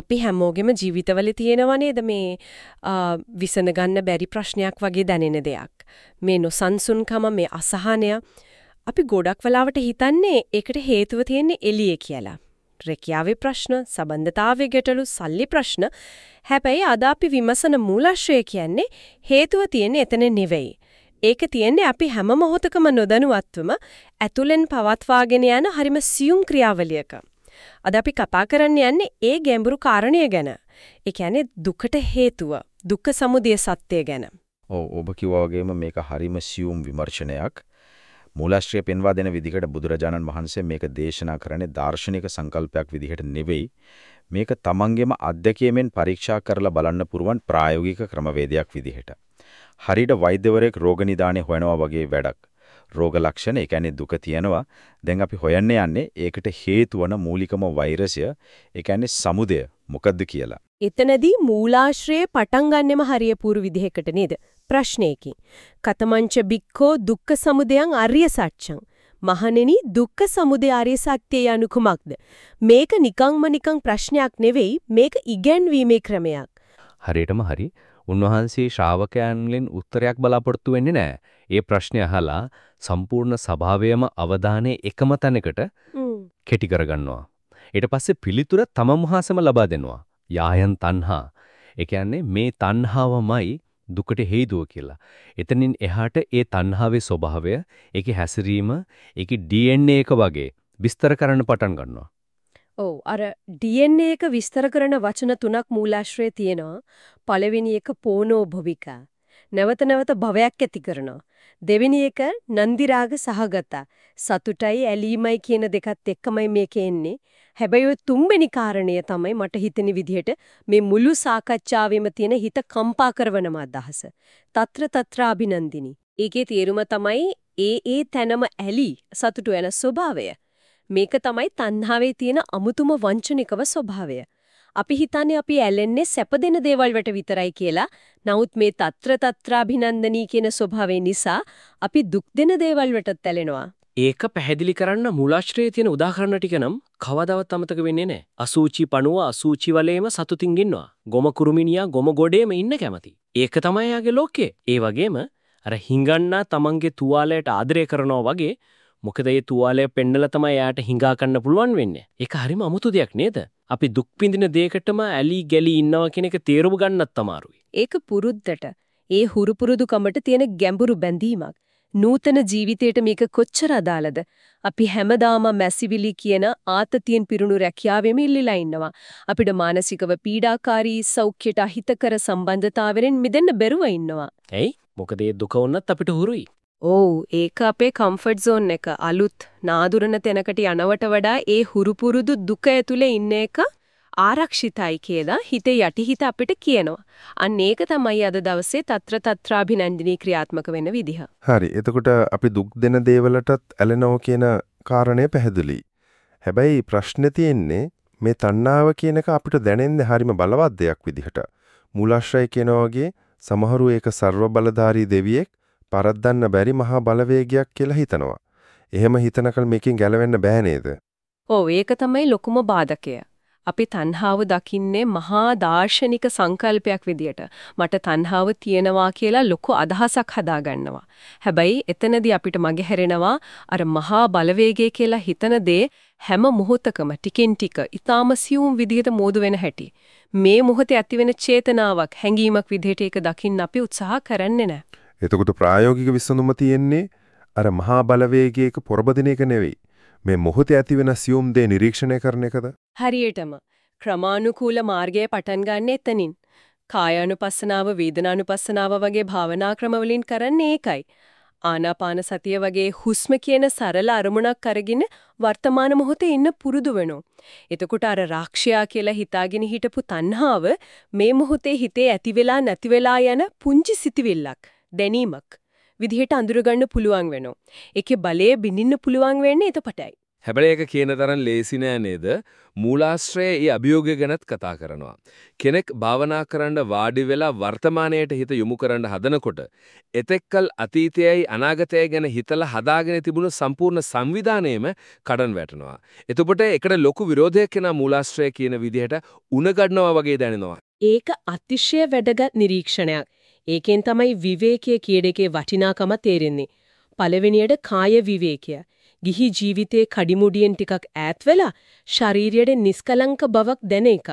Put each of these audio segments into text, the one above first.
අපි හැමෝගෙම ජීවිතවල තියෙනව නේද මේ විසඳ ගන්න බැරි ප්‍රශ්නයක් වගේ දැනෙන දෙයක්. මේ නොසන්සුන්කම මේ අසහනය අපි ගොඩක් වෙලාවට හිතන්නේ ඒකට හේතුව තියෙන්නේ එළියේ කියලා. රැකියාවේ ප්‍රශ්න, සම්බන්ධතාවයේ ගැටලු, සල්ලි ප්‍රශ්න. හැබැයි අද අපි විමසන මූලාශ්‍රය කියන්නේ හේතුව තියෙන්නේ එතන නෙවෙයි. ඒක තියෙන්නේ අපි හැම මොහොතකම නොදැනුවත්වම ඇතුලෙන් පවත්වාගෙන යන හරිම සියුම් ක්‍රියාවලියක. අද අපි කතා කරන්න යන්නේ ඒ ගැඹුරු කාරණය ගැන. ඒ කියන්නේ දුකට හේතුව, දුක්ඛ සමුදය සත්‍ය ගැන. ඔව් ඔබ කිව්වා වගේම මේක හරිම සියුම් විමර්ශනයක්. මූලාශ්‍රය පෙන්වා දෙන විදිහට බුදුරජාණන් වහන්සේ මේක දේශනා කරන්නේ දාර්ශනික සංකල්පයක් විදිහට නෙවෙයි මේක තමන්ගේම අත්දැකීමෙන් පරීක්ෂා කරලා බලන්න පුරුවන් ප්‍රායෝගික ක්‍රමවේදයක් විදිහට. හරියට වෛද්‍යවරයෙක් රෝග නිදානේ හොයනවා වගේ වැඩක්. රෝග ලක්ෂණ ඒ කියන්නේ දුක තියෙනවා. දැන් අපි හොයන්න යන්නේ ඒකට හේතු වන මූලිකම වෛරසය ඒ කියන්නේ සමුදය මොකද්ද කියලා. එතනදී මූලාශ්‍රයේ පටන් ගන්නෙම හරියපුරු විදිහකට නේද? ප්‍රශ්නයකින්. කතමංච බික්ඛෝ දුක්ඛ සමුදයං අරිය සත්‍යං. මහණෙනි දුක්ඛ සමුදය ආර්ය සත්‍යය යනු කුමක්ද? මේක නිකම් ප්‍රශ්නයක් නෙවෙයි මේක ඉගැන්වීමේ ක්‍රමයක්. හරියටම හරි. උන්වහන්සේ ශ්‍රාවකයන්ගෙන් උත්තරයක් බලාපොරොත්තු වෙන්නේ නැහැ. ඒ ප්‍රශ්නේ අහලා සම්පූර්ණ සභාවයම අවධානය එකම තැනකට කෙටි කරගන්නවා. ඊට පස්සේ පිළිතුර තමම වහන්සේම ලබා දෙනවා. යායන් තණ්හා. ඒ කියන්නේ මේ තණ්හාවමයි දුකට හේතුව කියලා. එතනින් එහාට ඒ තණ්හාවේ ස්වභාවය, ඒකේ හැසිරීම, ඒකේ DNA එක වගේ විස්තර කරන්න පටන් ගන්නවා. ඔව් අර DNA එක විස්තර කරන වචන තුනක් මූලාශ්‍රයේ තියෙනවා. පළවෙනි එක පෝනෝ භවිකා. නැවත නැවත භවයක් ඇති කරනවා. දෙවෙනි එක නන්දිරාග සහගත. සතුටයි ඇලීමයි කියන දෙකත් එක්කමයි මේකේ එන්නේ. හැබැයි ඔය තුන්වෙනි කාරණය තමයි මට හිතෙන විදිහට මේ මුළු සාකච්ඡාවෙම තියෙන හිත කම්පා කරවනම අදහස. తත්‍ර తත්‍ර අභිනන්දිනි. ඒකේ තේරුම තමයි ඒ ඒ තැනම ඇලි සතුටු වෙන ස්වභාවය. මේක තමයි තණ්හාවේ තියෙන අමුතුම වංචනිකව ස්වභාවය. අපි හිතන්නේ අපි ඇලෙන්නේ සැප දෙන දේවල් වලට විතරයි කියලා. නමුත් මේ తත්‍ර తත්‍රාභිනන්දනී කියන ස්වභාවය නිසා අපි දුක් දෙන දේවල් වලටත් ඇලෙනවා. ඒක පැහැදිලි කරන්න මූලාශ්‍රයේ තියෙන උදාහරණ ටික නම් කවදාවත් අමතක වෙන්නේ නැහැ. අසූචි පණුව අසූචි වලේම සතුටින් ඉන්නවා. ගොම කුරුමිනියා ගොම ගොඩේම ඉන්න කැමති. ඒක තමයි යාගේ ලෝකය. ඒ වගේම අර හිඟන්නා තමන්ගේ තුවාලයට ආදරය කරනවා වගේ මොකද මේ තුවාලය පෙන්නලා තමයි යාට හිඟා ගන්න පුළුවන් වෙන්නේ. ඒක හරිම අමුතු දෙයක් නේද? අපි දුක් විඳින දෙයකටම ඇලි ගැලි ඉන්නවා කියන එක තේරුම් ගන්නත් අමාරුයි. ඒක පුරුද්දට ඒ හුරු පුරුදුකමට තියෙන ගැඹුරු බැඳීමක්. නූතන ජීවිතයට මේක කොච්චර අදාළද? අපි හැමදාම මැසිවිලි කියන ආතතියෙන් පිරුණු රැකියාවෙම ඉල්ලලා ඉන්නවා. අපිට මානසිකව පීඩාකාරී සෞඛ්‍යයට අහිතකර සම්බන්ධතාවයෙන් මිදෙන්න බැරුව ඉන්නවා. ඇයි? මොකද ඒ දුක වුණත් අපිට හුරුයි. ඕව් ඒක අපේ කම්ෆර්ට් zone එක අලුත් නාදුරන තැනකට යනවට වඩා ඒ හුරුපුරුදු දුක ඇතුලේ ඉන්න එක ආරක්ෂිතයි කියලා හිතේ යටිහිත අපිට කියනවා. අන්න ඒක තමයි අද දවසේ తත්‍ර తත්‍රාභිනන්දිනී ක්‍රියාත්මක වෙන විදිහ. හරි. එතකොට අපි දුක් දෙන දේවලටත් ඇලෙනව කියන කාරණය පැහැදිලි. හැබැයි ප්‍රශ්නේ තියෙන්නේ මේ තණ්හාව කියනක අපිට දැනෙන්නේ හරිම බලවත් දෙයක් විදිහට. මූලාශ්‍රය කියනා වගේ සමහරු ඒක ਸਰව බලධාරී දෙවියෙක් පරද්දන්න බැරි මහා බලවේගයක් කියලා හිතනවා. එහෙම හිතනකල් මේකෙන් ගැලවෙන්න බෑ නේද? ඔව් ඒක තමයි ලොකුම බාධකය. අපි තණ්හාව දකින්නේ මහා දාර්ශනික සංකල්පයක් විදියට. මට තණ්හාව තියෙනවා කියලා ලොකු අදහසක් හදාගන්නවා. හැබැයි එතනදී අපිට මගහැරෙනවා අර මහා බලවේගය කියලා හිතන දේ හැම මොහොතකම ටිකින් ටික ඊටාම සියුම් විදිහට මෝදු වෙන හැටි. මේ මොහොතේ ඇතිවෙන චේතනාවක් හැඟීමක් විදිහට ඒක දකින්න අපි උත්සාහ කරන්නේ නැහැ. එතකොට ප්‍රායෝගික විසඳුම තියෙන්නේ අර මහා බලවේගයක පොරබදින එක නෙවෙයි. මේ මොහොතේ ඇති වෙන සියුම් දේ නිරීක්ෂණය කරන එකද? හරියටම ක්‍රමානුකූල මාර්ගය පටන් ගන්න එතනින්. කායානුපස්සනාව, වේදනානුපස්සනාව වගේ භාවනා ක්‍රම වලින් කරන්නේ ඒකයි. ආනාපාන සතිය වගේ හුස්ම කියන සරල අරමුණක් අරගෙන වර්තමාන මොහොතේ ඉන්න පුරුදු වෙනවා. එතකොට අර රාක්ෂයා කියලා හිතාගෙන හිටපු තණ්හාව මේ මොහොතේ හිතේ ඇති වෙලා නැති වෙලා යන පුංචි සිතිවිල්ලක්. දැනීමක් විදිහට අඳුරගන්න පුළුවන් වෙනවා. ඒකේ බලය බිනින්න පුළුවන් වෙන්නේ එතපටයි. හැබැයි ඒක කියන තරම් ලේසි නෑ නේද? මූලාශ්‍රයේ ඒ අභියෝගය ගැනත් කතා කරනවා. කෙනෙක් භාවනා කරන්න වාඩි වෙලා වර්තමානයට හිත යොමු කරන්න හදනකොට එතෙක්කල් අතීතයයි අනාගතයයි ගැන හිතලා හදාගෙන තිබුණු සම්පූර්ණ සංවිධානයම කඩන් වැටෙනවා. එතකොට ඒකට ලොකු විරෝධයක් එන මූලාශ්‍රය කියන විදිහට උණ ගන්නවා වගේ දැනෙනවා. ඒක අතිශය වැදගත් නිරීක්ෂණයක්. ඒකෙන් තමයි විවේකයේ කියන එකේ වටිනාකම තේරෙන්නේ. පළවෙනියට කාය විවේකය. ගිහි ජීවිතේ කඩිමුඩියෙන් ටිකක් ඈත් වෙලා ශාරීරියේ නිස්කලංක බවක් දැන එක.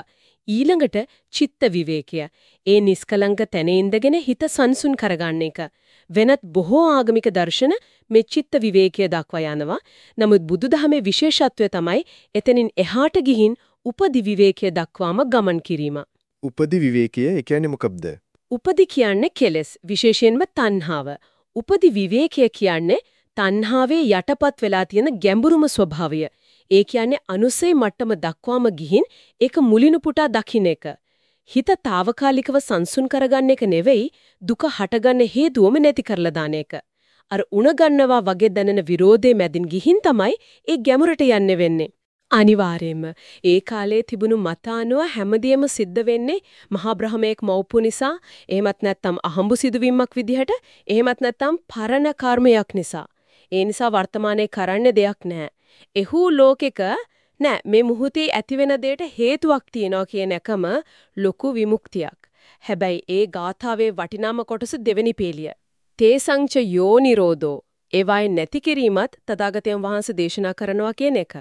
ඊළඟට චිත්ත විවේකය. ඒ නිස්කලංක තැන ඉඳගෙන හිත සංසුන් කරගන්න එක. වෙනත් බොහෝ ආගමික දර්ශන මේ චිත්ත විවේකය දක්වා යනවා. නමුත් බුදුදහමේ විශේෂත්වය තමයි එතනින් එහාට ගිහින් උපදි විවේකය දක්වාම ගමන් කිරීම. උපදි විවේකය ඒ කියන්නේ මොකක්ද? උපදි කියන්නේ කෙලෙස් විශේෂයෙන්ම තණ්හාව. උපදි විවේකය කියන්නේ තණ්හාවේ යටපත් වෙලා තියෙන ගැඹුරුම ස්වභාවය. ඒ කියන්නේ අනුසය මට්ටම දක්වාම ගිහින් ඒක මුලිනු පුටා දකින්න එක. හිත తాවකාලිකව සංසුන් කරගන්න එක නෙවෙයි දුක හටගන්න හේතුවම නැති කරලා දාන එක. අර උණ ගන්නවා වගේ දැනෙන විරෝධයේ මැදින් ගිහින් තමයි ඒ ගැඹුරට යන්නේ වෙන්නේ. අනිවාර්යයෙන්ම ඒ කාලේ තිබුණු මතානුව හැමදේම සිද්ධ වෙන්නේ මහා බ්‍රහ්මයෙක් මවපු නිසා එහෙමත් නැත්නම් අහඹු සිදුවීමක් විදිහට එහෙමත් නැත්නම් පරණ කර්මයක් නිසා ඒ නිසා වර්තමානයේ කරන්න දෙයක් නැහැ. එහු ලෝකෙක නෑ මේ මුහුතේ ඇතිවෙන දෙයට හේතුවක් තියනවා කියන එකම ලොකු විමුක්තියක්. හැබැයි ඒ ගාථාවේ වටිනාම කොටස දෙවෙනි පේලිය. තේසංච යෝනිරෝධෝ ඒවයි නැති කිරීමත් තථාගතයන් වහන්සේ දේශනා කරනවා කියන එක.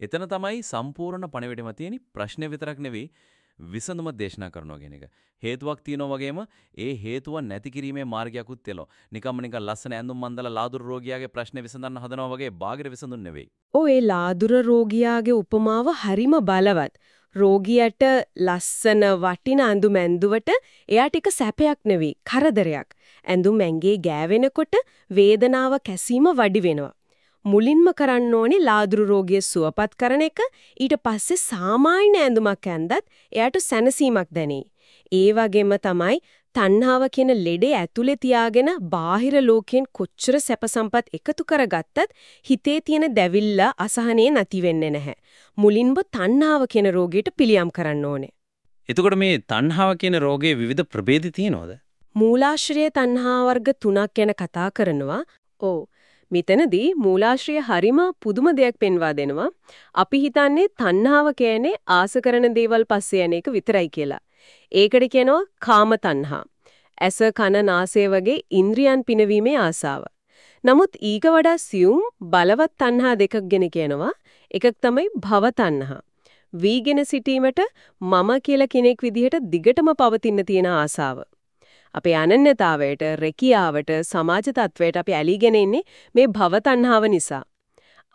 එතන තමයි සම්පූර්ණ පණිවිඩෙම තියෙන ප්‍රශ්නේ විතරක් නෙවෙයි විසඳුම දේශනා කරනවා කියන එක. හේතුවක් තියෙනවා වගේම ඒ හේතුව නැති කිරීමේ මාර්ගයක්ුත් තියෙනවා. නිකම්ම නිකන් ලස්සන ඇඳුම් මන්දලා ලාදුර රෝගියාගේ ප්‍රශ්නේ විසඳන්න හදනවා වගේ බාහිර විසඳුම් නෙවෙයි. ඔය ලාදුර රෝගියාගේ උපමාව හරිම බලවත්. රෝගියට ලස්සන වටින ඇඳුම් ඇඳුවට එයා ටික සැපයක් නෙවෙයි කරදරයක්. ඇඳුම් ඇඟේ ගෑවෙනකොට වේදනාව කැසීම වැඩි වෙනවා. මුලින්ම කරන්න ඕනේ ලාදුරු රෝගිය සුවපත් කරන එක ඊට පස්සේ සාමාන්‍ය ඇඳුමක් ඇඳත් එයාට සැනසීමක් දැනේ. ඒ වගේම තමයි තණ්හාව කියන ලෙඩේ ඇතුලේ තියාගෙන බාහිර ලෝකයෙන් කොච්චර සැප සම්පත් එකතු කරගත්තත් හිතේ තියෙන දැවිල්ල අසහනේ නැති වෙන්නේ නැහැ. මුලින්ම තණ්හාව කියන රෝගයට පිළියම් කරන්න ඕනේ. එතකොට මේ තණ්හාව කියන රෝගයේ විවිධ ප්‍රභේද තියෙනවද? මූලාශ්‍රය තණ්හා වර්ග තුනක් ගැන කතා කරනවා. ඔව්. මෙතනදී මූලාශ්‍රය හරිම පුදුම දෙයක් පෙන්වා දෙනවා. අපි හිතන්නේ තණ්හාව කියන්නේ ආස කරන දේවල් පස්සේ යන එක විතරයි කියලා. ඒකට කියනවා කාම තණ්හා. ඇස කන නාසය වගේ ඉන්ද්‍රියන් පිනවීමේ ආසාව. නමුත් ඊක වඩා සියුම් බලවත් තණ්හා දෙකක් ගැන කියනවා. එකක් තමයි භව තණ්හා. වීගෙන සිටීමට මම කියලා කෙනෙක් විදිහට දිගටම පවතින තියෙන ආසාව. අපේ අනන්‍යතාවයට, රැකියාවට, සමාජ තත්වයට අපි ඇලිගෙන ඉන්නේ මේ භව තණ්හාව නිසා.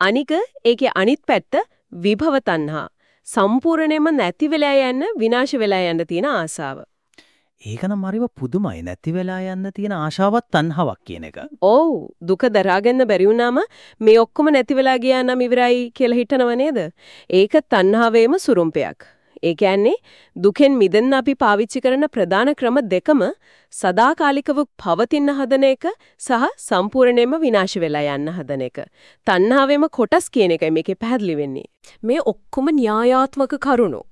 අනික ඒකේ අනිත් පැත්ත විභව තණ්හා. සම්පූර්ණයෙන්ම නැති වෙලා යන්න, විනාශ වෙලා යන්න තියෙන ආසාව. ඒක නම් හරිම පුදුමයි නැති වෙලා යන්න තියෙන ආශාවත් තණ්හාවක් කියන එක. ඔව් දුක දරාගන්න බැරි වුණාම මේ ඔක්කොම නැති වෙලා ගියා නම් ඉවරයි කියලා හිතනව නේද? ඒක තණ්හාවේම සුරුම්පයක්. ඒ කියන්නේ දුකෙන් මිදෙන්න අපි පාවිච්චි කරන ප්‍රධාන ක්‍රම දෙකම සදාකාලිකව පවතින හදන එක සහ සම්පූර්ණයෙන්ම විනාශ වෙලා යන්න හදන එක. තණ්හාවෙම කොටස් කියන එකයි මේකේ පැහැදිලි වෙන්නේ. මේ ඔක්කොම න්‍යායාත්මක කරුණු.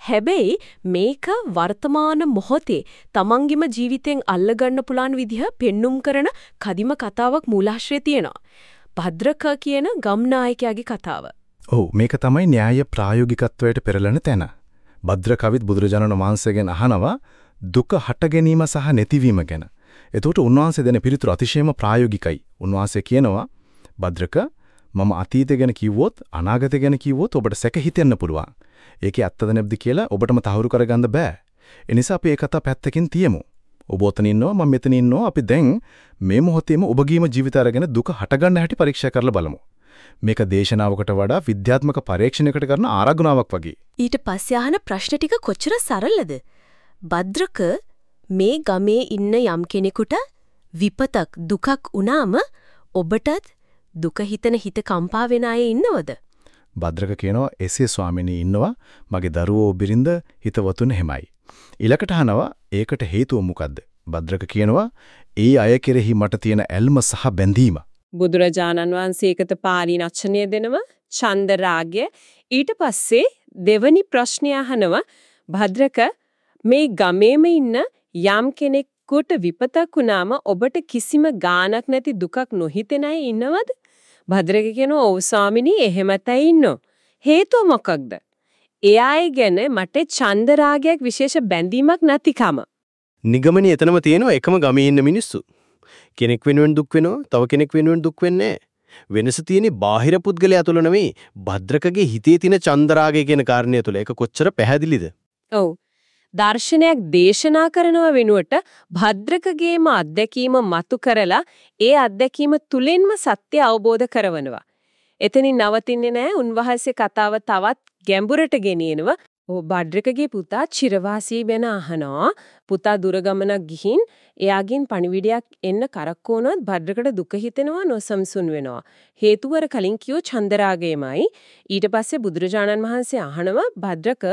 හැබැයි මේක වර්තමාන මොහොතේ තමන්ගේම ජීවිතෙන් අල්ලගන්න පුළුවන් විදිහ පෙන්눔 කරන කදිම කතාවක් මූලාශ්‍රයේ තියෙනවා. භද්‍රක කියන ගම්නායකයාගේ කතාව. ඔව් මේක තමයි න්‍යාය ප්‍රායෝගිකත්වයට පෙරලෙන තැන. භද්‍ර කවිත් බුදුරජාණන් වහන්සේගෙන් අහනවා දුක හට ගැනීම සහ නැතිවීම ගැන. එතකොට උන්වහන්සේ දෙන පිළිතුර අතිශයම ප්‍රායෝගිකයි. උන්වහන්සේ කියනවා භද්‍රක මම අතීතය ගැන කිව්වොත් අනාගතය ගැන කිව්වොත් ඔබට සැක හිතෙන්න පුළුවන්. ඒකේ ඇත්තද නැද්ද කියලා ඔබටම තහවුරු කරගන්න බෑ. ඒ නිසා අපි ඒ කතා පැත්තකින් තියමු. ඔබ ඔතන ඉන්නවා මම මෙතන ඉන්නවා අපි දැන් මේ මොහොතේම ඔබගේම ජීවිතය අරගෙන දුක හටගන්න හැටි පරීක්ෂා කරලා බලමු. මේක දේශනාවකට වඩා විද්‍යාත්මක පරීක්ෂණයකට කරන ආරාධනාවක් වගේ. ඊට පස්සේ අහන ප්‍රශ්න ටික කොච්චර සරලද? භද්‍රක මේ ගමේ ඉන්න යම් කෙනෙකුට විපතක් දුකක් වුණාම ඔබටත් දුක හිතන හිත කම්පා වෙන අය ඉන්නවද? භද්‍රක කියනවා එසේ ස්වාමිනී ඉන්නවා මගේ දරුවෝ බිරිඳ හිතවතුන් හැමයි. ඊළකට අහනවා ඒකට හේතුව මොකද්ද? භද්‍රක කියනවා ඒ අය කෙරෙහි මට තියෙන ඇල්ම සහ බැඳීම. බුදුරජාණන් වහන්සේ ඒකට පාලි නචනය දෙනවා ඡන්ද රාගය. ඊට පස්සේ දෙවනි ප්‍රශ්නය අහනවා භද්‍රක මේ ගමේම ඉන්න යම් කෙනෙකුට විපතක් වුණාම ඔබට කිසිම ගාණක් නැති දුකක් නොහිතෙන අය ඉන්නවද? භද්‍රක කියනවා ඔව් ස්වාමිනී එහෙමතයි ඉන්නෝ. හේතුව මොකක්ද? එයායි ගැන මට ඡන්ද රාගයක් විශේෂ බැඳීමක් නැතිකම. නිගමනය එතනම තියෙනවා එකම ගමේ ඉන්න මිනිස්සු. කෙනෙක් වෙනුවෙන් දුක් වෙනවා, තව කෙනෙක් වෙනුවෙන් දුක් වෙන්නේ නැහැ. වෙනස තියෙන්නේ බාහිර පුද්ගලයා තුළ නෙවෙයි, භද්‍රකගේ හිතේ තියෙන චන්දරාගය කියන කාරණය තුළ. ඒක කොච්චර පැහැදිලිද? ඔව්. දර්ශනයක් දේශනා කරනව වෙනුවට භද්‍රකගේම අත්දැකීම මතු කරලා ඒ අත්දැකීම තුලින්ම සත්‍ය අවබෝධ කරවනවා. එතනින් නවතින්නේ නැහැ. උන්වහන්සේ කතාව තවත් ගැඹුරට ගෙනියනවා. ඔව් භද්‍රකගේ පුතා චිරවාසී වෙන අහනවා. පුතා දුර ගමනක් ගිහින් එයාගෙන් පණිවිඩයක් එන්න කරක්කෝනොත් භද්‍රකට දුක හිතෙනවා නොසම්සුන් වෙනවා. හේතුවර කලින් කියෝ චන්දරාගයමයි. ඊට පස්සේ බුදුරජාණන් වහන්සේ අහනවා භද්‍රක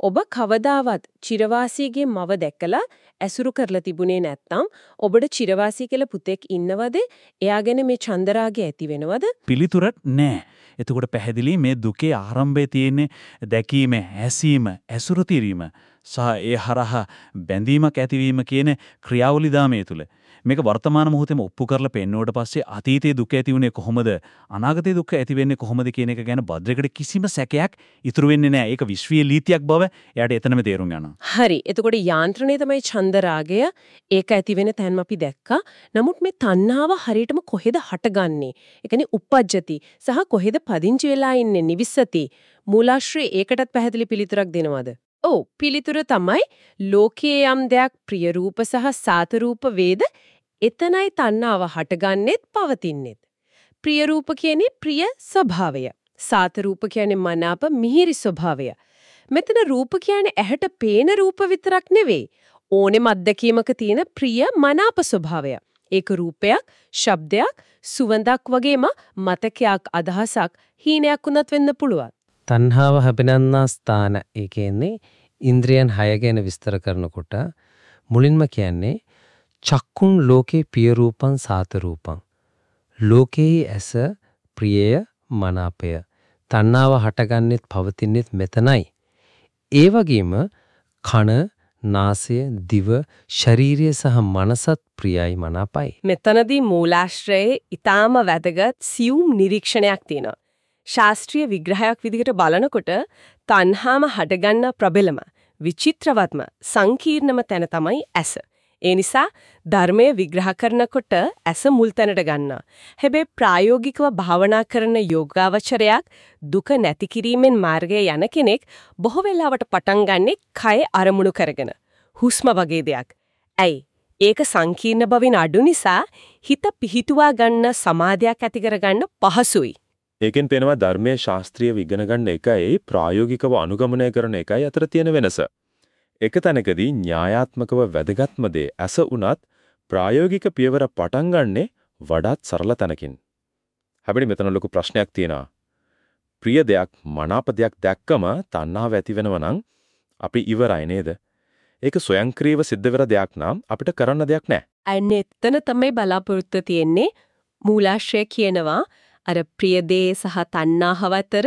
ඔබ කවදාවත් චිරවාසීගේ මව දැකලා ඇසුරු කරලා තිබුණේ නැත්නම් ඔබට චිරවාසී කියලා පුතෙක් ඉන්නවද? එයාගෙන මේ චන්දරාගය ඇති වෙනවද? පිළිතුරක් නෑ. එතකොට පැහැදිලි මේ දුකේ ආරම්භය තියෙන්නේ දැකීම, ඇසීම, ඇසුරු කිරීම සහ ඒ හරහා බැඳීමක් ඇතිවීම කියන ක්‍රියාවලිදාමයේ තුල. මේක වර්තමාන මොහොතේම ඔප්පු කරලා පෙන්නුවට පස්සේ අතීතයේ දුක ඇති වුණේ කොහොමද? අනාගතයේ දුක ඇති වෙන්නේ කොහොමද කියන එක ගැන භද්‍රකට කිසිම සැකයක් ඉතුරු වෙන්නේ නැහැ. ඒක විශ්වීය ලීතියක් බව එයාට එතනම තේරුම් යනවා. හරි. එතකොට යාන්ත්‍රණය තමයි චන්දරාගය. ඒක ඇති වෙන තැන්ම අපි දැක්කා. නමුත් මේ තණ්හාව හරියටම කොහෙද හටගන්නේ? ඒ කියන්නේ uppajjati සහ කොහෙද පදිංචි වෙලා ඉන්නේ නිවිසති. මූලාශ්‍රය ඒකටත් පැහැදිලි පිළිතුරක් දෙනවද? ඔව් පිළිතුර තමයි ලෝකයේ යම් දෙයක් ප්‍රිය රූප සහ සාත රූප වේද එතනයි තණ්හාව හටගන්නෙත් පවතින්නෙත්. ප්‍රිය රූප කියන්නේ ප්‍රිය ස්වභාවය. සාත රූප කියන්නේ මනාප මිහිරි ස්වභාවය. මෙතන රූප කියන්නේ ඇහැට පේන රූප විතරක් නෙවෙයි. ඕනෙම අත්දැකීමක තියෙන ප්‍රිය මනාප ස්වභාවය. ඒක රූපයක්, ශබ්දයක්, සුවඳක් වගේම මතකයක්, අදහසක්, හීනයක් උනත් වෙන්න පුළුවන්. තණ්හාව හැපෙනන්නා ස්ථාන ඒ කියන්නේ ඉන්ද්‍රියන් 6 ගැන විස්තර කරනකොට මුලින්ම කියන්නේ චක්කුන් ලෝකේ පිය රූපං සාත රූපං. ලෝකේ ඇස ප්‍රියය මනාපය. තණ්හාව හටගන්නෙත් පවතින්නෙත් මෙතනයි. ඒ වගේම කන නාසය දිව ශරීරය සහ මනසත් ප්‍රියයි මනාපයි. මෙතනදී මූලාශ්‍රයේ ඊටාම වැදගත් සියුම් නිරීක්ෂණයක් තියෙනවා. ශාස්ත්‍රීය විග්‍රහයක් විදිහට බලනකොට තණ්හාම හටගන්න ප්‍රබලම විචිත්‍රවත්ම සංකීර්ණම තැන තමයි ඇස. ඒ නිසා ධර්මය විග්‍රහ කරනකොට ඇස මුල් තැනට ගන්නවා. හැබැයි ප්‍රායෝගිකව භාවනා කරන යෝගාවචරයක් දුක නැති කිරීමෙන් මාර්ගයේ යන කෙනෙක් බොහෝ වෙලාවට පටන් ගන්නෙ කය අරමුණු කරගෙන. හුස්ම වගේ දෙයක්. ඇයි? ඒක සංකීර්ණ බවින් අඩු නිසා හිත පිහිටුවා ගන්න සමාධියක් ඇති කරගන්න පහසුයි. ඒකෙන් පේනවා ධර්මයේ ශාස්ත්‍රීය විගණ ගන්න එකයි ප්‍රායෝගිකව අනුගමනය කරන එකයි අතර තියෙන වෙනස. එක තැනකදී න්‍යායාත්මකව වැදගත්ම දේ ඇස උනත් ප්‍රායෝගික පියවර පටන් ගන්නෙ වඩාත් සරල තැනකින්. හැබැයි මෙතන ලොකු ප්‍රශ්නයක් තියෙනවා. ප්‍රිය දෙයක් මනාප දෙයක් දැක්කම තණ්හාව ඇති වෙනවා නම් අපි ඉවරයි නේද? ඒක ස්වයංක්‍රීයව සිද්ධ වෙන දෙයක් නම් අපිට කරන්න දෙයක් නැහැ. අන්න එතන තමයි බලාපොරොත්තු තියෙන්නේ. මූලාශ්‍රය කියනවා අර ප්‍රිය දේ සහ තණ්හාව අතර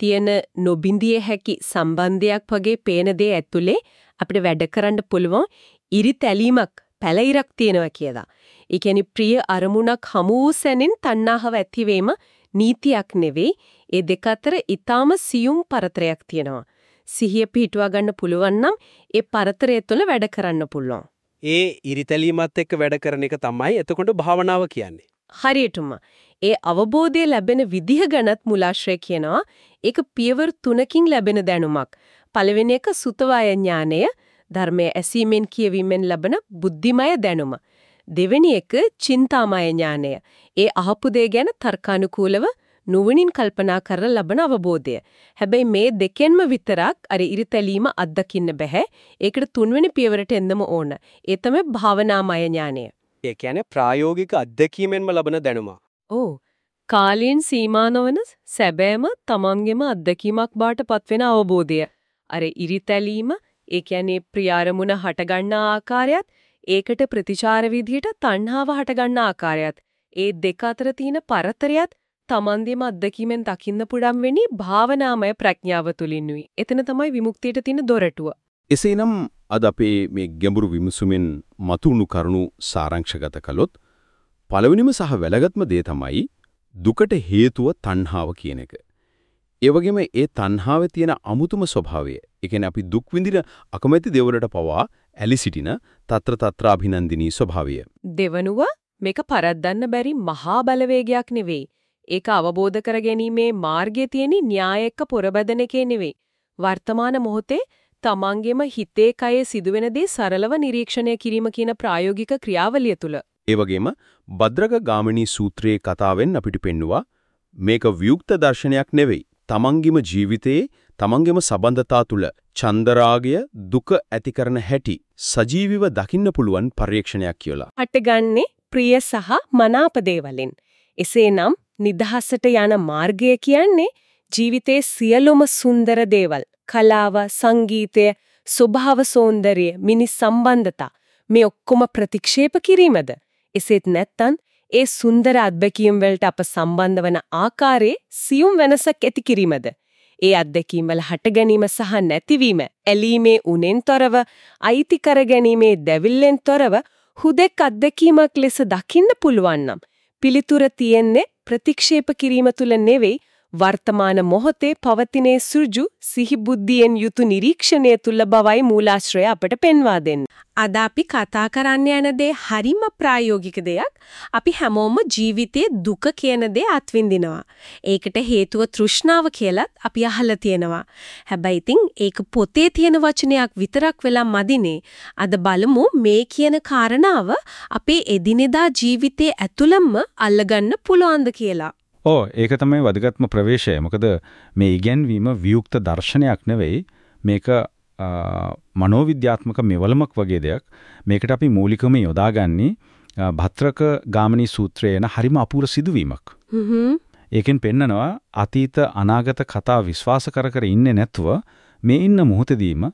තියෙන නොබින්දිය හැකි සම්බන්ධයක් වගේ පේන දේ ඇතුලේ අපිට වැඩ කරන්න පුළුවන් ඉරිතැලීමක් පැලිරක් තියෙනවා කියලා. ඒ කියන්නේ ප්‍රිය අරමුණක් හමු සැනින් තණ්හාව ඇතිවීම නීතියක් නෙවෙයි. ඒ දෙක අතර ඊටාම සියුම් පරතරයක් තියෙනවා. සිහිය පිහිටුවා ගන්න පුළුවන් නම් ඒ පරතරය තුළ වැඩ කරන්න පුළුවන්. ඒ ඉරිතැලීමත් එක්ක වැඩ කරන එක තමයි එතකොට භාවනාව කියන්නේ. හරියටම ඒ අවබෝධය ලැබෙන විදිහ ගැනත් මුලාශ්‍රය කියනවා ඒක පියවර තුනකින් ලැබෙන දැනුමක් පළවෙනි එක සුතවාය ඥානය ධර්මයේ ඇසීමෙන් කියවීමෙන් ලැබෙන බුද්ධිමය දැනුම දෙවෙනි එක චින්තාමය ඥානය ඒ අහපු දේ ගැන තර්කානුකූලව නුවණින් කල්පනා කරලා ලබන අවබෝධය. හැබැයි මේ දෙකෙන්ම විතරක් අර ඉරිතැලීම අත්දකින්න බෑ. ඒකට තුන්වෙනි පියවරට එන්නම ඕන. ඒ තමයි භාවනාමය ඥානය. ඒ කියන්නේ ප්‍රායෝගික අත්දැකීමෙන්ම ලබන දැනුම. ඔව්. කාලයෙන් සීමා නොවන සැබෑම තමන්ගේම අත්දැකීමක් බාටපත් වෙන අවබෝධය. අර ඉරිතැලීම, ඒ කියන්නේ ප්‍රියාරමුණ හටගන්නා ආකාරයත්, ඒකට ප්‍රතිචාර විදිහට තණ්හාව හටගන්නා ආකාරයත්, ඒ දෙක අතර තියෙන පරතරයත් තමන්ගේම අත්දැකීමෙන් දකින්න පුඩම් වෙනි භාවනාමය ප්‍රඥාව තුලින්ුයි. එතන තමයි විමුක්තියට තියෙන දොරටුව. එසේනම් අද අපේ මේ ගැඹුරු විමසුමෙන් මතුණු කරුණු සාරාංශගත කළොත් පළවෙනිම සහ වැදගත්ම දේ තමයි දුකට හේතුව තණ්හාව කියන එක. ඒ වගේම ඒ තණ්හාවේ තියෙන අමුතුම ස්වභාවය, ඒ කියන්නේ අපි දුක් විඳින අකමැති දේවලට පවා ඇලි සිටින తත්‍ර తත්‍රාභිනන්දිනී ස්වභාවය. දෙවනුව මේක පරද්දන්න බැරි මහා බලවේගයක් නෙවෙයි. ඒක අවබෝධ කර ගැනීමේ මාර්ගයේ තියෙන න්‍යාය එක්ක පොරබදන එකේ නෙවෙයි. වර්තමාන මොහොතේ තමන්ගේම හිතේ කයේ සිදුවෙන දේ සරලව නිරීක්ෂණය කිරීම කියන ප්‍රායෝගික ක්‍රියාවලිය තුල ඒ වගේම භද්‍රක ගාමිණී සූත්‍රයේ කතාවෙන් අපිට පෙන්නවා මේක වියුක්ත දර්ශනයක් නෙවෙයි. තමන්ගේම ජීවිතයේ තමන්ගේම සබඳතා තුල චන්දරාගය දුක ඇති කරන හැටි සජීවීව දකින්න පුළුවන් පරීක්ෂණයක් කියලා. හටගන්නේ ප්‍රිය සහ මනාප දේවලින්. එසේනම් නිදහසට යන මාර්ගය කියන්නේ ජීවිතයේ සියලුම සුන්දර දේවල් කලාව සංගීතය ස්වභාව සෞන්දර්ය මිනිස් සම්බන්ධතා මේ ඔක්කොම ප්‍රතික්ෂේප කිරීමද එසේත් නැත්තම් ඒ සුන්දර අත්දැකීම් වලට අප සම්බන්ධ වන ආකාරයේ සියුම් වෙනසක් ඇති කිරීමද? ඒ අත්දැකීම් වල හට ගැනීම සහ නැතිවීම ඇලීමේ උනෙන් තොරව අයිති කර ගැනීමේ දැවිල්ලෙන් තොරව හුදෙක් අත්දැකීමක් ලෙස දකින්න පුළුවන් නම් පිළිතුර තියෙන්නේ ප්‍රතික්ෂේප කිරීම තුල නෙවෙයි වර්තමාන මොහොතේ පවතිනේ සෘජු සිහි බුද්ධියෙන් යුතු නිරීක්ෂණය තුල බවයි මූලාශ්‍රය අපට පෙන්වා දෙන්නේ. අද අපි කතා කරන්න යන දේ හරිම ප්‍රායෝගික දෙයක්. අපි හැමෝම ජීවිතයේ දුක කියන දේ අත්විඳිනවා. ඒකට හේතුව තෘෂ්ණාව කියලත් අපි අහලා තියෙනවා. හැබැයි ඉතින් ඒක පොතේ තියෙන වචනයක් විතරක් වෙලා මදිනේ. අද බලමු මේ කියන කාරණාව අපේ එදිනෙදා ජීවිතයේ ඇතුළම්ම අල්ලගන්න පුළුවන්ද කියලා. ඕ ඒක තමයි වැදගත්ම ප්‍රවේශය. මොකද මේ ඉගැන්වීම වියුක්ත දර්ශනයක් නෙවෙයි. මේක මනෝවිද්‍යාත්මක මෙවලමක් වගේ දෙයක්. මේකට අපි මූලිකවම යොදාගන්නේ භත්‍රක ගාමිණී සූත්‍රයේන හරිම අපූර්ව සිදුවීමක්. ඒකෙන් පෙන්නනවා අතීත අනාගත කතා විශ්වාස කර කර ඉන්නේ නැතුව මේ ඉන්න මොහොතදීම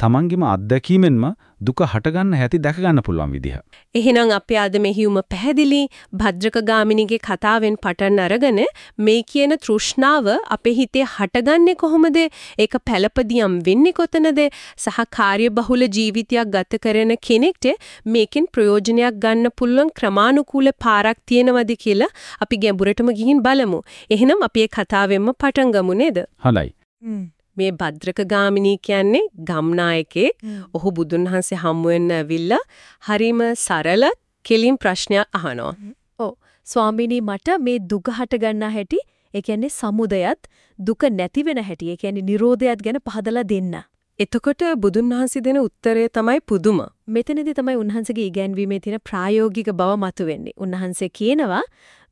තමන්ගේම අත්දැකීමෙන්ම දුක හටගන්න හැටි දැක ගන්න පුළුවන් විදිහ. එහෙනම් අපි අද මෙහිුම පැහැදිලි භද්‍රක ගාමිණීගේ කතාවෙන් පටන් අරගෙන මේ කියන තෘෂ්ණාව අපේ හිතේ හටගන්නේ කොහොමද? ඒක පළපදියම් වෙන්නේ කොතනද? සහ කාර්යබහුල ජීවිතයක් ගත කරන කෙනෙක්ට මේකෙන් ප්‍රයෝජනයක් ගන්න පුළුවන් ක්‍රමානුකූල පාරක් තියෙනවද කියලා අපි ගැඹුරටම ගිහින් බලමු. එහෙනම් අපි ඒ කතාවෙන්ම පටන් ගමු නේද? හොඳයි. මේ භද්‍රක ගාමිණී කියන්නේ ගම්නායකෙක්. ඔහු බුදුන් වහන්සේ හමු වෙන්න ඇවිල්ලා හරිම සරල කෙලින් ප්‍රශ්නයක් අහනවා. ඔව්. ස්වාමීනි මට මේ දුක හට ගන්නා හැටි, ඒ කියන්නේ සමුදයත් දුක නැති වෙන හැටි, ඒ කියන්නේ Nirodhayat ගැන පහදලා දෙන්න. එතකොට බුදුන් වහන්සේ දෙන උත්තරය තමයි පුදුම. මෙතනදී තමයි උන්වහන්සේගේ ඉගැන්වීමේ තියෙන ප්‍රායෝගික බව මතුවෙන්නේ. උන්වහන්සේ කියනවා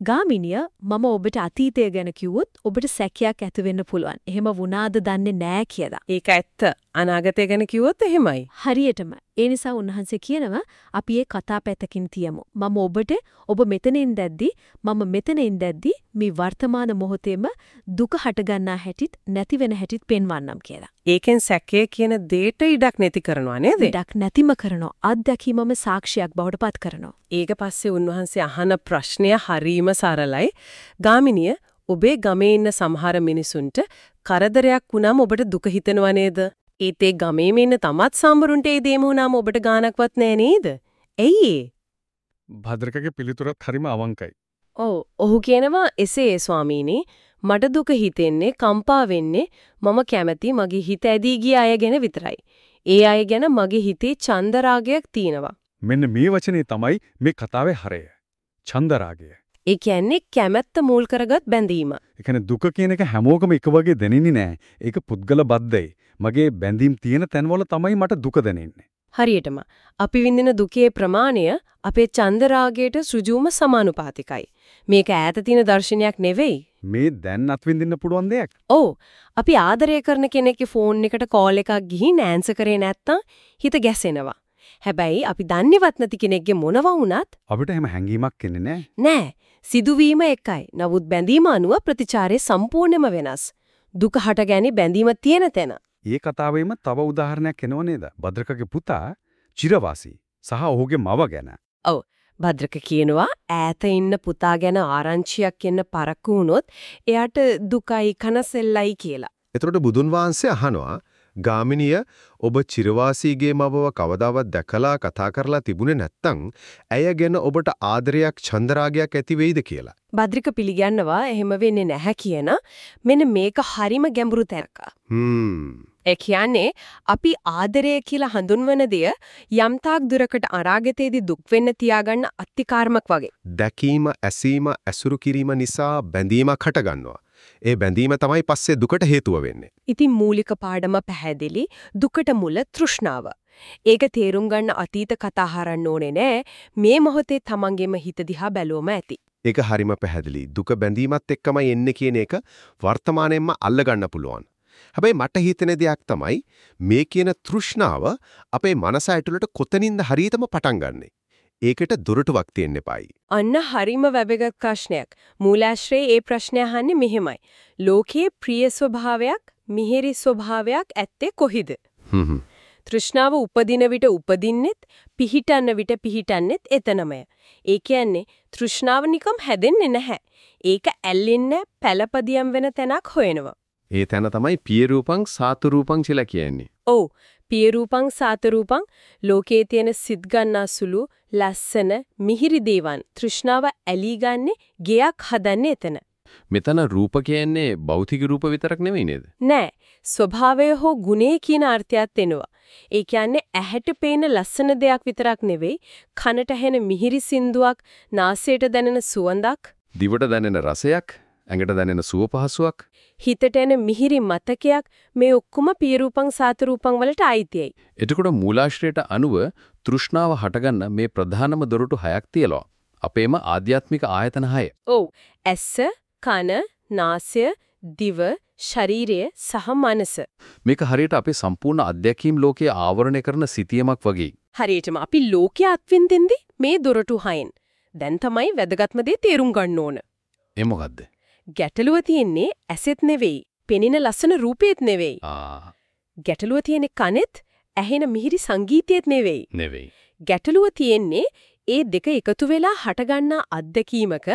ගාමිනිය මම ඔබට අතීතය ගැන කිව්වොත් ඔබට සැකයක් ඇති වෙන්න පුළුවන්. එහෙම වුණාද දන්නේ නැහැ කියලා. ඒක ඇත්ත. අනාගතය ගැන කිව්වොත් එහෙමයි. හරියටම. ඒ නිසා උන්වහන්සේ කියනවා අපි ඒ කතා පැත්තකින් තියමු. මම ඔබට ඔබ මෙතන ඉඳද්දි මම මෙතන ඉඳද්දි මේ වර්තමාන මොහොතේම දුක හටගන්නා හැටිත් නැති වෙන හැටිත් පෙන්වන්නම් කියලා. ඒකෙන් සැකය කියන දෙයට ඉඩක් නැති කරනවා නේද? ඉඩක් නැතිම කරනවා. අත්දැකීමම සාක්ෂියක් බවට පත් කරනවා. ඒක පස්සේ උන්වහන්සේ අහන ප්‍රශ්නය හරීම සරලයි. ගාමිනිය ඔබේ ගමේ ඉන්න සමහර මිනිසුන්ට කරදරයක් වුණාම ඔබට දුක හිතෙනව නේද? ඒත් ඒ ගමේම ඉන්න තමත් සම්බරුන්ට ඒ දේම වුණාම ඔබට ගානක්වත් නෑ නේද? ඇයි ඒ? භද්‍රකගේ පිළිතුරත් හරිම අවංකයි. ඔව් ඔහු කියනවා එසේ ස්වාමීනි මට දුක හිතෙන්නේ කම්පා වෙන්නේ මම කැමති මගේ හිත ඇදී ගිය අය ගැන විතරයි. ඒ අය ගැන මගේ හිතේ චන්දරාගයක් තියෙනවා. මෙන්න මේ වචනේ තමයි මේ කතාවේ හරය. චන්දරාගය. ඒ කියන්නේ කැමැත්ත මුල් කරගත් බැඳීම. ඒ කියන්නේ දුක කියන එක හැමෝකම එක වගේ දැනෙන්නේ නැහැ. ඒක පුද්ගල බද්ධයි. මගේ බැඳීම් තියෙන තැන්වල තමයි මට දුක දැනෙන්නේ. හරියටම අපි විඳින දුකේ ප්‍රමාණය අපේ චන්දරාගයට සෘජුවම සමානුපාතිකයි. මේක ඈත තියෙන දර්ශනයක් නෙවෙයි. මේ දැන් අත්විඳින්න පුළුවන් දෙයක්. ඔව්. අපි ආදරය කරන කෙනෙක්ගේ ෆෝන් එකට කෝල් එකක් ගිහින් ආන්සර් කරේ නැත්තම් හිත ගැසෙනවා. හැබැයි අපි දන්නේවත් නැති කෙනෙක්ගේ මොනවා වුණත් අපිට එහෙම හැඟීමක් එන්නේ නැහැ. නෑ. සිදුවීම එකයි. නමුත් බැඳීම අනුව ප්‍රතිචාරය සම්පූර්ණයෙන්ම වෙනස්. දුක හටගැනි බැඳීම තියෙන තැන. ඒ කතාවෙම තව උදාහරණයක් එනව නේද? භද්‍රකගේ පුතා චිරවාසී සහ ඔහුගේ මව ගැන. ඔව්. භද්‍රක කියනවා ඈත ඉන්න පුතා ගැන ආරංචියක් එන්න පරක්කු වුණොත් එයාට දුකයි කනසෙල්ලයි කියලා. එතකොට බුදුන් වහන්සේ අහනවා ගාමිනිය ඔබ චිරවාසීගේ මවව කවදාවත් දැකලා කතා කරලා තිබුණේ නැත්නම් ඇය ගැන ඔබට ආදරයක් චන්දරාගයක් ඇති වෙයිද කියලා. භද්‍රික පිළිගන්නවා එහෙම වෙන්නේ නැහැ කියන මෙන්න මේක හරිම ගැඹුරු තැනක. හ්ම්. ඒ කියන්නේ අපි ආදරය කියලා හඳුන්වන දෙය යම්තාක් දුරකට අනාගතයේදී දුක් වෙන්න තියාගන්න අත්තිකාර්මක් වගේ. දැකීම, ඇසීම, ඇසුරු කිරීම නිසා බැඳීමක් හටගන්නවා. ඒ බැඳීම තමයි පස්සේ දුකට හේතුව වෙන්නේ. ඉතින් මූලික පාඩම පැහැදිලි දුකට මුල තෘෂ්ණාව. ඒක තේරුම් ගන්න අතීත කතා හරන්න ඕනේ නෑ. මේ මොහොතේ තමන්ගේම හිත දිහා බැලුවම ඇති. ඒක හරිම පැහැදිලි. දුක බැඳීමත් එක්කමයි එන්නේ කියන එක වර්තමානයෙන්ම අල්ලගන්න පුළුවන්. හැබැයි මට හිතෙන දෙයක් තමයි මේ කියන තෘෂ්ණාව අපේ මනස ඇතුළට කොතනින්ද හරියටම පටන් ගන්නෙ. ඒකට දොරටුවක් තියෙන්න එපායි. අන්න හරිම වැදගත් ප්‍රශ්නයක්. මූලාශ්‍රයේ ඒ ප්‍රශ්නය අහන්නේ මෙහෙමයි. ලෝකයේ ප්‍රිය ස්වභාවයක්, මිහිරි ස්වභාවයක් ඇත්තේ කොහිද? හ්ම් තෘෂ්ණාව උපදින විට උපදින්නෙත්, පිහිටන්න විට පිහිටන්නෙත් එතනමය. ඒ කියන්නේ තෘෂ්ණාව නිකම් හැදෙන්නේ නැහැ. ඒක ඇල්ලෙන්නේ පළපදියම් වෙන තැනක් හොයනවා. ඒ තැන තමයි පිය රූපං සාතු රූපං කියලා කියන්නේ. ඔව් පිය රූපං සාත රූපං ලෝකයේ තියෙන සිත් ගන්නා සුළු ලස්සන මිහිරි දේවන් තෘෂ්ණාව ඇලී ගන්නේ ගෙයක් හදන්නේ එතන. මෙතන රූප කියන්නේ භෞතික රූප විතරක් නෙවෙයි නේද? නෑ ස්වභාවය හෝ ගුණය කියන අර්ථයත් එනවා. ඒ කියන්නේ ඇහැට පේන ලස්සන දෙයක් විතරක් නෙවෙයි කනට ඇහෙන මිහිරි සින්දුවක් නාසයට දැනෙන සුවඳක් දිවට දැනෙන රසයක්, ඇඟට දැනෙන සුව පහසුවක්. හිතට එන මිහිරි මතකයක් මේ ඔක්කොම පිය රූපං සාත රූපං වලට අයිතියි. එතකොට මූලාශ්‍රයට අනුව තෘෂ්ණාව හටගන්න මේ ප්‍රධානම දොරටු හයක් තියෙනවා. අපේම ආධ්‍යාත්මික ආයතන හය. ඔව් ඇස කන නාසය දිව ශරීරය සහ මනස. මේක හරියට අපේ සම්පූර්ණ අධ්‍යක්ීම් ලෝකයේ ආවරණය කරන සිතියමක් වගේ. හරියටම අපි ලෝකයේ අත්විඳින්දි මේ දොරටු හයෙන්. දැන් තමයි වැදගත්ම දේ තේරුම් ගන්න ඕන. ඒ මොකද්ද? ගැටලුව තියෙන්නේ ඇසෙත් නෙවෙයි, පෙනෙන ලස්සන රූපෙත් නෙවෙයි. ගැටලුව තියෙන්නේ කනෙත්, ඇහෙන මිහිරි සංගීතයේත් නෙවෙයි. නෙවෙයි. ගැටලුව තියෙන්නේ ඒ දෙක එකතු වෙලා හටගන්නා අත්දැකීමක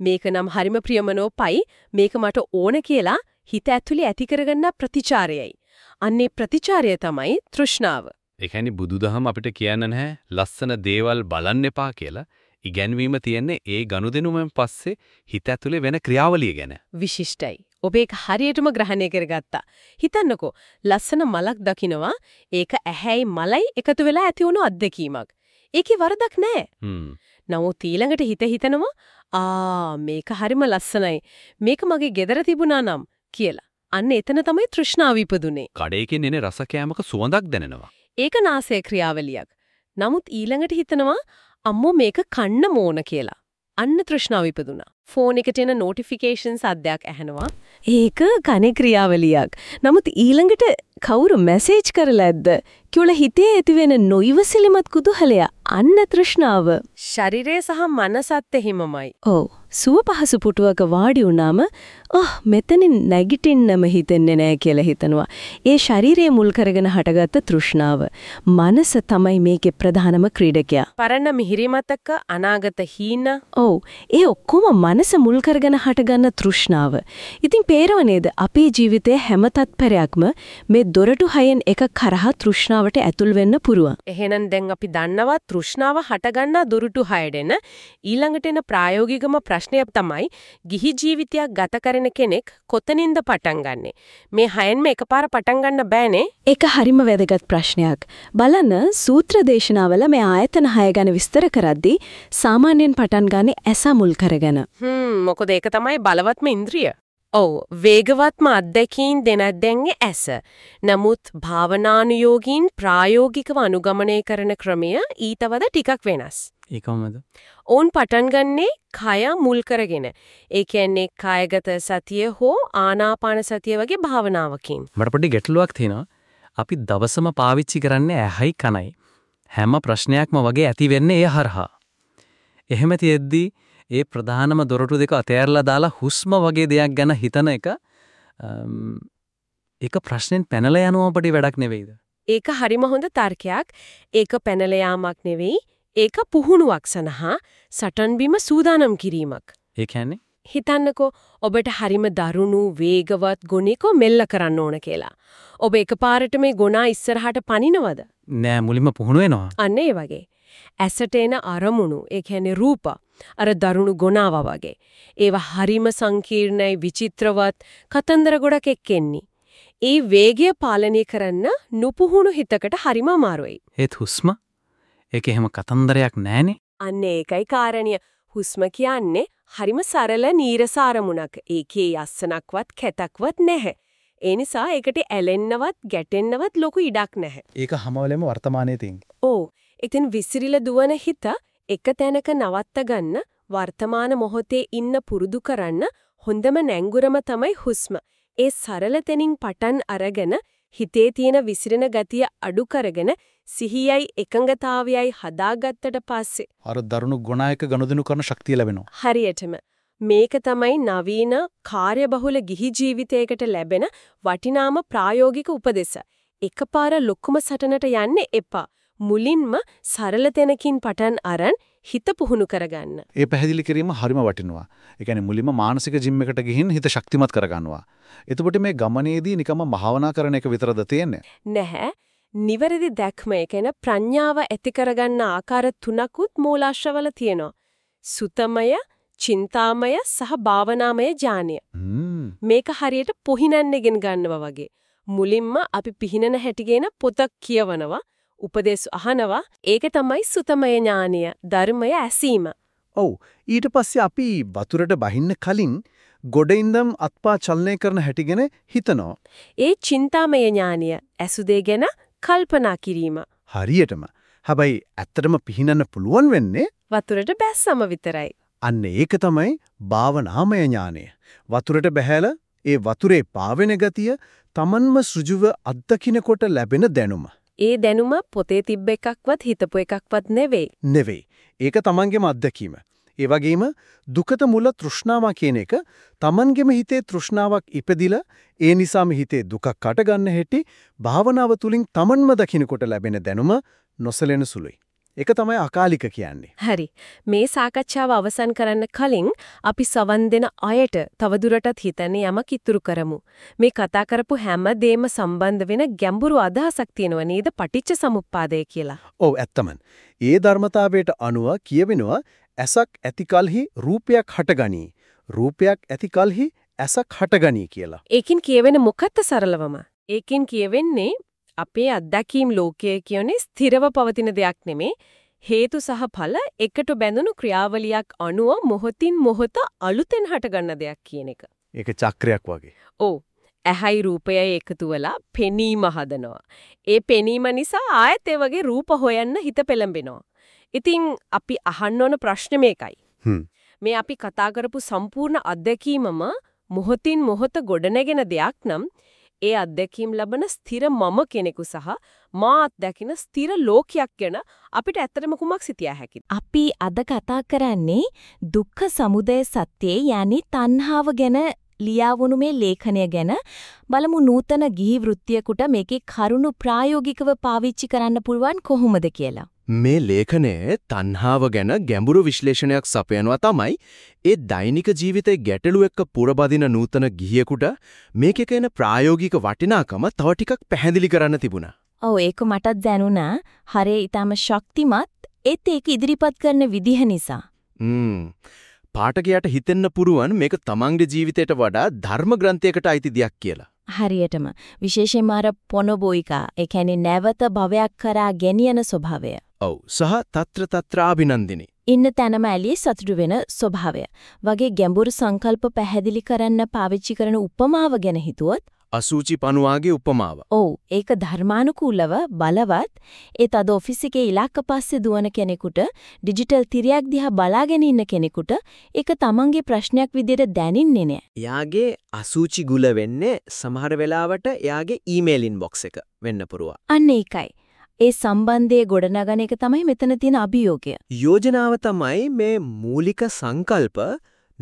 මේක නම් හරිම ප්‍රියමනෝපයි මේක මට ඕන කියලා හිත ඇතුලේ ඇති කරගන්න ප්‍රතිචාරයයි. අන්නේ ප්‍රතිචාරය තමයි තෘෂ්ණාව. ඒ කියන්නේ බුදුදහම අපිට කියන්න නැහැ ලස්සන දේවල් බලන්න එපා කියලා. ඉගැන්වීම තියෙන්නේ ඒ ගනුදෙනුවෙන් පස්සේ හිත ඇතුලේ වෙන ක්‍රියාවලිය ගැන. විශිෂ්ටයි. ඔබ ඒක හරියටම ග්‍රහණය කරගත්තා. හිතන්නකෝ ලස්සන මලක් දකිනවා ඒක ඇහැයි මලයි එකතු වෙලා ඇති වුණු අත්දැකීමක්. ඒකේ වරදක් නැහැ. නමුත් ඊළඟට හිත හිතනවා ආ මේක හරිම ලස්සනයි. මේක මගේ ගෙදර තිබුණා නම් කියලා. අන්න එතන තමයි තෘෂ්ණාව ඉපදුනේ. කඩේකින් එන රස කෑමක සුවඳක් දැනෙනවා. ඒක නාසය ක්‍රියාවලියක්. නමුත් ඊළඟට හිතනවා අම්මෝ මේක කන්න මෝන කියලා. අන්න තෘෂ්ණාව ඉපදුනා. ෆෝන් එකට එන නොටිෆිකේෂන්ස් අද්දයක් ඇහෙනවා. ඒක කනේ ක්‍රියාවලියක්. නමුත් ඊළඟට කවුරු මැසේජ් කරලා කියලා හිතේ ඇතිවෙන නොයිවසිලිමත් කුතුහලය අන්න තෘෂ්ණාව. ශරීරය සහ මනසත් එහිමමයි. ඔව්. සුව පහසු පුටුවක වාඩි වුණාම ඔහ් මෙතනින් නැගිටින්නම හිතෙන්නේ නැහැ කියලා හිතනවා. ඒ ශරීරය මුල් කරගෙන හටගත්ත තෘෂ්ණාව. මනස තමයි මේකේ ප්‍රධානම ක්‍රීඩකයා. පරණ මිහිරිමතක අනාගත හීන. ඔව්. ඒ ඔක්කොම මනස මුල් කරගෙන හටගන්න තෘෂ්ණාව. ඉතින් පේරව නේද අපේ ජීවිතයේ හැම තත්පරයක්ම මේ දොරටු හයෙන් එක කරහා තෘෂ්ණාවට ඇතුල් වෙන්න පුරුවන්. එහෙනම් දැන් අපි දන්නවා තෘෂ්ණාව හටගන්න දොරටු හයදෙන ඊළඟට එන ප්‍රායෝගිකම ප්‍රශ්නය තමයි ගිහි ජීවිතයක් ගත කරන කෙනෙක් කොතනින්ද පටන් ගන්නෙ? මේ හයෙන්ම එකපාර පටන් ගන්න බෑනේ. ඒක හරිම වැදගත් ප්‍රශ්නයක්. බලන්න සූත්‍ර දේශනාවල මේ ආයතන හය ගැන විස්තර කරද්දී සාමාන්‍යයෙන් පටන් ගන්නේ ඇස මුල් කරගෙන. හ්ම් මොකද ඒක තමයි බලවත්ම ඉන්ද්‍රිය. ඔව් වේගවත්ම අත්දැකීම් දෙනද්දැන්ගේ ඇස. නමුත් භාවනානුයෝගීන් ප්‍රායෝගිකව අනුගමනය කරන ක්‍රමය ඊට වඩා ටිකක් වෙනස්. ඒ කොහමද? ඕන් පටන් ගන්නේ කය මුල් කරගෙන. ඒ කියන්නේ කායගත සතිය හෝ ආනාපාන සතිය වගේ භාවනාවකින්. මට පොඩි ගැටලුවක් තියෙනවා. අපි දවසම පාවිච්චි කරන්නේ ඇහයි කනයි. හැම ප්‍රශ්නයක්ම වගේ ඇති වෙන්නේ ඒ හරහා. එහෙම තියෙද්දි ඒ ප්‍රධානම දොරටු දෙක අතෑරලා දාලා හුස්ම වගේ දෙයක් ගැන හිතන එක ඒක ප්‍රශ්නෙන් පැනලා යනවා අපිට වැඩක් නෙවෙයිද? ඒක හරිම හොඳ තර්කයක්. ඒක පැනල යාමක් නෙවෙයි. ඒක පුහුණුවක් සනහා සටන් බිම සූදානම් කිරීමක්. ඒ කියන්නේ හිතන්නකෝ ඔබට හරිම දරුණු වේගවත් ගුණිකෝ මෙල්ල කරන්න ඕන කියලා. ඔබ එකපාරට මේ ගුණා ඉස්සරහට පනිනවද? නෑ මුලින්ම පුහුණු වෙනවා. අන්න ඒ වගේ. ඇසට එන අරමුණු, ඒ කියන්නේ රූප, අර දරුණු ගුණාව වගේ. ඒවා හරිම සංකීර්ණයි, විචිත්‍රවත්, කතන්දර ගොඩක් එක්කෙන්නේ. ඒ වේගය පාලනය කරන්න නුපුහුණු හිතකට හරිම අමාරුයි. ඒත් හුස්ම ඒක එහෙම කතන්දරයක් නෑනේ. අන්න ඒකයි කාරණිය. හුස්ම කියන්නේ හරිම සරල නීරස අරමුණක්. ඒකේ යස්සනක්වත් කැතක්වත් නැහැ. ඒ නිසා ඒකට ඇලෙන්නවත් ගැටෙන්නවත් ලොකු ඉඩක් නැහැ. ඒක හැමවෙලෙම වර්තමානයේ තියෙන. ඕ ඉතින් විසිරිල දුවන හිත එක තැනක නවත්ත ගන්න වර්තමාන මොහොතේ ඉන්න පුරුදු කරන්න හොඳම නැංගුරම තමයි හුස්ම. ඒ සරල තැනින් පටන් අරගෙන හිතේ තියෙන විසිරෙන ගතිය අඩු කරගෙන සිහියයි එකඟතාවයයි හදාගත්තට පස්සේ අර දරුණු ගුණායක ගනුදෙනු කරන ශක්තිය ලැබෙනවා. හරියටම මේක තමයි නවීන කාර්යබහුල ගිහි ජීවිතයකට ලැබෙන වටිනාම ප්‍රායෝගික උපදෙස. එකපාර ලොකුම සටනට යන්න එපා. මුලින්ම සරල තැනකින් පටන් අරන් හිත පුහුණු කරගන්න. ඒ පැහැදිලි කිරීම හරිම වටිනවා. ඒ කියන්නේ මුලින්ම මානසික ජිම් එකට ගිහින් හිත ශක්තිමත් කරගන්නවා. එතකොට මේ ගමනේදී නිකම්ම භාවනා කරන එක විතරද තියෙන්නේ? නැහැ. නිවැරදි දැක්ම කියන ප්‍රඥාව ඇති කරගන්න ආකාර තුනකුත් මූලාශ්‍රවල තියෙනවා. සුතමය, චින්තාමය සහ භාවනාමය ඥානය. මේක හරියට පොහිනන්නේගෙන ගන්නවා වගේ. මුලින්ම අපි පිහිනන හැටිගෙන පොතක් කියවනවා, උපදේශ අහනවා. ඒක තමයි සුතමය ඥානය, ධර්මය ඇසීම. ඔව් ඊට පස්සේ අපි වතුරට බහින්න කලින් ගොඩින්දම් අත්පා චලනය කරන හැටිගෙන හිතනවා. ඒ චින්තාමය ඥානය ඇසුදේ ගැන කල්පනා කිරීම. හරියටම. හැබැයි ඇත්තටම පිහිනන්න පුළුවන් වෙන්නේ වතුරට බැස්සම විතරයි. අන්න ඒක තමයි භාවනාමය ඥානය. වතුරට බැහැලා ඒ වතුරේ පාවෙන ගතිය Tamanම සෘජුව අත්දකින්නකොට ලැබෙන දැනුම. ඒ දැනුම පොතේ තිබ්බ එකක්වත් හිතපු එකක්වත් නෙවෙයි. නෙවෙයි. ඒක Tamanගේම අත්දැකීම. ඒ වගේම දුකත මුල තෘෂ්ණාව කියන එක Tamanගේම හිතේ තෘෂ්ණාවක් ඉපදිලා ඒ නිසාම හිතේ දුකක් අට ගන්න හැටි භාවනාව තුලින් Tamanම දකින්නකොට ලැබෙන දැනුම නොසලෙන සුළුයි. ඒක තමයි අකාලික කියන්නේ. හරි. මේ සාකච්ඡාව අවසන් කරන්න කලින් අපි සවන් දෙන අයට තවදුරටත් හිතන්නේ යමක් ඉතුරු කරමු. මේ කතා කරපු හැම දෙයක්ම සම්බන්ධ වෙන ගැඹුරු අදහසක් තියෙනව නේද පටිච්ච සමුප්පාදය කියලා. ඔව් ඇත්තමන්. ඒ ධර්මතාවයට අනුව කියවෙනවා ඇසක් ඇතිකල්හි රූපයක් හටගනී. රූපයක් ඇතිකල්හි ඇසක් හටගනී කියලා. ඒකින් කියවෙන මොකක්ද සරලවම? ඒකින් කියවෙන්නේ අපේ අත්දැකීම් ලෝකය කියන්නේ ස්ථිරව පවතින දෙයක් නෙමේ හේතු සහ ඵල එකට බැඳුණු ක්‍රියාවලියක් අනුව මොහොතින් මොහොත අලුතෙන් හටගන්න දෙයක් කියන එක. ඒක චක්‍රයක් වගේ. ඔව්. ඇහයි රූපයයි එකතු වෙලා පෙනීම හදනවා. ඒ පෙනීම නිසා ආයෙත් ඒ වගේ රූප හොයන්න හිත පෙළඹෙනවා. ඉතින් අපි අහන්න ඕන ප්‍රශ්නේ මේකයි. මේ අපි කතා කරපු සම්පූර්ණ අත්දැකීමම මොහොතින් මොහොත ගොඩනැගෙන දෙයක් නම් ඒ අත්දැකීම් ලබන ස්ථිර මම කෙනෙකු සහ මා අත්දැකින ස්ථිර ලෝකයක් ගැන අපිට ඇත්තටම කුමක් සිතිය හැකිද? අපි අද කතා කරන්නේ දුක්ඛ සමුදය සත්‍යයේ යනි තණ්හාව ගැන ලියාවුණු මේ ලේඛනය ගැන බලමු නූතන ගිහි වෘත්තියකට මේකේ කරුණු ප්‍රායෝගිකව පාවිච්චි කරන්න පුළුවන් කොහොමද කියලා. මේ ලේඛනයේ තණ්හාව ගැන ගැඹුරු විශ්ලේෂණයක් සපයනවා තමයි ඒ දෛනික ජීවිතයේ ගැටලු එක්ක පුරබදින නූතන ගිහියෙකුට මේකේ කෙන ප්‍රායෝගික වටිනාකම තව ටිකක් පැහැදිලි කරන්න තිබුණා. ඔව් ඒක මටත් දැනුණා. හරේ ඊටම ශක්තිමත් ඒත් ඒක ඉදිරිපත් කරන විදිහ නිසා. හ්ම්. පාඨකයාට හිතෙන්න පුරුවන් මේක තමන්ගේ ජීවිතයට වඩා ධර්ම ග්‍රන්ථයකට අයිති දෙයක් කියලා. හරියටම විශේෂයෙන්ම අර පොනබෝයිකා ඒ කියන්නේ නැවත භවයක් කරා ගෙනියන ස්වභාවය. ඔව් සහ తත්‍ර తත්‍රාබිනන්දිනි. ඉන්න තැනම ඇලියේ සතුටු වෙන ස්වභාවය. වගේ ගැඹුරු සංකල්ප පැහැදිලි කරන්න පාවිච්චි කරන උපමාව ගැන හිතුවොත් අසූචි පණුවාගේ උපමාව. ඔව් ඒක ධර්මානුකූලව බලවත් ඒත් අද ඔෆිස් එකේ ඉලක්ක පස්සේ දුවන කෙනෙකුට ඩිජිටල් තිරයක් දිහා බලාගෙන ඉන්න කෙනෙකුට ඒක තමන්ගේ ප්‍රශ්නයක් විදිහට දැනින්නේ නෑ. එයාගේ අසූචි ගුල වෙන්නේ සමහර වෙලාවට එයාගේ ඊමේල් ඉන්බොක්ස් එක වෙන්න පුරුවා. අන්න ඒකයි. ඒ සම්බන්ධයේ ගොඩනගන එක තමයි මෙතන තියෙන අභියෝගය. යෝජනාව තමයි මේ මූලික සංකල්ප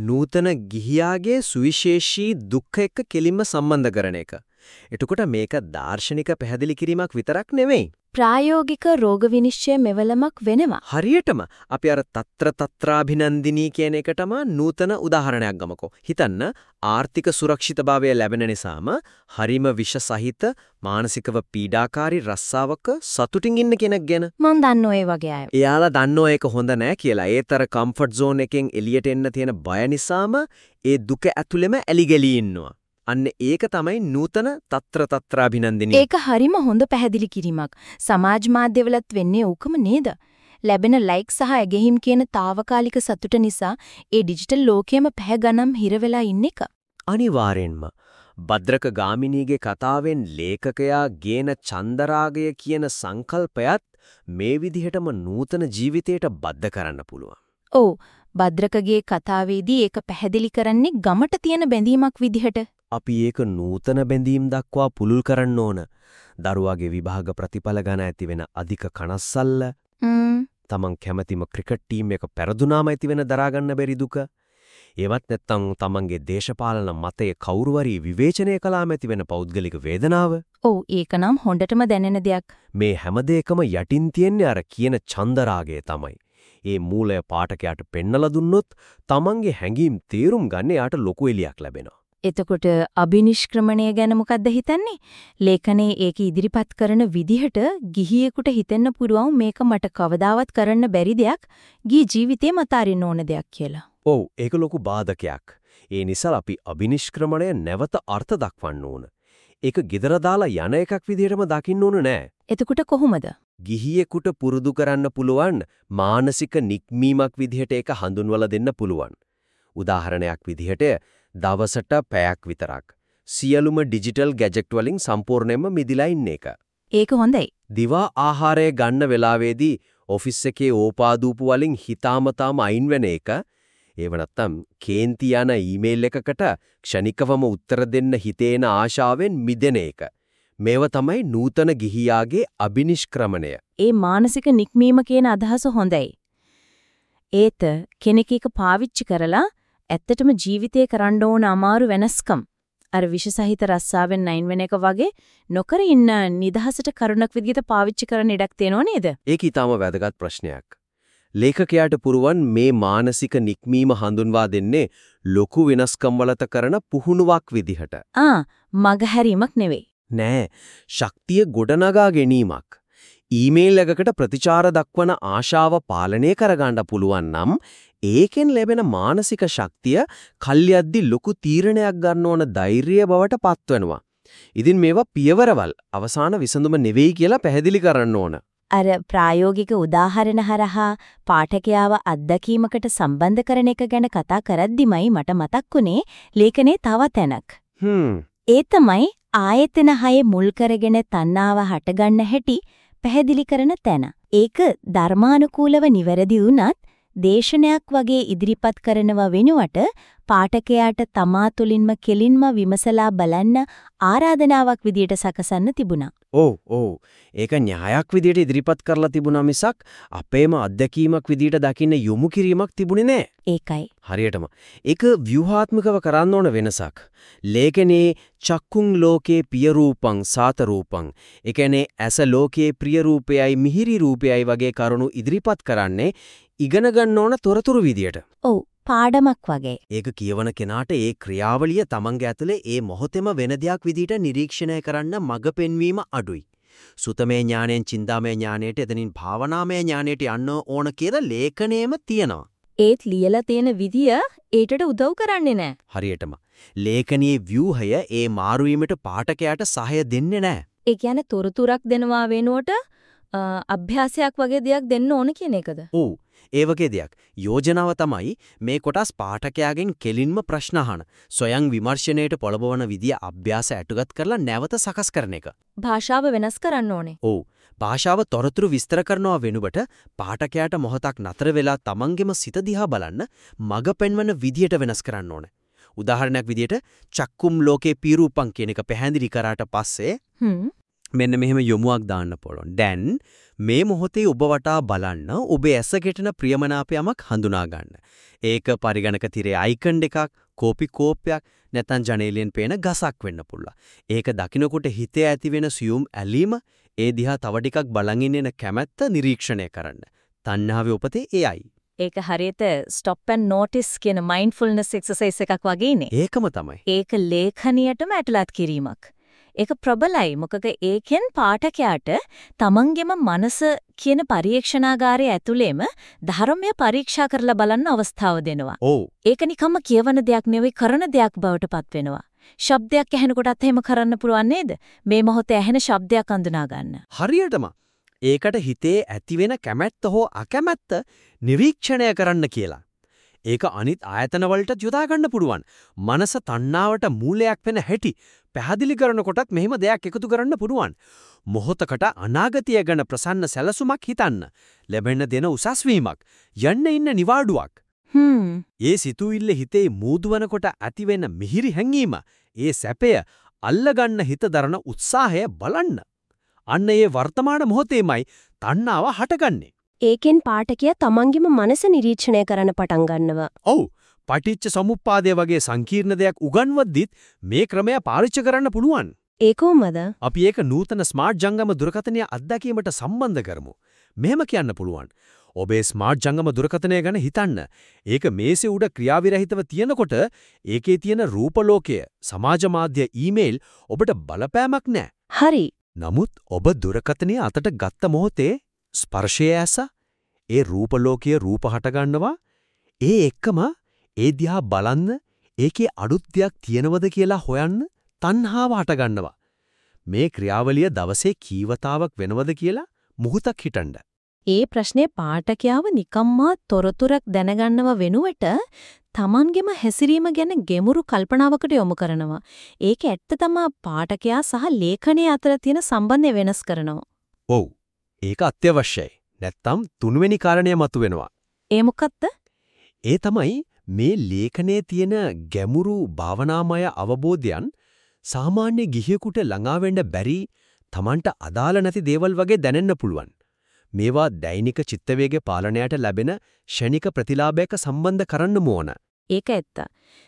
නූතන ගිහියාගේ සුවිශේෂී දුක්ඛ එක්ක කෙලින්ම සම්බන්ධ කරන එක. එතකොට මේක දාර්ශනික පැහැදිලි කිරීමක් විතරක් නෙවෙයි. ප්‍රායෝගික රෝග විනිශ්චය මෙවලමක් වෙනවා. හරියටම අපි අර తත්‍ර తත්‍රාභිනන්දිනී කියන එකටම නූතන උදාහරණයක් ගමකෝ. හිතන්න ආර්ථික සුරක්ෂිතභාවය ලැබෙන නිසාම හරිම විෂ සහිත මානසිකව පීඩාකාරී රස්සාවක සතුටින් ඉන්න කෙනෙක් ගැන. මං දන්න ඔය වගේ අය. එයාලා දන්නෝ ඒක හොඳ නෑ කියලා. ඒතර කම්ෆර්ට් සෝන් එකෙන් එළියට එන්න තියෙන බය නිසාම ඒ දුක ඇතුළෙම ඇලිගලී ඉන්නවා. අන්න ඒක තමයි නූතන తත්‍ර తත්‍රාభిනන්දිනී. ඒක හරිම හොඳ පැහැදිලි කිරීමක්. සමාජ මාධ්‍යවලත් වෙන්නේ ඕකම නේද? ලැබෙන ලයික් සහ ඇගෙහිම් කියන తాවකාලික සතුට නිසා ඒ ඩිජිටල් ලෝකයේම පැහැ ගනම් හිර වෙලා ඉන්න එක. අනිවාර්යෙන්ම භද්‍රක ගාමිනීගේ කතාවෙන් ලේඛකයා ගේන චන්දරාගය කියන සංකල්පයත් මේ විදිහටම නූතන ජීවිතයට බද්ධ කරන්න පුළුවන්. ඔව්. භද්‍රකගේ කතාවේදී ඒක පැහැදිලි කරන්නේ ගමට තියෙන බැඳීමක් විදිහට. අපි ඒක නූතන බැඳීම් දක්වා පුළුල් කරන්න ඕන. දරුවාගේ විභාග ප්‍රතිඵල ගන්න ඇති වෙන අධික කනස්සල්ල, තමන් කැමතිම ක්‍රිකට් ටීම් එක පෙරදුනාම ඇති වෙන දරා ගන්න බැරි දුක. ඒවත් නැත්තම් තමන්ගේ දේශපාලන මතය කවුරුවරි විවේචනය කළාම ඇති වෙන පෞද්ගලික වේදනාව. ඔව් ඒක නම් හොඳටම දැනෙන දෙයක්. මේ හැම දෙයකම යටින් තියෙන්නේ අර කියන චන්දරාගය තමයි. ඒ මූලය පාඨකයාට පෙන්නලා දුන්නොත් තමන්ගේ හැඟීම් තේරුම් ගන්න යාට ලොකු එලියක් ලැබෙනවා. එතකොට අබිනිෂ්ක්‍රමණය ගැන මොකද්ද හිතන්නේ? ලේඛනයේ ඒක ඉදිරිපත් කරන විදිහට ගිහියෙකුට හිතෙන්න පුරුවන් මේක මට කවදාවත් කරන්න බැරි දෙයක්, ගිහි ජීවිතේ මත අරින්න ඕන දෙයක් කියලා. ඔව් ඒක ලොකු බාධකයක්. ඒ නිසා අපි අබිනිෂ්ක්‍රමණය නැවත අර්ථ දක්වන්න ඕන. ඒක gedara දාලා යන එකක් විදිහටම දකින්න ඕන නෑ. එතකොට කොහොමද? ගිහියෙකුට පුරුදු කරන්න පුළුවන් මානසික නික්මීමක් විදිහට ඒක හඳුන්වලා දෙන්න පුළුවන්. උදාහරණයක් විදිහට දවසට පැයක් විතරක් සියලුම ඩිජිටල් ගැජට් වලින් සම්පූර්ණයෙන්ම මිදිලා ඉන්න එක. ඒක හොඳයි. දිවා ආහාරය ගන්න වෙලාවේදී ඔෆිස් එකේ ඕපාදූපු වලින් හිතාමතාම අයින් වෙන එක ඒව නැත්තම් කේන්ති යන ඊමේල් එකකට ක්ෂණිකවම උත්තර දෙන්න හිතේන ආශාවෙන් මිදෙන එක. මේව තමයි නූතන ගිහියාගේ අබිනිෂ්ක්‍රමණය. ඒ මානසික නික්මීම කියන අදහස හොඳයි. ඒත කෙනෙක් එක පාවිච්චි කරලා ඇත්තටම ජීවිතේ කරන්න ඕන අමාරු වෙනස්කම් අර විෂ සහිත රස්සාවෙන් නයින් වෙන එක වගේ නොකර ඉන්න නිදහසට කරුණක් විදිහට පාවිච්චි කරන්න ඉඩක් තියෙනව නේද? ඒක ඊටාම වැදගත් ප්‍රශ්නයක්. ලේඛකයාට පුරුවන් මේ මානසික නික්මීම හඳුන්වා දෙන්නේ ලොකු වෙනස්කම් වලත කරන පුහුණුවක් විදිහට. ආ මගහැරීමක් නෙවෙයි. නෑ ශක්තිය ගොඩනගා ගැනීමක්. ඊමේල් එකකට ප්‍රතිචාර දක්වන ආශාව පාලනය කරගන්න පුළුවන් නම් ඒකෙන් ලැබෙන මානසික ශක්තිය කල්යද්දි ලොකු තීරණයක් ගන්න ඕන ධෛර්යය බවට පත්වෙනවා. ඉතින් මේවා පියවරවල් අවසාන විසඳුම නෙවෙයි කියලා පැහැදිලි කරන්න ඕන. අර ප්‍රායෝගික උදාහරණ හරහා පාඨකයාව අත්දැකීමකට සම්බන්ධ කරන එක ගැන කතා කරද්දිමයි මට මතක් වුණේ ලේඛනයේ තව තැනක්. හ්ම්. ඒ තමයි ආයතන හයේ මුල් කරගෙන තණ්හාව හටගන්න හැටි පැහැදිලි කරන තැන. ඒක ධර්මානුකූලව නිවැරදි වුණත් දේශනයක් වගේ ඉදිරිපත් කරනව වෙනුවට පාඨකයාට තමා තුළින්ම කෙලින්ම විමසලා බලන්න ආරාධනාවක් විදියට සකසන්න තිබුණා. ඔව් ඔව් ඒක න්‍යායක් විදියට ඉදිරිපත් කරලා තිබුණා මිසක් අපේම අත්දැකීමක් විදියට දකින්න යොමු කිරීමක් තිබුණේ නෑ. ඒකයි. හරියටම. ඒක ව්‍යුහාත්මකව කරන්න ඕන වෙනසක්. ලේඛනේ චක්කුං ලෝකේ පිය රූපං සාත රූපං. ඒ කියන්නේ ඇස ලෝකේ ප්‍රිය රූපයයි මිහිරි රූපයයි වගේ කරුණු ඉදිරිපත් කරන්නේ ඉගෙන ගන්න ඕන තොරතුරු විදියට. ඔව් පාඩමක් වගේ. ඒක කියවන කෙනාට ඒ ක්‍රියාවලිය තමන්ගේ ඇතුලේ ඒ මොහොතේම වෙන දෙයක් විදිහට නිරීක්ෂණය කරන්න මඟ පෙන්වීම අඩුයි. සුතමේ ඥාණයෙන් චින්තාමේ ඥාණයට එතනින් භාවනාමය ඥාණයට යන්න ඕන කියලා ලේඛනයේම තියෙනවා. ඒත් ලියලා තියෙන විදිය ඒටට උදව් කරන්නේ නැහැ. හරියටම. ලේඛනයේ ව්‍යුහය ඒ මාරු වීමට පාඨකයාට සහාය දෙන්නේ නැහැ. ඒ කියන්නේ තොරතුරක් දෙනවා වෙනුවට අභ්‍යාසයක් වගේ දෙයක් දෙන්න ඕන කියන එකද? ඔව්. ඒ වගේ දෙයක්. යෝජනාව තමයි මේ කොටස් පාඨකයාගෙන් කෙලින්ම ප්‍රශ්න අහන, සොයන් විමර්ශනයේට පොළඹවන විදිය අභ්‍යාස ඇටුගත් කරලා නැවත සකස් කරන එක. භාෂාව වෙනස් කරන්න ඕනේ. ඔව්. භාෂාව තොරතුරු විස්තර කරනවා වෙනුවට පාඨකයාට මොහොතක් නතර වෙලා තමන්ගෙම සිත දිහා බලන්න මග පෙන්වන විදියට වෙනස් කරන්න ඕනේ. උදාහරණයක් විදියට චක්කුම් ලෝකේ පීරූපං කියන එක පැහැදිලි කරාට පස්සේ මෙන්න මෙහෙම යොමුවක් දාන්න පුළුවන්. දැන් මේ මොහොතේ ඔබ වටා බලන්න ඔබේ ඇස ගැටෙන ප්‍රියමනාපයමක් හඳුනා ගන්න. ඒක පරිගණක තිරේ අයිකන් එකක්, කෝපි කෝපයක් නැත්නම් ජනේලෙන් පේන ගසක් වෙන්න පුළුවන්. ඒක දකින්නකොට හිතේ ඇති වෙන සියුම් ඇලීම ඒ දිහා තව ටිකක් බලන් ඉන්න කැමැත්ත නිරීක්ෂණය කරන්න. තණ්හාවේ උපතේ එයයි. ඒක හරියට stop and notice කියන mindfulness exercise එකක් වගේනේ. ඒකම තමයි. ඒක ලේඛනියටම ඇතුළත් කිරීමක්. ඒක ප්‍රබලයි. මොකද ඒකෙන් පාඨකයාට තමන්ගේම මනස කියන පරීක්ෂණාගාරය ඇතුළේම ධර්මය පරීක්ෂා කරලා බලන්න අවස්ථාව දෙනවා. ඔව්. ඒක නිකම්ම කියවන දෙයක් නෙවෙයි කරන දෙයක් බවට පත් වෙනවා. ශබ්දයක් ඇහෙනකොටත් එහෙම කරන්න පුළුවන් නේද? මේ මොහොතේ ඇහෙන ශබ්දයක් අඳුනා ගන්න. හරියටම. ඒකට හිතේ ඇතිවෙන කැමැත්ත හෝ අකමැත්ත නිරීක්ෂණය කරන්න කියලා. ඒක අනිත් ආයතන වලට යොදා ගන්න පුළුවන්. මනස තණ්හාවට මූලයක් වෙන හැටි පැහැදිලි කරනකොටත් මෙහෙම දෙයක් එකතු කරන්න පුළුවන්. මොහොතකට අනාගතය ගැන ප්‍රසන්න සැලසුමක් හිතන්න. ලැබෙන දෙන උසස් වීමක්. යන්න ඉන්න නිවාඩුවක්. හ්ම්. ඒ සිතුවිල්ල හිතේ මූදුවනකොට ඇතිවෙන මිහිරි හැඟීම, ඒ සැපය අල්ලගන්න හිත දරන උත්සාහය බලන්න. අන්න ඒ වර්තමාන මොහොතේමයි තණ්හාව හටගන්නේ. ඒකෙන් පාඨකයා තමන්ගේම මනස නිරීක්ෂණය කරන්න පටන් ගන්නවා. ඔව්. පටිච්ච සමුප්පාදය වගේ සංකීර්ණ දෙයක් උගන්වද්දිත් මේ ක්‍රමය පාවිච්චි කරන්න පුළුවන්. ඒ කොහොමද? අපි ඒක නූතන ස්මාර්ට් ජංගම දුරකථනය අත්දැකීමට සම්බන්ධ කරමු. මෙහෙම කියන්න පුළුවන්. ඔබේ ස්මාර්ට් ජංගම දුරකථනය ගැන හිතන්න. ඒක මේසේ උඩ ක්‍රියාවිරහිතව තියෙනකොට ඒකේ තියෙන රූපලෝකය, සමාජ මාධ්‍ය, ඊමේල් ඔබට බලපෑමක් නැහැ. හරි. නමුත් ඔබ දුරකථනය අතට ගත්ත මොහොතේ ස්පර්ශය ඇස ඒ රූපලෝකයේ රූප හටගන්නවා ඒ එක්කම ඒ දිහා බලන්න ඒකේ අඩුත් දෙයක් තියෙනවද කියලා හොයන්න තණ්හාව හටගන්නවා මේ ක්‍රියාවලිය දවසේ කීවතාවක් වෙනවද කියලා මුහුතක් හිටන්න ඒ ප්‍රශ්නේ පාඨකයාව නිකම්ම තොරතුරක් දැනගන්නව වෙනුවට තමන්ගෙම හැසිරීම ගැන ගැඹුරු කල්පනාවකට යොමු කරනවා. ඒක ඇත්ත තමා පාඨකයා සහ ලේඛනය අතර තියෙන සම්බන්ධය වෙනස් කරනවා. ඔව්. ඒක අත්‍යවශ්‍යයි. නැත්තම් තුන්වෙනි කාරණය මතුවෙනවා. ඒ මොකක්ද? ඒ තමයි මේ ලේඛනයේ තියෙන ගැඹුරු භාවනාමය අවබෝධයන් සාමාන්‍ය ගිහියෙකුට ළඟා වෙන්න බැරි Tamanට අදාළ නැති දේවල් වගේ දැනෙන්න පුළුවන්. මේවා දෛනික චිත්තවේග පාලනයට ලැබෙන ෂණික ප්‍රතිලාභයක සම්බන්ධ කරන්න ඕන. ඒක ඇත්ත.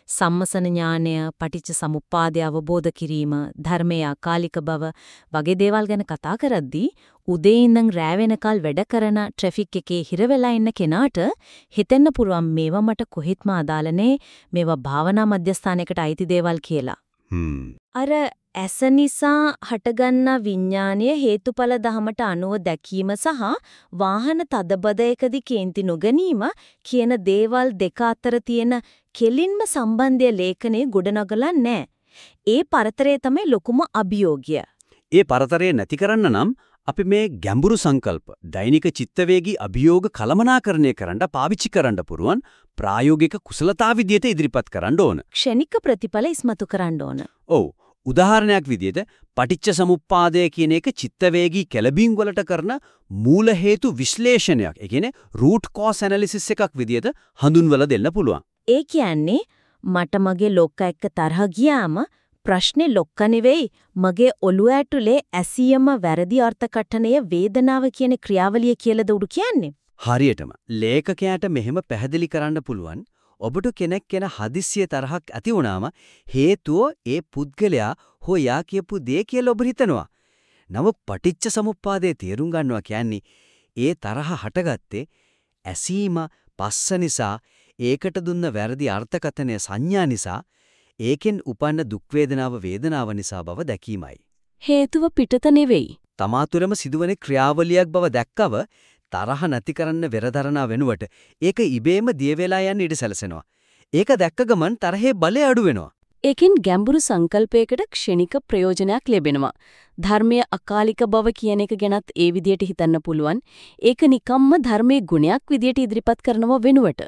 සම්මසන ඥානය, පටිච්ච සමුප්පාදය අවබෝධ කිරීම, ධර්මයේ අකාලික බව වගේ දේවල් ගැන කතා කරද්දී උදේ ඉඳන් රෑ වෙනකල් වැඩ කරන ට්‍රැෆික් එකේ හිර වෙලා ඉන්න කෙනාට හිතෙන්න පුළුවන් මේවා මට කොහෙත්ම අදාළ මේවා භාවනා මධ්‍යස්ථානයකට අයිති දේවල් කියලා. අර ඇස නිසා හටගන්නා විඥානය හේතුඵල ධමයට අනුව දැකීම සහ වාහන තදබදයකදී කේන්ති නොගැනීම කියන දේවල් දෙක අතර තියෙන කෙලින්ම සම්බන්ධය ලේඛනයේ ගොඩනගලා නැහැ. ඒ පරතරය තමයි ලොකුම අභියෝගය. ඒ පරතරය නැති කරන්න නම් අපි මේ ගැඹුරු සංකල්ප දෛනික චිත්තවේගී අභියෝග කලමනාකරණය කරන්න පාවිච්චි කරන්න පුරුවන් ප්‍රායෝගික කුසලතා විදියට ඉදිරිපත් කරන්න ඕන. ක්ෂණික ප්‍රතිඵල ඉස්මතු කරන්න ඕන. ඔව්. උදාහරණයක් විදියට පටිච්ච සමුප්පාදය කියන එක චිත්තවේගී කැළඹීම් වලට කරන මූල හේතු විශ්ලේෂණයක්. ඒ කියන්නේ root cause analysis එකක් විදියට හඳුන්වලා දෙන්න පුළුවන්. ඒ කියන්නේ මට මගේ ලොක්ක එක්ක තරහ ගියාම ප්‍රශ්නේ ලොක්ක නෙවෙයි මගේ ඔළුව ඇතුලේ ඇසියම වැරදි අර්ථකථනය වේදනාව කියන ක්‍රියාවලිය කියලාද උඩු කියන්නේ. හරියටම ලේඛකයාට මෙහෙම පැහැදිලි කරන්න පුළුවන් ඔබට කෙනෙක් කෙන හදිස්සිය තරහක් ඇති වුණාම හේතුව ඒ පුද්ගලයා හෝ යා කියපු දේ කියලා ඔබ හිතනවා. නමුත් පටිච්ච සමුප්පාදයේ තේරුම් ගන්නවා කියන්නේ ඒ තරහ හටගත්තේ ඇසීම පස්ස නිසා ඒකට දුන්න වැරදි අර්ථකථනය සංඥා නිසා ඒකෙන් උපන්න දුක් වේදනාව නිසා බව දැකීමයි. හේතුව පිටත නෙවෙයි. තමා තුළම සිදුවන ක්‍රියාවලියක් බව දැක්කව තරහ නැති කරන්න වෙරදරනා වෙනුවට ඒක ඉබේම දිය වෙලා යන්න ඉඩ සැලසෙනවා. ඒක දැක්ක ගමන් තරහේ බලය අඩු වෙනවා. ඒකෙන් ගැඹුරු සංකල්පයකට ක්ෂණික ප්‍රයෝජනයක් ලැබෙනවා. ධර්මයේ අකාලික බව කියන එක ගැනත් ඒ විදිහට හිතන්න පුළුවන්. ඒක නිකම්ම ධර්මයේ ගුණයක් විදිහට ඉදිරිපත් කරනව වෙනුවට.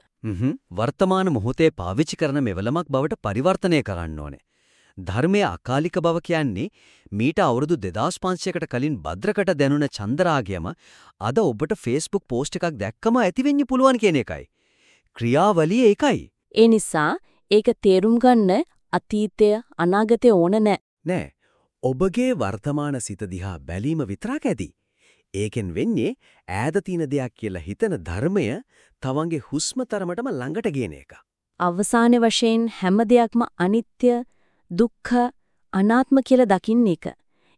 වර්තමාන මොහොතේ පාවිච්චි කරන මෙවලමක් බවට පරිවර්තනය කරන්න ඕනේ. ධර්මයේ අකාලික බව කියන්නේ මීට අවුරුදු 2500කට කලින් භද්‍රකට දැනුණ චන්දරාගයම අද ඔබට Facebook පෝස්ට් එකක් දැක්කම ඇතිවෙන්න පුළුවන් කියන එකයි. ක්‍රියාවලිය ඒකයි. ඒ නිසා ඒක තේරුම් ගන්න අතීතය අනාගතය ඕන නෑ. නෑ. ඔබගේ වර්තමාන සිත දිහා බැලීම විතරක් ඇති. ඒකෙන් වෙන්නේ ඈත තියෙන දෙයක් කියලා හිතන ධර්මය තවන්ගේ හුස්ම තරමටම ළඟට ගෙන එක. අවසාන වශයෙන් හැම දෙයක්ම අනිත්‍ය, දුක්ඛ, අනාත්ම කියලා දකින්න එක.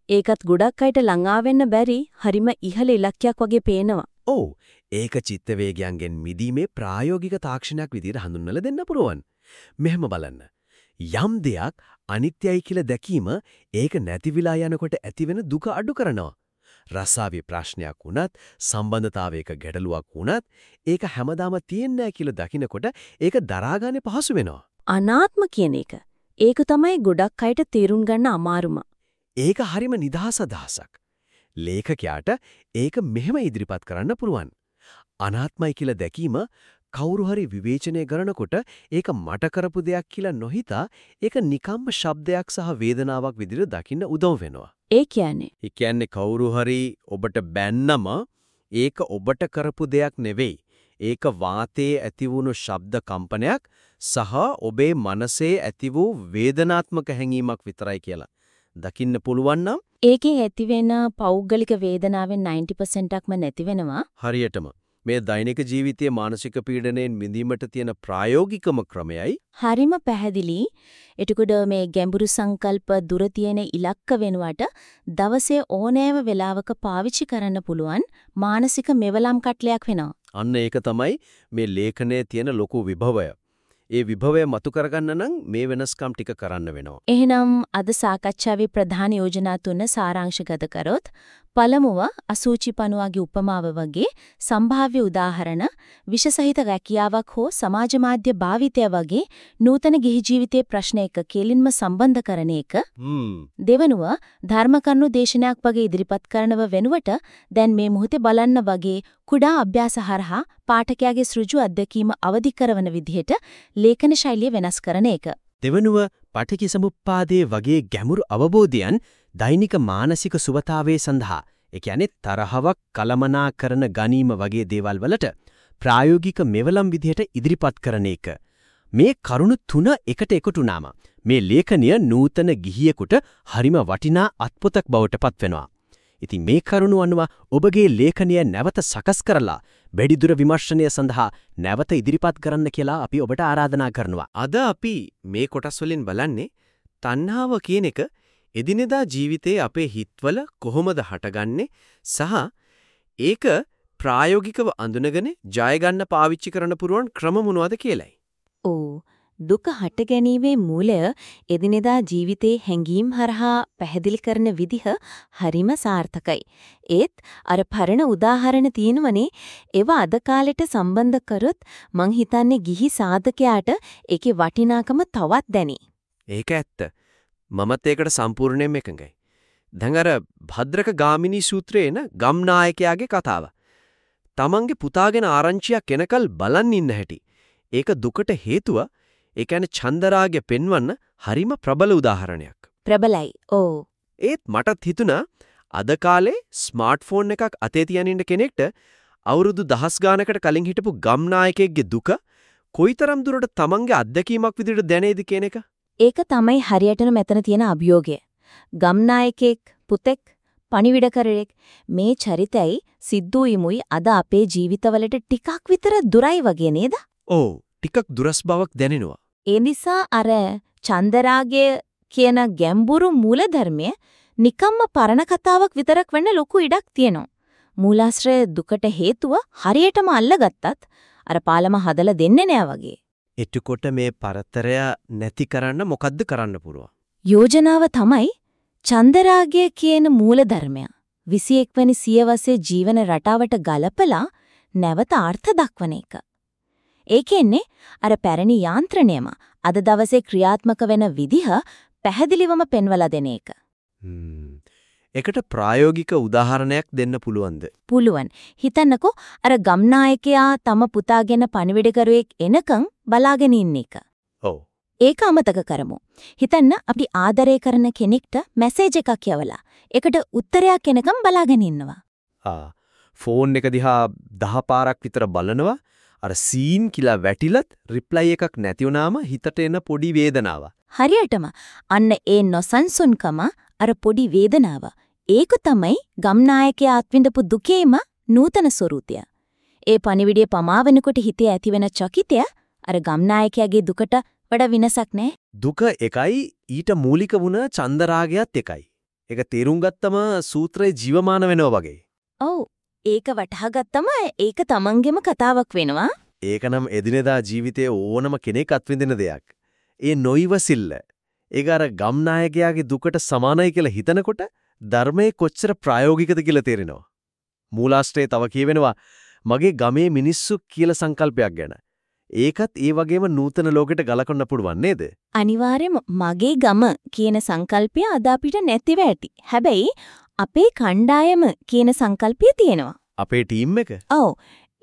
ඒකත් ගොඩක් අයට ළඟා වෙන්න බැරි හරිම ඉහළ ඉලක්කයක් වගේ පේනවා. ඔව් ඒක චිත්ත වේගයන්ගෙන් මිදීමේ ප්‍රායෝගික තාක්ෂණයක් විදිහට හඳුන්වලා දෙන්න පුරුවන්. මෙහෙම බලන්න. යම් දෙයක් අනිත්‍යයි කියලා දැකීම ඒක නැතිවිලා යනකොට ඇතිවෙන දුක අඩු කරනවා. රසාවේ ප්‍රශ්නයක් වුණත් සම්බන්ධතාවයක ගැටලුවක් වුණත් ඒක හැමදාම තියෙන්නේ කියලා දකිනකොට ඒක දරාගන්නේ පහසු වෙනවා. අනාත්ම කියන එක. ඒක තමයි ගොඩක් අයට තේරුම් ගන්න අමාරුම. ඒක හරිම නිදහස අදහසක්. ලේඛකයාට ඒක මෙහෙම ඉදිරිපත් කරන්න පුළුවන්. අනාත්මයි කියලා දැකීම කවුරු හරි විවේචනය කරනකොට ඒක මට කරපු දෙයක් කියලා නොහිතා ඒක නිකම්ම ශබ්දයක් සහ වේදනාවක් විදිහට දකින්න උදව් වෙනවා. ඒ කියන්නේ ඒ කියන්නේ කවුරු හරි ඔබට බැන්නම ඒක ඔබට කරපු දෙයක් නෙවෙයි. ඒක වාතයේ ඇති වුණු ශබ්ද කම්පනයක් සහ ඔබේ මනසේ ඇති වූ වේදනාත්මක හැඟීමක් විතරයි කියලා. දකින්න පුළුවන් නම් ඒකෙන් ඇතිවෙන පෞද්ගලික වේදනාවෙන් 90%ක්ම නැති වෙනවා. හරියටම මේ දෛනික ජීවිතයේ මානසික පීඩනයෙන් මිදීමට තියෙන ප්‍රායෝගිකම ක්‍රමයයි හරිම පැහැදිලි. එතකොට මේ ගැඹුරු සංකල්ප දුර තියෙන ඉලක්ක වෙනුවට දවසේ ඕනෑම වෙලාවක පාවිච්චි කරන්න පුළුවන් මානසික මෙවලම් කට්ලයක් වෙනවා. අන්න ඒක තමයි මේ ලේඛනයේ තියෙන ලොකු විභවය. ඒ විභවය මතු කරගන්න නම් මේ වෙනස්කම් ටික කරන්න වෙනවා. එහෙනම් අද සාකච්ඡාවේ ප්‍රධාන යෝජනා තුන සාරාංශගත කරොත් පළමුව අසූචි පණුවාගේ උපමාව වගේ සම්භාව්‍ය උදාහරණ විශසහිත රැකියාවක් හෝ සමාජ මාධ්‍ය භාවිතය වගේ නූතන ගිහි ජීවිතයේ ප්‍රශ්න එක කෙලින්ම සම්බන්ධ කරන එක දෙවනුව ධර්මකරණු දේශනයක් වගේ ඉදිරිපත් කරනව වෙනුවට දැන් මේ මොහොතේ බලන්න වගේ කුඩා අභ්‍යාස හරහා පාඨකයාගේ සෘජු අත්දැකීම අවදි කරන විදිහට ලේඛන ශෛලිය වෙනස් කරන එක. දෙවනුව පඨකි සමුප්පාදයේ වගේ ගැඹුරු අවබෝධයන් දෛනික මානසික සුවතාවේ සඳහා ඒ කියන්නේ තරහවක් කලමනාකරන ගැනීම වගේ දේවල් වලට ප්‍රායෝගික මෙවලම් විදිහට ඉදිරිපත් කරන එක. මේ කරුණු තුන එකට එකතුනාම මේ ලේඛනය නූතන ගිහියෙකුට හරිම වටිනා අත්පොතක් බවට පත්වෙනවා. ඉතින් මේ කරුණු අනුව ඔබගේ ලේඛනය නැවත සකස් කරලා වැඩිදුර විමර්ශනය සඳහා නැවත ඉදිරිපත් කරන්න කියලා අපි ඔබට ආරාධනා කරනවා. අද අපි මේ කොටස් වලින් බලන්නේ තණ්හාව කියන එක එදිනෙදා ජීවිතයේ අපේ හිතවල කොහොමද හටගන්නේ සහ ඒක ප්‍රායෝගිකව අඳුනගෙන ජය ගන්න පාවිච්චි කරන්න පුරුවන් ක්‍රම මොනවද කියලයි. ඕ දුක හට ගැනීමේ මූලය එදිනෙදා ජීවිතේ හැඟීම් හරහා පැහැදිලි කරන විදිහ හරිම සාර්ථකයි. ඒත් අර පරණ උදාහරණ තියෙනවනේ ඒව අද කාලෙට සම්බන්ධ කරොත් මං හිතන්නේ ගිහි සාධකයාට ඒකේ වටිනාකම තවත් දැනේ. ඒක ඇත්ත. මමත් ඒකට සම්පූර්ණයෙන්ම එකඟයි. දැන් අර භද්‍රක ගාමිනී සූත්‍රයේ එන ගම්නායකයාගේ කතාව. තමන්ගේ පුතාගෙන ආරංචියක් එනකල් බලන් ඉන්න හැටි. ඒක දුකට හේතුව ඒ කියන්නේ චන්දරාගය පෙන්වන්න හරිම ප්‍රබල උදාහරණයක්. ප්‍රබලයි. ඕ. ඒත් මටත් හිතුණා අද කාලේ ස්මාර්ට්ෆෝන් එකක් අතේ තියන ඉන්න කෙනෙක්ට අවුරුදු දහස් ගානකට කලින් හිටපු ගම්නායකයෙක්ගේ දුක කොයිතරම් දුරට තමන්ගේ අත්දැකීමක් විදිහට දැනේද කියන එක. ඒක තමයි හරියටම මෙතන තියෙන අභියෝගය. ගම්නායකෙක්, පුතෙක්, පණිවිඩකරයෙක් මේ චරිතයයි සිද්ධුයිමුයි අද අපේ ජීවිතවලට ටිකක් විතර දුරයි වගේ නේද? ඔව් ටිකක් දුරස් බවක් දැනෙනවා. ඒ නිසා අර චන්දරාගය කියන ගැඹුරු මූලධර්මය නිකම්ම පරණ කතාවක් විතරක් වෙන්න ලොකු ඉඩක් තියෙනවා. මූලාශ්‍රය දුකට හේතුව හරියටම අල්ලගත්තත් අර පාලම හදලා දෙන්නේ නෑ වගේ. එතකොට මේ පරතරය නැති කරන්න මොකද්ද කරන්න පුළුවන්? යෝජනාව තමයි චන්දරාගය කියන මූලධර්මය 21 වෙනි සියවසේ ජීවන රටාවට ගලපලා නැවත අර්ථ දක්වන එක. ඒකෙන්නේ අර පැරණි යාන්ත්‍රණයම අද දවසේ ක්‍රියාත්මක වෙන විදිහ පැහැදිලිවම පෙන්වලා දෙන එක. ඒකට ප්‍රායෝගික උදාහරණයක් දෙන්න පුළුවන්ද? පුළුවන්. හිතන්නකෝ අර ගම්නායකයා තම පුතාගෙන පණිවිඩකරුවෙක් එනකන් බලාගෙන ඉන්න එක. ඔව්. ඒක අමතක කරමු. හිතන්න අපි ආදරය කරන කෙනෙක්ට මැසේජ් එකක් යවලා ඒකට උත්තරයක් එනකම් බලාගෙන ඉන්නවා. ආ ෆෝන් එක දිහා දහ පාරක් විතර බලනවා අර සීන් කියලා වැටිලත් රිප්ලයි එකක් නැති හිතට එන පොඩි වේදනාවක්. හරියටම අන්න ඒ නොසන්සුන්කම අර පොඩි වේදනාව. ඒක තමයි ගම්නායකයා අත්විඳපු දුකේම නූතන ස්වරූපය. ඒ පණිවිඩය පමාවෙනකොට හිතේ ඇතිවෙන චකිතය අර ගම්නායකයාගේ දුකට වඩා විනසක් නෑ. දුක එකයි ඊට මූලික වුණ චන්දරාගයත් එකයි. ඒක තේරුම් ගත්තම සූත්‍රයේ ජීවමාන වෙනවා වගේ. ඔව්. ඒක වටහා ගත්තම ඒක තමන්ගෙම කතාවක් වෙනවා. ඒකනම් එදිනෙදා ජීවිතයේ ඕනම කෙනෙක් අත්විඳින දෙයක්. ඒ නොයිවසිල්ල. ඒක අර ගම්නායකයාගේ දුකට සමානයි කියලා හිතනකොට ධර්මයේ කොච්චර ප්‍රායෝගිකද කියලා තේරෙනවා. මූලාශ්‍රයේ තව කියවෙනවා මගේ ගමේ මිනිස්සු කියලා සංකල්පයක් ගැන. ඒකත් ඒ වගේම නූතන ලෝකෙට ගලකන්න පුළුවන් නේද? අනිවාර්යයෙන්ම මගේ ගම කියන සංකල්පය අද අපිට නැතිව ඇති. හැබැයි අපේ කණ්ඩායම කියන සංකල්පය තියෙනවා. අපේ ටීම් එක? ඔව්.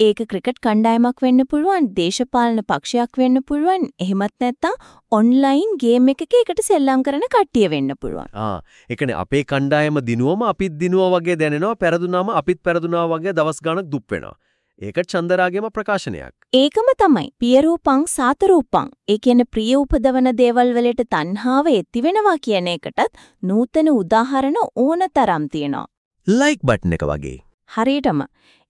ඒක ක්‍රිකට් කණ්ඩායමක් වෙන්න පුළුවන්, දේශපාලන පක්ෂයක් වෙන්න පුළුවන්, එහෙමත් නැත්නම් ඔන්ලයින් ගේම් එකක එකට සෙල්ලම් කරන කට්ටිය වෙන්න පුළුවන්. ආ, ඒ කියන්නේ අපේ කණ්ඩායම දිනුවම අපිත් දිනුවා වගේ දැනෙනවා, පෙරදුනාම අපිත් පෙරදුනා වගේ දවස් ගාණක් දුක් වෙනවා. ඒක චන්දරාගේම ප්‍රකාශනයක්. ඒකම තමයි පියරූපං සාතරූපං. ඒ කියන්නේ ප්‍රිය උපදවන දේවල් වලට තණ්හාව ඇති වෙනවා කියන එකටත් නූතන උදාහරණ ඕනතරම් තියෙනවා. ලයික් බටන් එක වගේ. හරියටම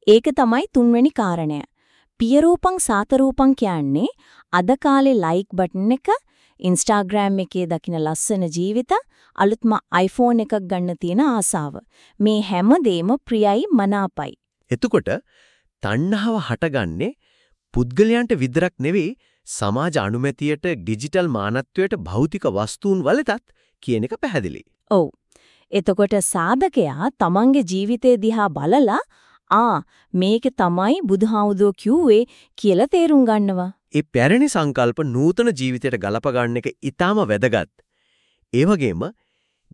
ඒක තමයි තුන්වෙනි කාරණය. පියරූපං සාතරූපං කියන්නේ අද කාලේ ලයික් බටන් එක Instagram එකේ දකින ලස්සන ජීවිත අලුත්ම iPhone එකක් ගන්න තියෙන ආසාව. මේ හැමදේම ප්‍රියයි මනාපයි. එතකොට තණ්හාව හටගන්නේ පුද්ගලයන්ට විතරක් නෙවෙයි සමාජ අනුමැතියට ඩිජිටල් මානත්වයට භෞතික වස්තුන් වලටත් කියන එක පැහැදිලි. ඔව්. එතකොට සාධකයා තමන්ගේ ජීවිතය දිහා බලලා ආ මේක තමයි බුදුහාමුදුරුවෝ කිව්වේ කියලා තේරුම් ගන්නවා. ඒ පැරණි සංකල්ප නූතන ජීවිතයට ගලප ගන්න එක ඊටාම වැදගත්. ඒ වගේම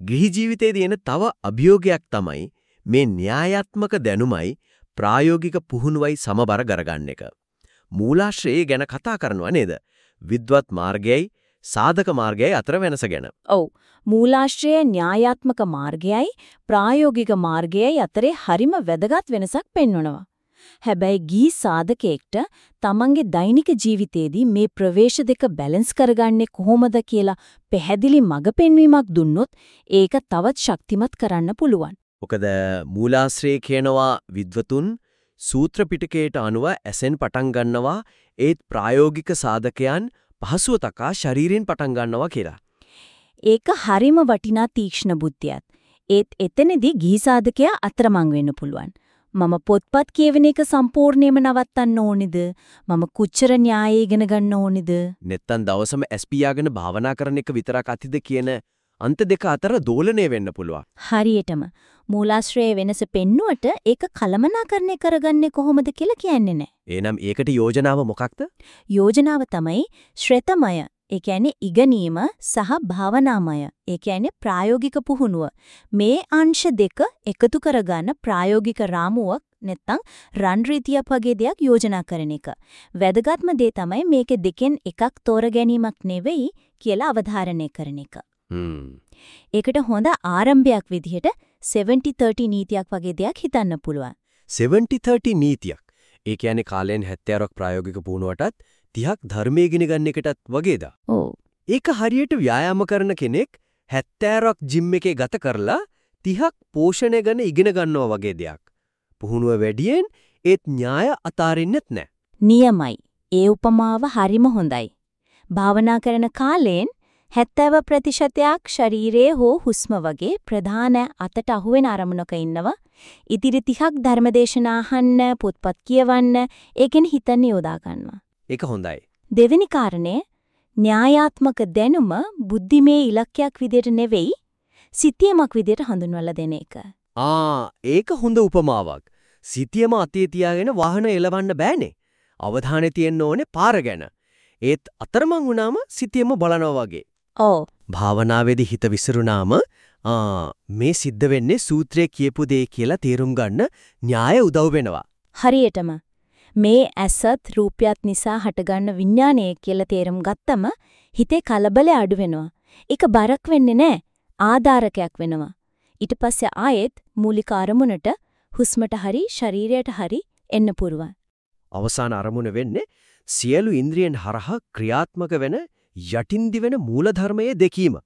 ගෘහ ජීවිතයේදී එන තව අභියෝගයක් තමයි මේ න්‍යායාත්මක දැනුමයි ප්‍රායෝගික පුහුණුවයි සමබර කරගන්න එක. මූලාශ්‍රයේ ගැන කතා කරනවා නේද? විද්වත් මාර්ගයයි සාධක මාර්ගයයි අතර වෙනස ගැන. ඔව්. මූලාශ්‍රයේ න්‍යායාත්මක මාර්ගයයි ප්‍රායෝගික මාර්ගයයි අතරේ හරිම වැදගත් වෙනසක් පෙන්වනවා. හැබැයි ගී සාධකයේට තමන්ගේ දෛනික ජීවිතයේදී මේ ප්‍රවේශ දෙක බැලන්ස් කරගන්නේ කොහොමද කියලා පැහැදිලි මඟ පෙන්වීමක් දුන්නොත් ඒක තවත් ශක්තිමත් කරන්න පුළුවන්. මොකද මූලාශ්‍රයේ කියනවා විද්වතුන් සූත්‍ර පිටකයට අනුව ඇසෙන් පටන් ගන්නවා ඒත් ප්‍රායෝගික සාධකයන් පහසුව තකා ශරීරයෙන් පටන් ගන්නවා කියලා. ඒක හරිම වටිනා තීක්ෂණ බුද්ධියක්. ඒත් එතනදී ගිහි සාධකයා අතරමං වෙන්න පුළුවන්. මම පොත්පත් කියවන එක සම්පූර්ණයෙන්ම නවත්තන්න ඕනේද? මම කුච්චර න්‍යාය ඉගෙන ගන්න ඕනේද? නැත්තම් දවසම SPයාගෙන භාවනා කරන එක විතරක් අතිද කියන අන්ත දෙක අතර දෝලණය වෙන්න පුළුවන්. හරියටම මූලාශ්‍රයේ වෙනස පෙන්නුවට ඒක කලමනාකරණය කරගන්නේ කොහොමද කියලා කියන්නේ නැහැ. එහෙනම් ඒකට යෝජනාව මොකක්ද? යෝජනාව තමයි ශ්‍රේතමය. ඒ කියන්නේ ඉගෙනීම සහ භාවනාමය. ඒ කියන්නේ ප්‍රායෝගික පුහුණුව. මේ අංශ දෙක එකතු කරගන්න ප්‍රායෝගික රාමුවක් නැත්තම් රන් රීතියක් වගේ දෙයක් යෝජනා කරන එක. වැදගත්ම දේ තමයි මේකේ දෙකෙන් එකක් තෝර ගැනීමක් නෙවෙයි කියලා අවධාරණය කරන එක. ඒකට හොඳ ආරම්භයක් විදිහට 70-30 නීතියක් වගේ දෙයක් හිතන්න පුළුවන්. 70-30 නීතියක්. ඒ කියන්නේ කාලයෙන් 70ක් ප්‍රායෝගික පුහුණුවටත් 30ක් ධර්මයේ ඉගෙන ගන්න එකටත් වගේද? ඔව්. ඒක හරියට ව්‍යායාම කරන කෙනෙක් 70ක් ජිම් එකේ ගත කරලා 30ක් පෝෂණය ගැන ඉගෙන ගන්නවා වගේ දෙයක්. පුහුණුව වැඩියෙන් ඒත් න්‍යාය අතාරින්නෙත් නැහැ. නියමයි. ඒ උපමාව හරිම හොඳයි. භාවනා කරන කාලෙන් 70 ප්‍රතිශතයක් ශරීරයේ හෝ හුස්ම වගේ ප්‍රධාන අතට අහුවෙන අරමුණක ඉන්නවා. ඉතිරි 30ක් ධර්මදේශනා අහන්න, පොත්පත් කියවන්න, ඒකෙන් හිතන්න යොදා ගන්නවා. ඒක හොඳයි. දෙවෙනි කාරණය න්‍යායාත්මක දැනුම බුද්ධිමේ ඉලක්කයක් විදිහට නෙවෙයි, සිතියමක් විදිහට හඳුන්වලා දෙන එක. ආ, ඒක හොඳ උපමාවක්. සිතියම අතේ තියාගෙන වාහන එලවන්න බෑනේ. අවධානය තියෙන්න ඕනේ පාර ගැන. ඒත් අතරමං වුණාම සිතියම බලනවා වගේ. ඔව්. භාවනාවේදී හිත විසිරුණාම මේ සිද්ධ වෙන්නේ සූත්‍රයේ කියපු දේ කියලා තේරුම් ගන්න න්‍යාය උදව් වෙනවා. හරියටම මේ ඇසත් රූපයත් නිසා හටගන්න විඥානය කියලා තේරුම් ගත්තම හිතේ කලබලය අඩු වෙනවා. ඒක බරක් වෙන්නේ නැහැ. ආධාරකයක් වෙනවා. ඊට පස්සේ ආයෙත් මූලික අරමුණට හුස්මට හරි ශරීරයට හරි එන්න පුරුවන්. අවසාන අරමුණ වෙන්නේ සියලු ඉන්ද්‍රියන් හරහා ක්‍රියාත්මක වෙන යටින් දිවෙන මූලධර්මයේ දෙකීම.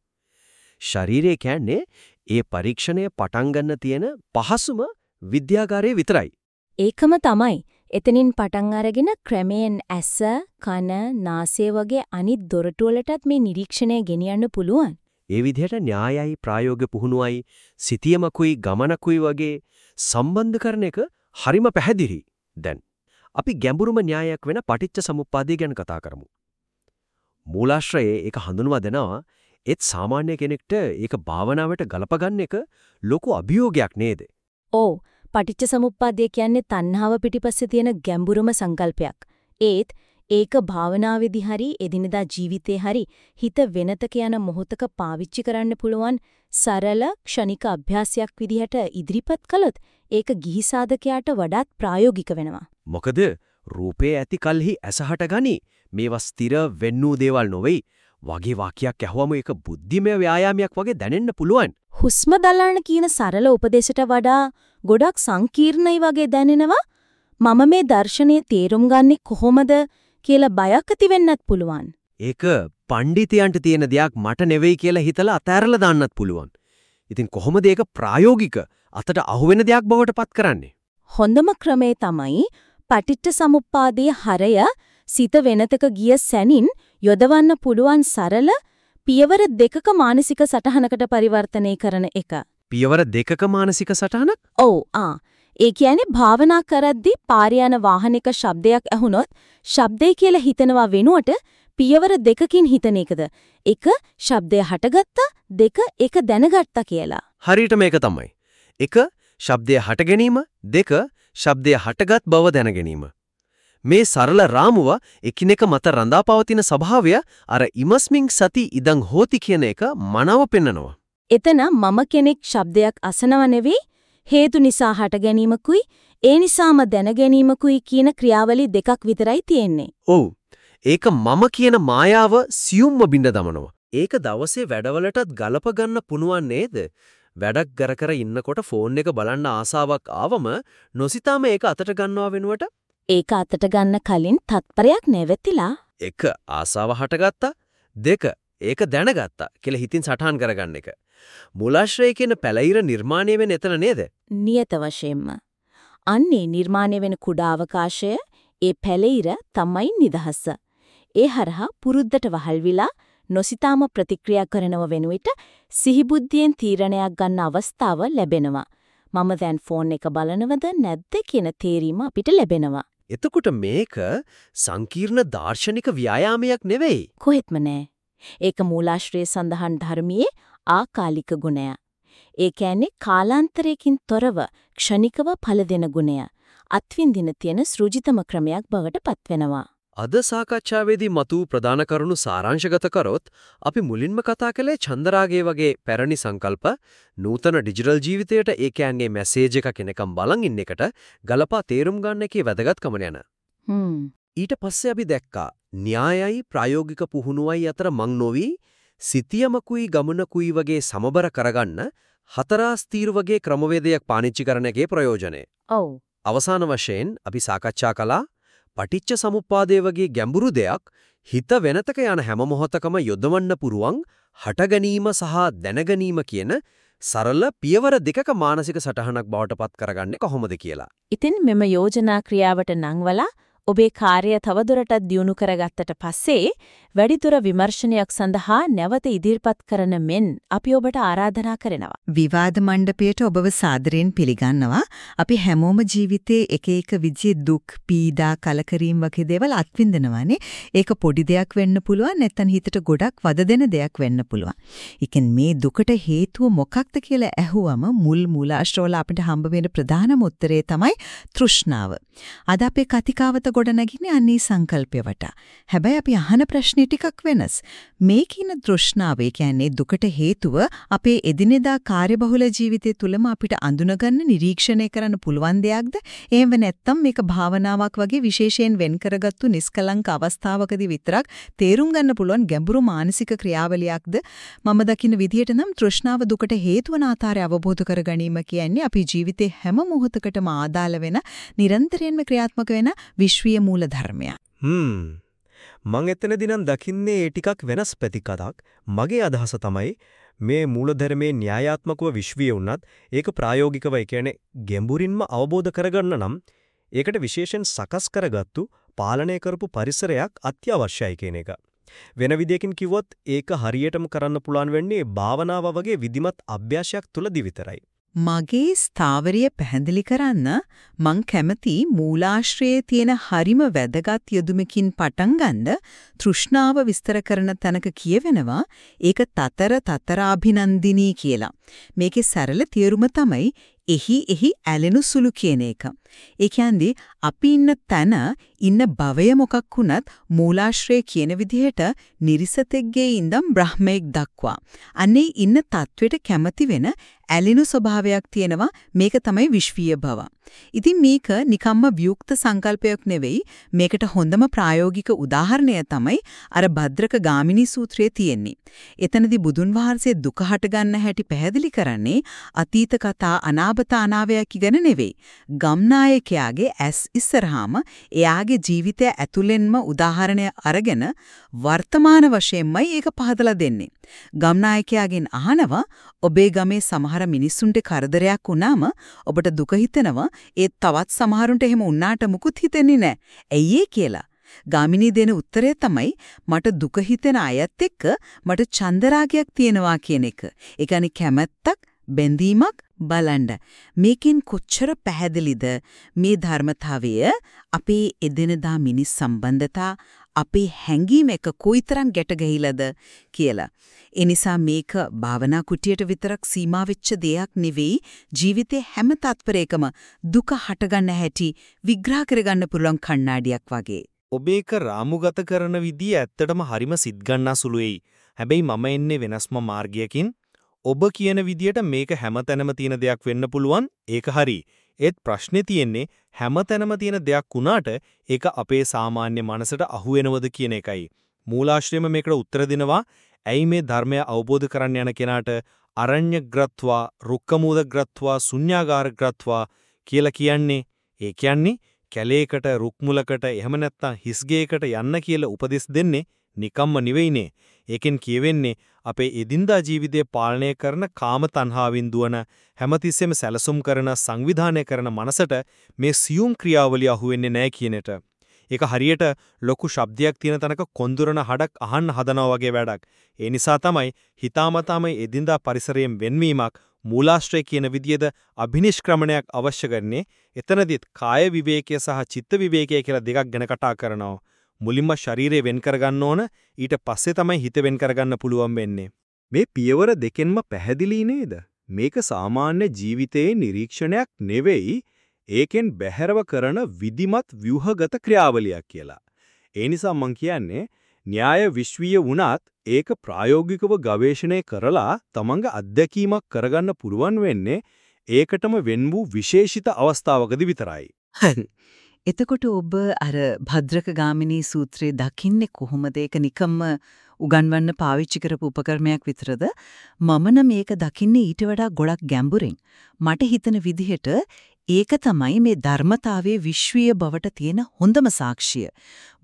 ශරීරය කියන්නේ ඒ පරීක්ෂණය පටන් ගන්න තියෙන පහසුම විද්‍යාගාරයේ විතරයි. ඒකම තමයි. එතනින් පටන් අරගෙන ක්‍රමයෙන් ඇස, කන, නාසය වගේ අනිත් දොරටු වලටත් මේ නිරීක්ෂණය ගෙනියන්න පුළුවන්. ඒ විදිහට න්‍යායයි ප්‍රායෝගික පුහුණුවයි සිතියමකුයි ගමනකුයි වගේ සම්බන්ධ කරන එක හරිම පැහැදිලි. දැන් අපි ගැඹුරුම න්‍යායක් වෙන පටිච්ච සමුප්පාදය ගැන කතා කරමු. මූලාශ්‍රයේ ඒක හඳුන්වා දෙනවා ඒත් සාමාන්‍ය කෙනෙක්ට ඒක භාවනාවට ගලපගන්න එක ලොකු අභියෝගයක් නේද? ඔව් පටිච්ච සමුප්පාදය කියන්නේ තණ්හාව පිටිපස්සේ තියෙන ගැඹුරම සංකල්පයක්. ඒත් ඒක භාවනාවේදී හරි එදිනදා ජීවිතේ හරි හිත වෙනතක යන මොහොතක පාවිච්චි කරන්න පුළුවන් සරල ක්ෂණික අභ්‍යාසයක් විදිහට ඉදිරිපත් කළොත් ඒක ගිහි සාධකයාට වඩාත් ප්‍රායෝගික වෙනවා. මොකද රූපේ ඇති කල්හි ඇසහට ගනි මේවා ස්ථිර වෙන්නූ දේවල් නොවේයි වගේ වාක්‍යයක් ඇහුවම ඒක බුද්ධිමය ව්‍යායාමයක් වගේ දැනෙන්න පුළුවන්. හුස්ම දල්ලන්න කියන සරල උපදේශයට වඩා ගොඩක් සංකීර්ණයි වගේ දැනෙනවා. මම මේ දර්ශනය තේරුම් ගන්නේ කොහොමද කියලා බයක් ඇති වෙන්නත් පුළුවන්. ඒක පඬිතියන්ට තියෙන දෙයක් මට නෙවෙයි කියලා හිතලා අතෑරලා දාන්නත් පුළුවන්. ඉතින් කොහොමද ඒක ප්‍රායෝගික අතට අහුවෙන දෙයක් බවට පත් කරන්නේ? හොඳම ක්‍රමේ තමයි පටිච්ච සමුප්පාදයේ හරය සිත වෙනතක ගිය සැනින් යොදවන්න පුළුවන් සරල පියවර දෙකක මානසික සටහනකට පරිවර්තනය කරන එක. පියවර දෙකක මානසික සටහනක්? ඔව් ආ. ඒ කියන්නේ භාවනා කරද්දී පාරේ යන වාහනයක ශබ්දයක් ඇහුනොත් ශබ්දේ කියලා හිතනවා වෙනුවට පියවර දෙකකින් හිතන එකද. එක ශබ්දය හටගත්තා දෙක ඒක දැනගත්තා කියලා. හරියට මේක තමයි. එක ශබ්දය හට ගැනීම දෙක ශබ්දය හටගත් බව දැන ගැනීම. මේ සරල රාමුව එකිනෙක මත රඳාපවතින ස්වභාවය අර ඉමස්මින් සති ඉදං හෝති කියන එක මනව පෙන්නනවා. එතන මම කෙනෙක් ශබ්දයක් අසනව නෙවෙයි හේතු නිසා හට ගැනීමකුයි ඒ නිසාම දැන ගැනීමකුයි කියන ක්‍රියාවලි දෙකක් විතරයි තියෙන්නේ. ඔව්. ඒක මම කියන මායාව සියුම්ම බිඳ දමනවා. ඒක දවසේ වැඩවලටත් ගලප ගන්න පුණුවන් නේද? වැඩක් කර කර ඉන්නකොට ෆෝන් එක බලන්න ආසාවක් ආවම නොසිතාම ඒක අතට ගන්නවා වෙනුවට ඒක අතට ගන්න කලින් තත්පරයක් නැවතිලා එක ආසාව හටගත්තා දෙක ඒක දැනගත්තා කියලා හිතින් සටහන් කරගන්න එක. මුලාශ්‍රය කියන පැලිර නිර්මාණය වෙන එතන නේද? නියත වශයෙන්ම. අන්නේ නිර්මාණය වෙන කුඩා අවකාශය ඒ පැලිර තමයි නිදහස. ඒ හරහා පුරුද්දට වහල්විලා නොසිතාම ප්‍රතික්‍රියා කරනව වෙනුවට සිහිබුද්ධියෙන් තීරණයක් ගන්න අවස්ථාව ලැබෙනවා. මම දැන් ෆෝන් එක බලනවද නැද්ද කියන තේරීම අපිට ලැබෙනවා. එතකොට මේක සංකීර්ණ දාර්ශනික ව්‍යායාමයක් නෙවෙයි. කොහෙත්ම නෑ. ඒක මූලාශ්‍රයේ සඳහන් ධර්මයේ ආකාලික ගුණය. ඒ කියන්නේ කාලාන්තරයකින් තොරව ක්ෂණිකව ඵල දෙන ගුණය. අත්විඳින තියෙන සෘජිතම ක්‍රමයක් බවට පත්වෙනවා. අද සාකච්ඡාවේදී මතු ප්‍රධාන කරුණු සාරාංශගත කරොත් අපි මුලින්ම කතා කළේ චන්දරාගේ වගේ පැරණි සංකල්ප නූතන ඩිජිටල් ජීවිතයට ඒ කියන්නේ මැසේජ් එකක් එනකම් බලන් ඉන්න එකට ගලපා තේරුම් ගන්න එකේ වැදගත්කම යන. ඊට පස්සේ අපි දැක්කා න්‍යායයි ප්‍රායෝගික පුහුණුවයි අතර මං නොවි සිතියමකුයි ගමනකුයි වගේ සමබර කරගන්න හතරාස්තීර වගේ ක්‍රමවේදයක් පාවිච්චි කරන එකේ ප්‍රයෝජනය. ඔව්. අවසාන වශයෙන් අපි සාකච්ඡා කළා පටිච්ච සමුප්පාදයේ වගේ ගැඹුරු දෙයක් හිත වෙනතක යන හැම මොහොතකම යොදවන්න පුරුවන් හට ගැනීම සහ දැනගැනීම කියන සරල පියවර දෙකක මානසික සටහනක් බවට පත් කරගන්නේ කොහොමද කියලා. ඉතින් මෙම යෝජනා ක්‍රියාවට නංවලා ඔබේ කාර්යය තවදුරටත් දියුණු කරගත්තට පස්සේ වැඩිදුර විමර්ශනයක් සඳහා නැවත ඉදිරිපත් කරන මෙන් අපි ඔබට ආරාධනා කරනවා. විවාද මණ්ඩපයට ඔබව සාදරයෙන් පිළිගන්නවා. අපි හැමෝම ජීවිතේ එක එක විදිහේ දුක්, පීඩා, කලකිරීම වගේ දේවල් අත්විඳිනවානේ. ඒක පොඩි දෙයක් වෙන්න පුළුවන්, නැත්නම් හිතට ගොඩක් වද දෙන දෙයක් වෙන්න පුළුවන්. ඉතින් මේ දුකට හේතුව මොකක්ද කියලා ඇහුවම මුල් මූලාශ්‍රවල අපිට හම්බ වෙන ප්‍රධානම උත්තරේ තමයි තෘෂ්ණාව. අද අපේ කතිකාවත ගොඩනගින්නේ අන්නේ සංකල්පය වටා. හැබැයි අපි අහන ප්‍රශ්නේ ටිකක් වෙනස්. මේ කියන තෘෂ්ණාව කියන්නේ දුකට හේතුව අපේ එදිනෙදා කාර්යබහුල ජීවිතය තුළම අපිට අඳුනගන්න නිරීක්ෂණය කරන්න පුළුවන් දෙයක්ද? එහෙම නැත්නම් මේක භාවනාවක් වගේ විශේෂයෙන් වෙන් කරගත්තු නිස්කලංක අවස්ථාවකදී විතරක් තේරුම් ගන්න පුළුවන් ගැඹුරු මානසික ක්‍රියාවලියක්ද? මම දකින විදිහට නම් තෘෂ්ණාව දුකට හේතු වන ආකාරය අවබෝධ කර ගැනීම කියන්නේ අපි ජීවිතේ හැම මොහොතකටම ආදාළ වෙන නිරන්තරයෙන්ම ක්‍රියාත්මක වෙන විශ්වීය මූල ධර්මයක්. හ්ම් මං එතනදී නම් දකින්නේ ඒ ටිකක් වෙනස් පැතිකඩක්. මගේ අදහස තමයි මේ මූලධර්මයේ න්‍යායාත්මකව විශ්වීය වුණත් ඒක ප්‍රායෝගිකව ඒ කියන්නේ ගැඹුරින්ම අවබෝධ කරගන්න නම් ඒකට විශේෂයෙන් සකස් කරගත්තු පාලනය කරපු පරිසරයක් අත්‍යවශ්‍යයි කියන එක. වෙන විදියකින් කිව්වොත් ඒක හරියටම කරන්න පුළුවන් වෙන්නේ භාවනාව වගේ විධිමත් අභ්‍යාසයක් තුලදී විතරයි. මගේ ස්ථාවරය පැහැදිලි කරන්න මං කැමති මූලාශ්‍රයේ තියෙන හරිම වැදගත් යොදුමකින් පටන් ගන්න තෘෂ්ණාව විස්තර කරන තැනක කියවෙනවා ඒක තතර තතරාභිනන්දිනී කියලා. මේකේ සරල තේරුම තමයි එහි එහි ඇලෙනු සුළු කියන එක. ඒ කියන්නේ අපි ඉන්න තැන ඉන්න භවය මොකක් වුණත් මූලාශ්‍රය කියන විදිහට නිරිසතෙක්ගේ ඉඳන් බ්‍රහ්මෙක් දක්වා අන්නේ ඉන්න තත්වෙට කැමති වෙන ඇලෙනු ස්වභාවයක් තියෙනවා මේක තමයි විශ්වීය භව. ඉතින් මේක නිකම්ම වියුක්ත සංකල්පයක් නෙවෙයි මේකට හොඳම ප්‍රායෝගික උදාහරණය තමයි අර භද්‍රක ගාමිනී සූත්‍රයේ තියෙන්නේ. එතනදී බුදුන් වහන්සේ දුක හට ගන්න හැටි පැහැදිලි කරන්නේ අතීත කතා අනාගත අනාවයක් ගැන නෙවෙයි. ගම්නායකයාගේ ඇස් ඉස්සරහාම එයාගේ ජීවිතය ඇතුළෙන්ම උදාහරණය අරගෙන වර්තමාන වශයෙන්මයි ඒක පහදලා දෙන්නේ. ගම්නායකයාගෙන් අහනවා ඔබේ ගමේ සමහර මිනිස්සුන්ට කරදරයක් වුණාම ඔබට දුක හිතෙනවා ඒත් තවත් සමහරුන්ට එහෙම වුණාට මුකුත් හිතෙන්නේ නැහැ. ඇයි කියලා. ගාමිණී දෙන උත්තරය තමයි මට දුක හිතෙන අයත් එක්ක මට චන්දරාගයක් තියෙනවා කියන එක. ඒ කියන්නේ කැමැත්තක් බැඳීමක් බලන්න මේකෙන් කොච්චර පැහැදිලිද මේ ධර්මතාවය අපේ එදිනදා මිනිස් සම්බන්ධතා අපේ හැඟීම් එක කොයිතරම් ගැට ගැහිලාද කියලා. ඒ නිසා මේක භාවනා කුටියට විතරක් සීමා වෙච්ච දෙයක් නෙවෙයි ජීවිතේ හැම තත්පරයකම දුක හටගන්න හැටි විග්‍රහ කරගන්න පුළුවන් කණ්ණාඩියක් වගේ. ඔබ ඒක රාමුගත කරන විදිය ඇත්තටම හරිම සිත් ගන්නා සුළුයි. හැබැයි මම එන්නේ වෙනස්ම මාර්ගයකින්. ඔබ කියන විදියට මේක හැමතැනම තියෙන දෙයක් වෙන්න පුළුවන්. ඒක හරි. ඒත් ප්‍රශ්නේ තියෙන්නේ හැමතැනම තියෙන දෙයක් වුණාට ඒක අපේ සාමාන්‍ය මනසට අහු වෙනවද කියන එකයි. මූලාශ්‍රයම මේකට උත්තර දෙනවා. ඇයි මේ ධර්මය අවබෝධ කරන්න යන කෙනාට අරඤ්‍යග්‍රත්වා, රුක්කමූදග්‍රත්වා, ශුන්‍යාගාරග්‍රත්වා කියලා කියන්නේ? ඒ කියන්නේ කැලේකට, රුක්මුලකට, එහෙම නැත්නම් හිස්ගේකට යන්න කියලා උපදෙස් දෙන්නේ නිකම්ම නෙවෙයිනේ. ඒකෙන් කියවෙන්නේ අපේ එදින්දා ජීවිතය පාලනය කරන කාම තණ්හාවෙන් දුවන හැමතිස්සෙම සැලසුම් කරන සංවිධානය කරන මනසට මේ සියුම් ක්‍රියාවලිය අහුවෙන්නේ නැහැ කියනට. ඒක හරියට ලොකු ශබ්දයක් තියෙන තැනක කොඳුරන හඩක් අහන්න හදනවා වගේ වැඩක්. ඒ නිසා තමයි හිතාමතාම එදින්දා පරිසරයෙන් වෙන්වීමක් මූලාශ්‍රය කියන විදියද අභිනිෂ්ක්‍රමණයක් අවශ්‍ය කරන්නේ. එතනදිත් කාය විවේකය සහ චිත්ත විවේකය කියලා දෙකක් ගැන කතා කරනවා. මුලින්ම ශරීරය වෙන් කරගන්න ඕන ඊට පස්සේ තමයි හිත වෙන් කරගන්න පුළුවන් වෙන්නේ. මේ පියවර දෙකෙන්ම පැහැදිලි නේද? මේක සාමාන්‍ය ජීවිතයේ නිරීක්ෂණයක් නෙවෙයි ඒකෙන් බැහැරව කරන විධිමත් ව්‍යුහගත ක්‍රියාවලියක් කියලා. ඒ නිසා මම කියන්නේ න්‍යාය විශ්වීය වුණත් ඒක ප්‍රායෝගිකව ගවේෂණය කරලා තමන්ගේ අත්දැකීමක් කරගන්න පුරුවන් වෙන්නේ ඒකටම වෙන් වූ විශේෂිත අවස්ථාවකදී විතරයි. එතකොට ඔබ අර භද්‍රක ගාමිනී සූත්‍රයේ දකින්නේ කොහොමද? ඒක නිකම්ම උගන්වන්න පාවිච්චි කරපු උපකරණයක් විතරද? මම නම් මේක දකින්නේ ඊට වඩා ගොඩක් ගැඹුරින්. මට හිතන විදිහට ඒක තමයි මේ ධර්මතාවයේ විශ්වීය බවට තියෙන හොඳම සාක්ෂිය.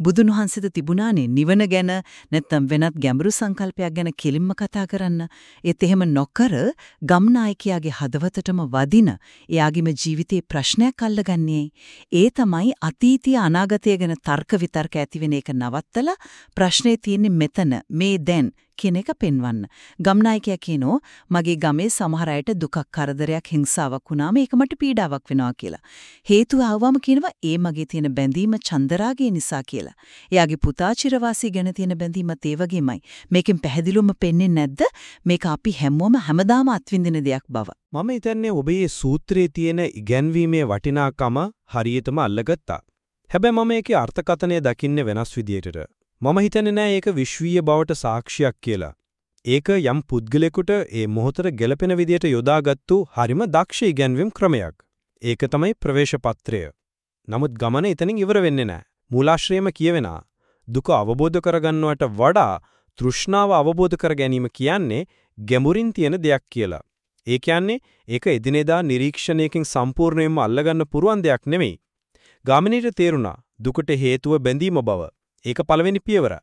බුදුන් වහන්සේද තිබුණානේ නිවන ගැන නැත්නම් වෙනත් ගැඹුරු සංකල්පයක් ගැන කෙලින්ම කතා කරන්න. ඒත් එහෙම නොකර ගම්නායකයාගේ හදවතටම වදින එයාගේම ජීවිතේ ප්‍රශ්නයක් අල්ලගන්නේ. ඒ තමයි අතීතය අනාගතය ගැන තර්ක විතර්ක ඇතිවෙන එක නවත්තලා ප්‍රශ්නේ තියෙන්නේ මෙතන මේ දැන් කියන එක පෙන්වන්න. ගම්නායකයා කියනෝ මගේ ගමේ සමහර අයට දුකක් කරදරයක් හිංසාවක් වුණාම ඒක මට පීඩාවක් වෙනවා කියලා. හේතුව ආවම කියනවා ඒ මගේ තියෙන බැඳීම චන්දරාගය නිසා කියලා. එයාගේ පුතා චිරවාසී ගැන තියෙන බැඳීමත් ඒ වගේමයි. මේකෙන් පැහැදිලිවම පෙන්න්නේ නැද්ද? මේක අපි හැමෝම හැමදාම අත්විඳින දෙයක් බව. මම හිතන්නේ ඔබේ සූත්‍රයේ තියෙන ඉගැන්වීමේ වටිනාකම හරියටම අල්ලගත්තා. හැබැයි මම ඒකේ අර්ථකථනය දකින්නේ වෙනස් විදියටට. මම හිතන්නේ නෑ ඒක විශ්වීය බවට සාක්ෂියක් කියලා. ඒක යම් පුද්ගලයෙකුට ඒ මොහොතට ගැළපෙන විදියට යොදාගත්තු හරිම දක්ෂ ඉගැන්වීම් ක්‍රමයක්. ඒක තමයි ප්‍රවේශ පත්‍රය. නමුත් ගමන එතනින් ඉවර වෙන්නේ නෑ. මූලාශ්‍රයම කියවෙනා දුක අවබෝධ කරගන්නවට වඩා තෘෂ්ණාව අවබෝධ කර ගැනීම කියන්නේ ගැඹුරින් තියෙන දෙයක් කියලා. ඒ කියන්නේ ඒක එදිනෙදා නිරීක්ෂණයකින් සම්පූර්ණයෙන්ම අල්ලගන්න පුරුවන් දෙයක් නෙමෙයි. ගාමිනීට තේරුණා දුකට හේතුව බැඳීම බව. ඒක පළවෙනි පියවර.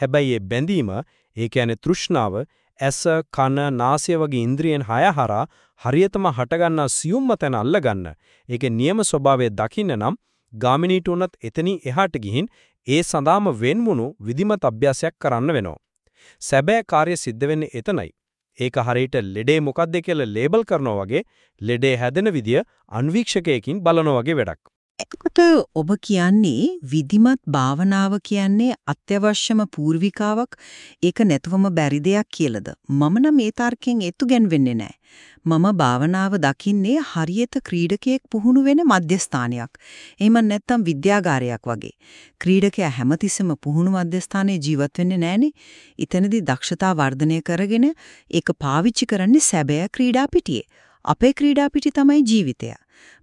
හැබැයි ඒ බැඳීම, ඒ කියන්නේ තෘෂ්ණාව, ඇස, කන, නාසය වගේ ඉන්ද්‍රියන් හය හරහා හරියටම හටගන්නා සියුම්ම තැන අල්ලගන්න. ඒකේ නියම ස්වභාවය දකින්න නම් ගාමිනීට උනත් එතනින් එහාට ගිහින් ඒ සඳහාම වෙන්මුණු විධිමත් අභ්‍යාසයක් කරන්න වෙනවා. සැබෑ කාර්ය සිද්ධ වෙන්නේ එතනයි. ඒක හරියට ලෙඩේ මොකක්ද කියලා ලේබල් කරනවා වගේ ලෙඩේ හැදෙන විදිය අන්වීක්ෂකයකින් බලනවා වගේ වැඩක්. එතකොට ඔබ කියන්නේ විධිමත් භාවනාව කියන්නේ අත්‍යවශ්‍යම පූර්විකාවක්. ඒක නැතුවම බැරි දෙයක් කියලාද? මම නම් මේ තර්කයෙන් එතු ගැන්වෙන්නේ නැහැ මම භාවනාව දකින්නේ හරියට ක්‍රීඩකයෙක් පුහුණු වෙන මධ්‍යස්ථානයක්. එහෙම නැත්නම් විද්‍යාගාරයක් වගේ. ක්‍රීඩකයා හැමතිස්සෙම පුහුණු මධ්‍යස්ථානයේ ජීවත් වෙන්නේ නැහනේ ඉතනදී දක්ෂතා වර්ධනය කරගෙන ඒක පාවිච්චි කරන්නේ සැබෑ ක්‍රීඩා පිටියේ. අපේ ක්‍රීඩා පිටි තමයි ජීවිතය.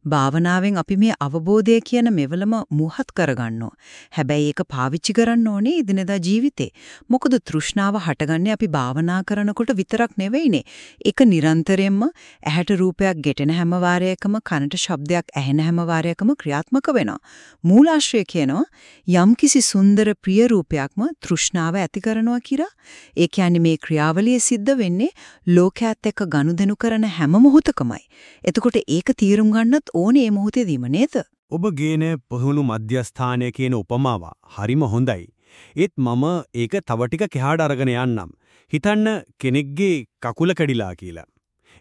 භාවනාවෙන් අපි මේ අවබෝධය කියන මෙවලම මුහත් කරගන්නවා. හැබැයි ඒක පාවිච්චි කරන්න ඕනේ ඉදිනදා ජීවිතේ. මොකද තෘෂ්ණාව හටගන්නේ අපි භාවනා කරනකොට විතරක් නෙවෙයිනේ. ඒක නිරන්තරයෙන්ම ඇහැට රූපයක් ගෙටෙන හැම වාරයකම කනට ශබ්දයක් ඇහෙන හැම වාරයකම ක්‍රියාත්මක වෙනවා. මූලාශ්‍රය කියනවා යම්කිසි සුන්දර ප්‍රිය රූපයක්ම තෘෂ්ණාව ඇති කරනවා කියලා. ඒ කියන්නේ මේ ක්‍රියාවලිය සිද්ධ වෙන්නේ ලෝකයේත් එක්ක ගනුදෙනු කරන හැම මොහොතකමයි. එතකොට ඒක තීරුම් ගන්නත් ඕනේ මේ මොහොතේදීම නේද? ඔබ ගේන පුහුණු මධ්‍යස්ථානය කියන උපමාව හරිම හොඳයි. ඒත් මම ඒක තව ටික කෙහාට අරගෙන යන්නම්. හිතන්න කෙනෙක්ගේ කකුල කැඩිලා කියලා.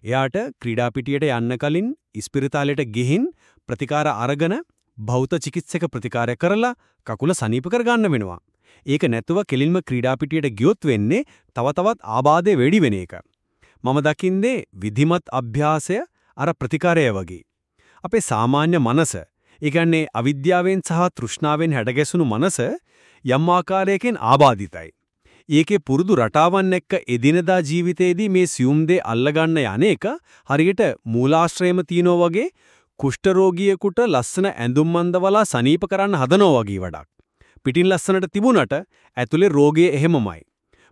එයාට ක්‍රීඩා පිටියට යන්න කලින් ඉස්පිරිතාලෙට ගිහින් ප්‍රතිකාර අරගෙන භෞත චිකිත්සක ප්‍රතිකාරය කරලා කකුල සනීප කරගන්න වෙනවා. ඒක නැතුව කෙලින්ම ක්‍රීඩා පිටියට ගියොත් වෙන්නේ තව තවත් ආබාධය වැඩි වෙන එක. මම දකින්නේ විධිමත් අභ්‍යාසය අර ප්‍රතිකාරය වගේ. අපේ සාමාන්‍ය මනස, ඒ කියන්නේ අවිද්‍යාවෙන් සහ තෘෂ්ණාවෙන් හැඩගැසුණු මනස යම් ආකාරයකින් ආබාධිතයි. ඒකේ පුරුදු රටාවන් එක්ක එදිනදා ජීවිතේදී මේ සියුම් දේ අල්ලගන්න යන්නේක හරියට මූලාශ්‍රයම තියනෝ වගේ කුෂ්ඨ රෝගියෙකුට ලස්සන ඇඳුම් මන්දවලා සනීප කරන්න හදනෝ වගේ වැඩක්. පිටින් ලස්සනට තිබුණට ඇතුලේ රෝගය එහෙමමයි.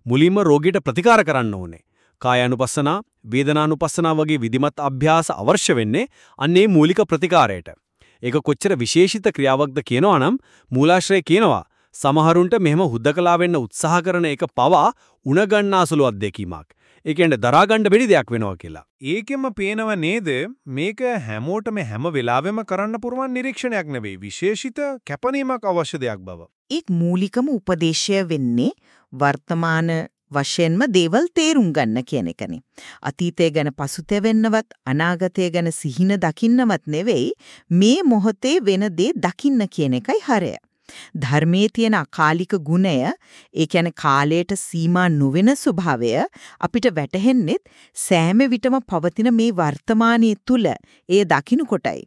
මුලින්ම රෝගියට ප්‍රතිකාර කරන්න ඕනේ. කායානුපස්සනා, වේදනානුපස්සනා වගේ විධිමත් අභ්‍යාස අවශ්‍ය වෙන්නේ අන්නේ මූලික ප්‍රතිකාරයට. ඒක කොච්චර විශේෂිත ක්‍රියාවක්ද කියනවා නම් මූලාශ්‍රය කියනවා සමහරුන්ට මෙහෙම හුදකලා වෙන්න උත්සාහ කරන එක පවා උණ ගන්නාසුළු අත්දැකීමක්. ඒ කියන්නේ දරා ගන්න බැරි දෙයක් වෙනවා කියලා. ඒකෙම පේනව නේද මේක හැමෝටම හැම වෙලාවෙම කරන්න පුරුවන් නිරීක්ෂණයක් නෙවෙයි විශේෂිත කැපණීමක් අවශ්‍ය දෙයක් බව. ඒක් මූලිකම උපදේශය වෙන්නේ වර්තමාන වශයෙන්ම දේවල් තේරුම් ගන්න කියන එකනේ. අතීතය ගැන පසුතැවෙන්නවත් අනාගතය ගැන සිහින දකින්නවත් නෙවෙයි මේ මොහොතේ වෙන දේ දකින්න කියන එකයි හරය. ධර්මයේ තියෙන අකාලික ගුණය ඒ කියන්නේ කාලයට සීමා නොවන ස්වභාවය අපිට වැටහෙන්නෙත් සෑම විටම පවතින මේ වර්තමානයේ තුල ඒ දකින්න කොටයි.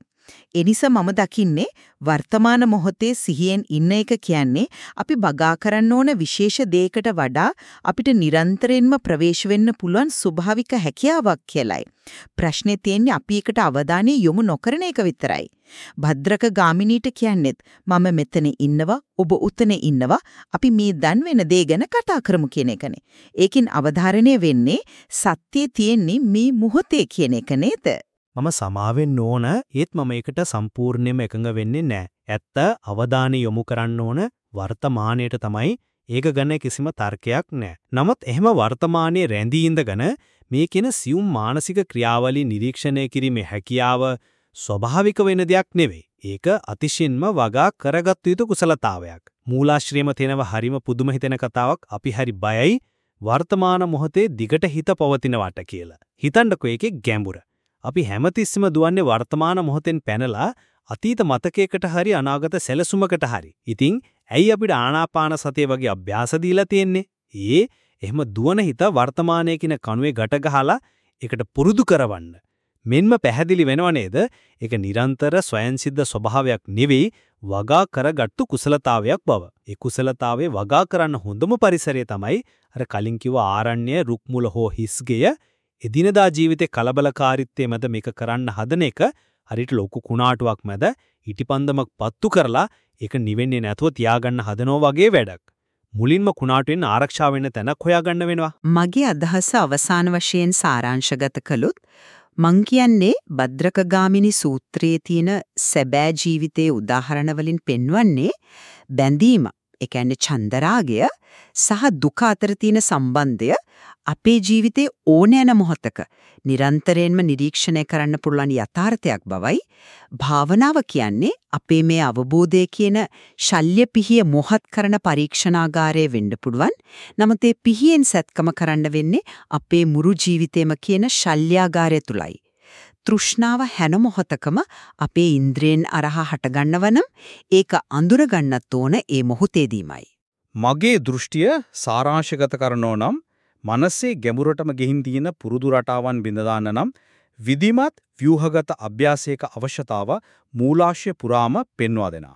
එනිසා මම දකින්නේ වර්තමාන මොහොතේ සිහියෙන් ඉන්න එක කියන්නේ අපි බගා කරන්න ඕන විශේෂ දෙයකට වඩා අපිට නිරන්තරයෙන්ම ප්‍රවේශ වෙන්න පුළුවන් ස්වභාවික හැකියාවක් කියලයි. ප්‍රශ්නේ තියෙන්නේ අපි එකට අවධානය යොමු නොකරන එක විතරයි. භද්‍රක ගාමිනීට කියන්නේත් මම මෙතන ඉන්නවා ඔබ උතන ඉන්නවා අපි මේ දන් වෙන දේ ගැන කතා කරමු කියන එකනේ. ඒකින් අවධාරණය වෙන්නේ සත්‍යයේ තියෙන්නේ මේ මොහොතේ කියන එක නේද? මම සමාවෙන්න ඕන ඒත් මම ඒකට සම්පූර්ණයෙන්ම එකඟ වෙන්නේ නැහැ. ඇත්ත අවධානය යොමු කරන්න ඕන වර්තමානයට තමයි ඒක ගැන කිසිම තර්කයක් නැහැ. නමුත් එහෙම වර්තමානයේ රැඳී ඉඳගෙන මේ කියන සියුම් මානසික ක්‍රියාවලි නිරීක්ෂණය කිරීමේ හැකියාව ස්වභාවික වෙන දෙයක් නෙවෙයි. ඒක අතිශයින්ම වගා කරගත් යුතු කුසලතාවයක්. මූලාශ්‍රයම තේනව හරිම පුදුම හිතෙන කතාවක් අපි හරි බයයි වර්තමාන මොහොතේ දිගට හිත පවතිනවට කියලා. හිතන්නකෝ ඒකේ ගැඹුර. අපි හැමතිස්සෙම දුවන්නේ වර්තමාන මොහොතෙන් පැනලා අතීත මතකයකට හරි අනාගත සැලසුමකට හරි. ඉතින් ඇයි අපිට ආනාපාන සතිය වගේ අභ්‍යාස දීලා තියෙන්නේ? ඒ එහෙම දුවන හිත වර්තමානයේ කින කණුවේ ගැට ගහලා ඒකට පුරුදු කරවන්න. මෙන්ම පැහැදිලි වෙනව නේද? ඒක නිරන්තර ස්වයන්සිද්ධ ස්වභාවයක් නෙවෙයි වගා කරගත්තු කුසලතාවයක් බව. ඒ කුසලතාවේ වගා කරන්න හොඳම පරිසරය තමයි අර කලින් කිව්ව ආරණ්‍ය රුක්මුල හෝ හිස්ගෙය එදිනදා ජීවිතේ කලබලකාරීත්වයේ මැද මේක කරන්න හදන එක හරියට ලොකු කුණාටුවක් මැද ඉටිපන්දමක් පත්තු කරලා ඒක නිවෙන්නේ නැතුව තියාගන්න හදනෝ වගේ වැඩක්. මුලින්ම කුණාටුවෙන් ආරක්ෂා වෙන්න තැනක් හොයාගන්න වෙනවා. මගේ අදහස අවසාන වශයෙන් සාරාංශගත කළොත් මං කියන්නේ භද්‍රකගාමිනී සූත්‍රයේ තියෙන සැබෑ ජීවිතයේ උදාහරණ වලින් පෙන්වන්නේ බැඳීම, ඒ කියන්නේ චන්දරාගය සහ දුක අතර තියෙන සම්බන්ධය අපේ ජීවිතේ ඕනෑන මොහොතක නිරන්තරයෙන්ම නිරීක්ෂණය කරන්න පුළුවන් යථාර්ථයක් බවයි භාවනාව කියන්නේ අපේ මේ අවබෝධය කියන ශල්‍ය පිහිය මොහත් කරන පරීක්ෂණාගාරයේ වෙන්න පුළුවන්. නමුත් ඒ පිහියෙන් සත්කම කරන්න වෙන්නේ අපේ මුරු ජීවිතේම කියන ශල්‍යාගාරය තුලයි. තෘෂ්ණාව හැන මොහොතකම අපේ ඉන්ද්‍රයන් අරහා හටගන්නවනම් ඒක අඳුර ගන්නත් ඕන ඒ මොහොතේදීමයි. මගේ දෘෂ්ටිය සාරාංශගත කරනෝ නම් මනසේ ගැඹුරටම ගෙහින් තියෙන පුරුදු රටාවන් බිඳදාන්න නම් විධිමත් ව්‍යූහගත අභ්‍යාසයක අවශ්‍යතාව මූලාශ්‍ය පුරාම පෙන්වා දෙනවා.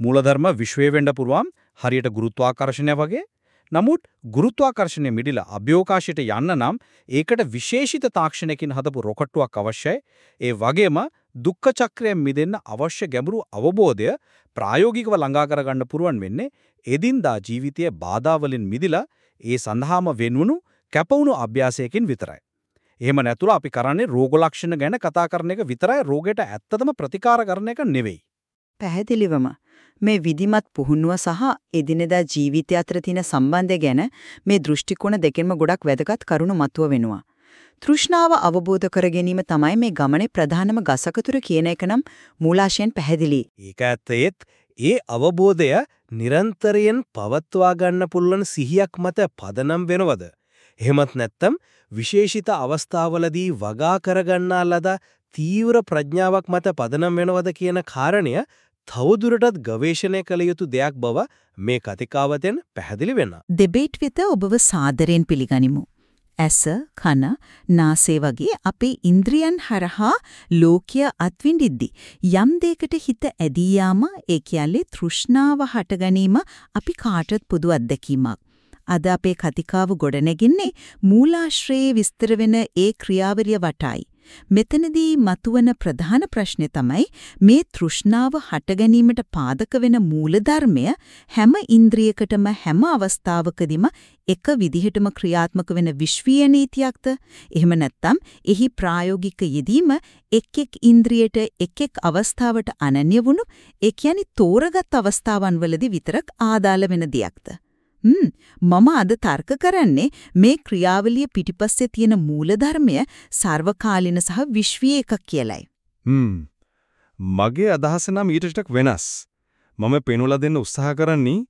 මූලධර්ම විශ්වයේ වෙන්න පුරුවම් හරියට ගුරුත්වාකර්ෂණය වගේ. නමුත් ගුරුත්වාකර්ෂණය මිදිලා අභ්‍යෝකාශයට යන්න නම් ඒකට විශේෂිත තාක්ෂණයකින් හදපු රොකට්ටුවක් අවශ්‍යයි. ඒ වගේම දුක්ඛ චක්‍රයෙන් මිදෙන්න අවශ්‍ය ගැඹුරු අවබෝධය ප්‍රායෝගිකව ළඟා කරගන්න පුරුවන් වෙන්නේ එදින්දා ජීවිතයේ බාධා වලින් මිදිලා ඒ සඳහාම වෙන්වුණු කැපවුණු අභ්‍යාසයකින් විතරයි. එහෙම නැතුව අපි කරන්නේ රෝග ලක්ෂණ ගැන කතා කරන එක විතරයි රෝගයට ඇත්තටම ප්‍රතිකාර කරන එක නෙවෙයි. පැහැදිලිවම මේ විධිමත් පුහුණුව සහ එදිනෙදා ජීවිතය අතර තියෙන සම්බන්ධය ගැන මේ දෘෂ්ටි කෝණ දෙකෙන්ම ගොඩක් වැදගත් කරුණු මතුව වෙනවා. තෘෂ්ණාව අවබෝධ කර ගැනීම තමයි මේ ගමනේ ප්‍රධානම ගසකතුර කියන එක නම් මූලාශයෙන් පැහැදිලි. ඒක ඇත්තේත් ඒ අවබෝධය නිරන්තරයෙන් පවත්වා ගන්න පුළුවන් සිහියක් මත පදනම් වෙනවද? එහෙමත් නැත්නම් විශේෂිත අවස්ථාවලදී වගා කරගන්නා ලද තීව්‍ර ප්‍රඥාවක් මත පදනම් වෙනවද කියන කාරණය තවදුරටත් ගවේෂණය කළ යුතු දෙයක් බව මේ කතිකාවතෙන් පැහැදිලි වෙනවා. දෙබේට් වෙත ඔබව සාදරයෙන් පිළිගනිමු. ඇස, කන, නාසය වගේ අපේ ඉන්ද්‍රියන් හරහා ලෝකය අත්විඳිද්දි යම් දෙයකට හිත ඇදී යාම ඒ කියන්නේ තෘෂ්ණාව හට ගැනීම අපි කාටත් පොදු අත්දැකීමක්. අද අපේ කතිකාව ගොඩනැගින්නේ මූලාශ්‍රයේ විස්තර වෙන ඒ ක්‍රියාවලිය වටයි. මෙතනදී මතුවන ප්‍රධාන ප්‍රශ්නේ තමයි මේ තෘෂ්ණාව හට ගැනීමට පාදක වෙන මූලධර්මය හැම ඉන්ද්‍රියකටම හැම අවස්ථාවකදීම එක විදිහටම ක්‍රියාත්මක වෙන විශ්වීය නීතියක්ද? එහෙම නැත්නම් එහි ප්‍රායෝගික යෙදීම එක් එක් ඉන්ද්‍රියට එක් එක් අවස්ථාවට අනන්‍ය වුණු ඒ කියන්නේ තෝරගත් අවස්ථාවන් වලදී විතරක් ආදාළ වෙන දෙයක්ද? හ්ම් මම අද තර්ක කරන්නේ මේ ක්‍රියාවලිය පිටිපස්සේ තියෙන මූලධර්මය සර්වකාලීන සහ විශ්වීය එකක් කියලයි. හ්ම් මගේ අදහස නම් ඊට ටිකක් වෙනස්. මම පෙන්වලා දෙන්න උත්සාහ කරන්නේ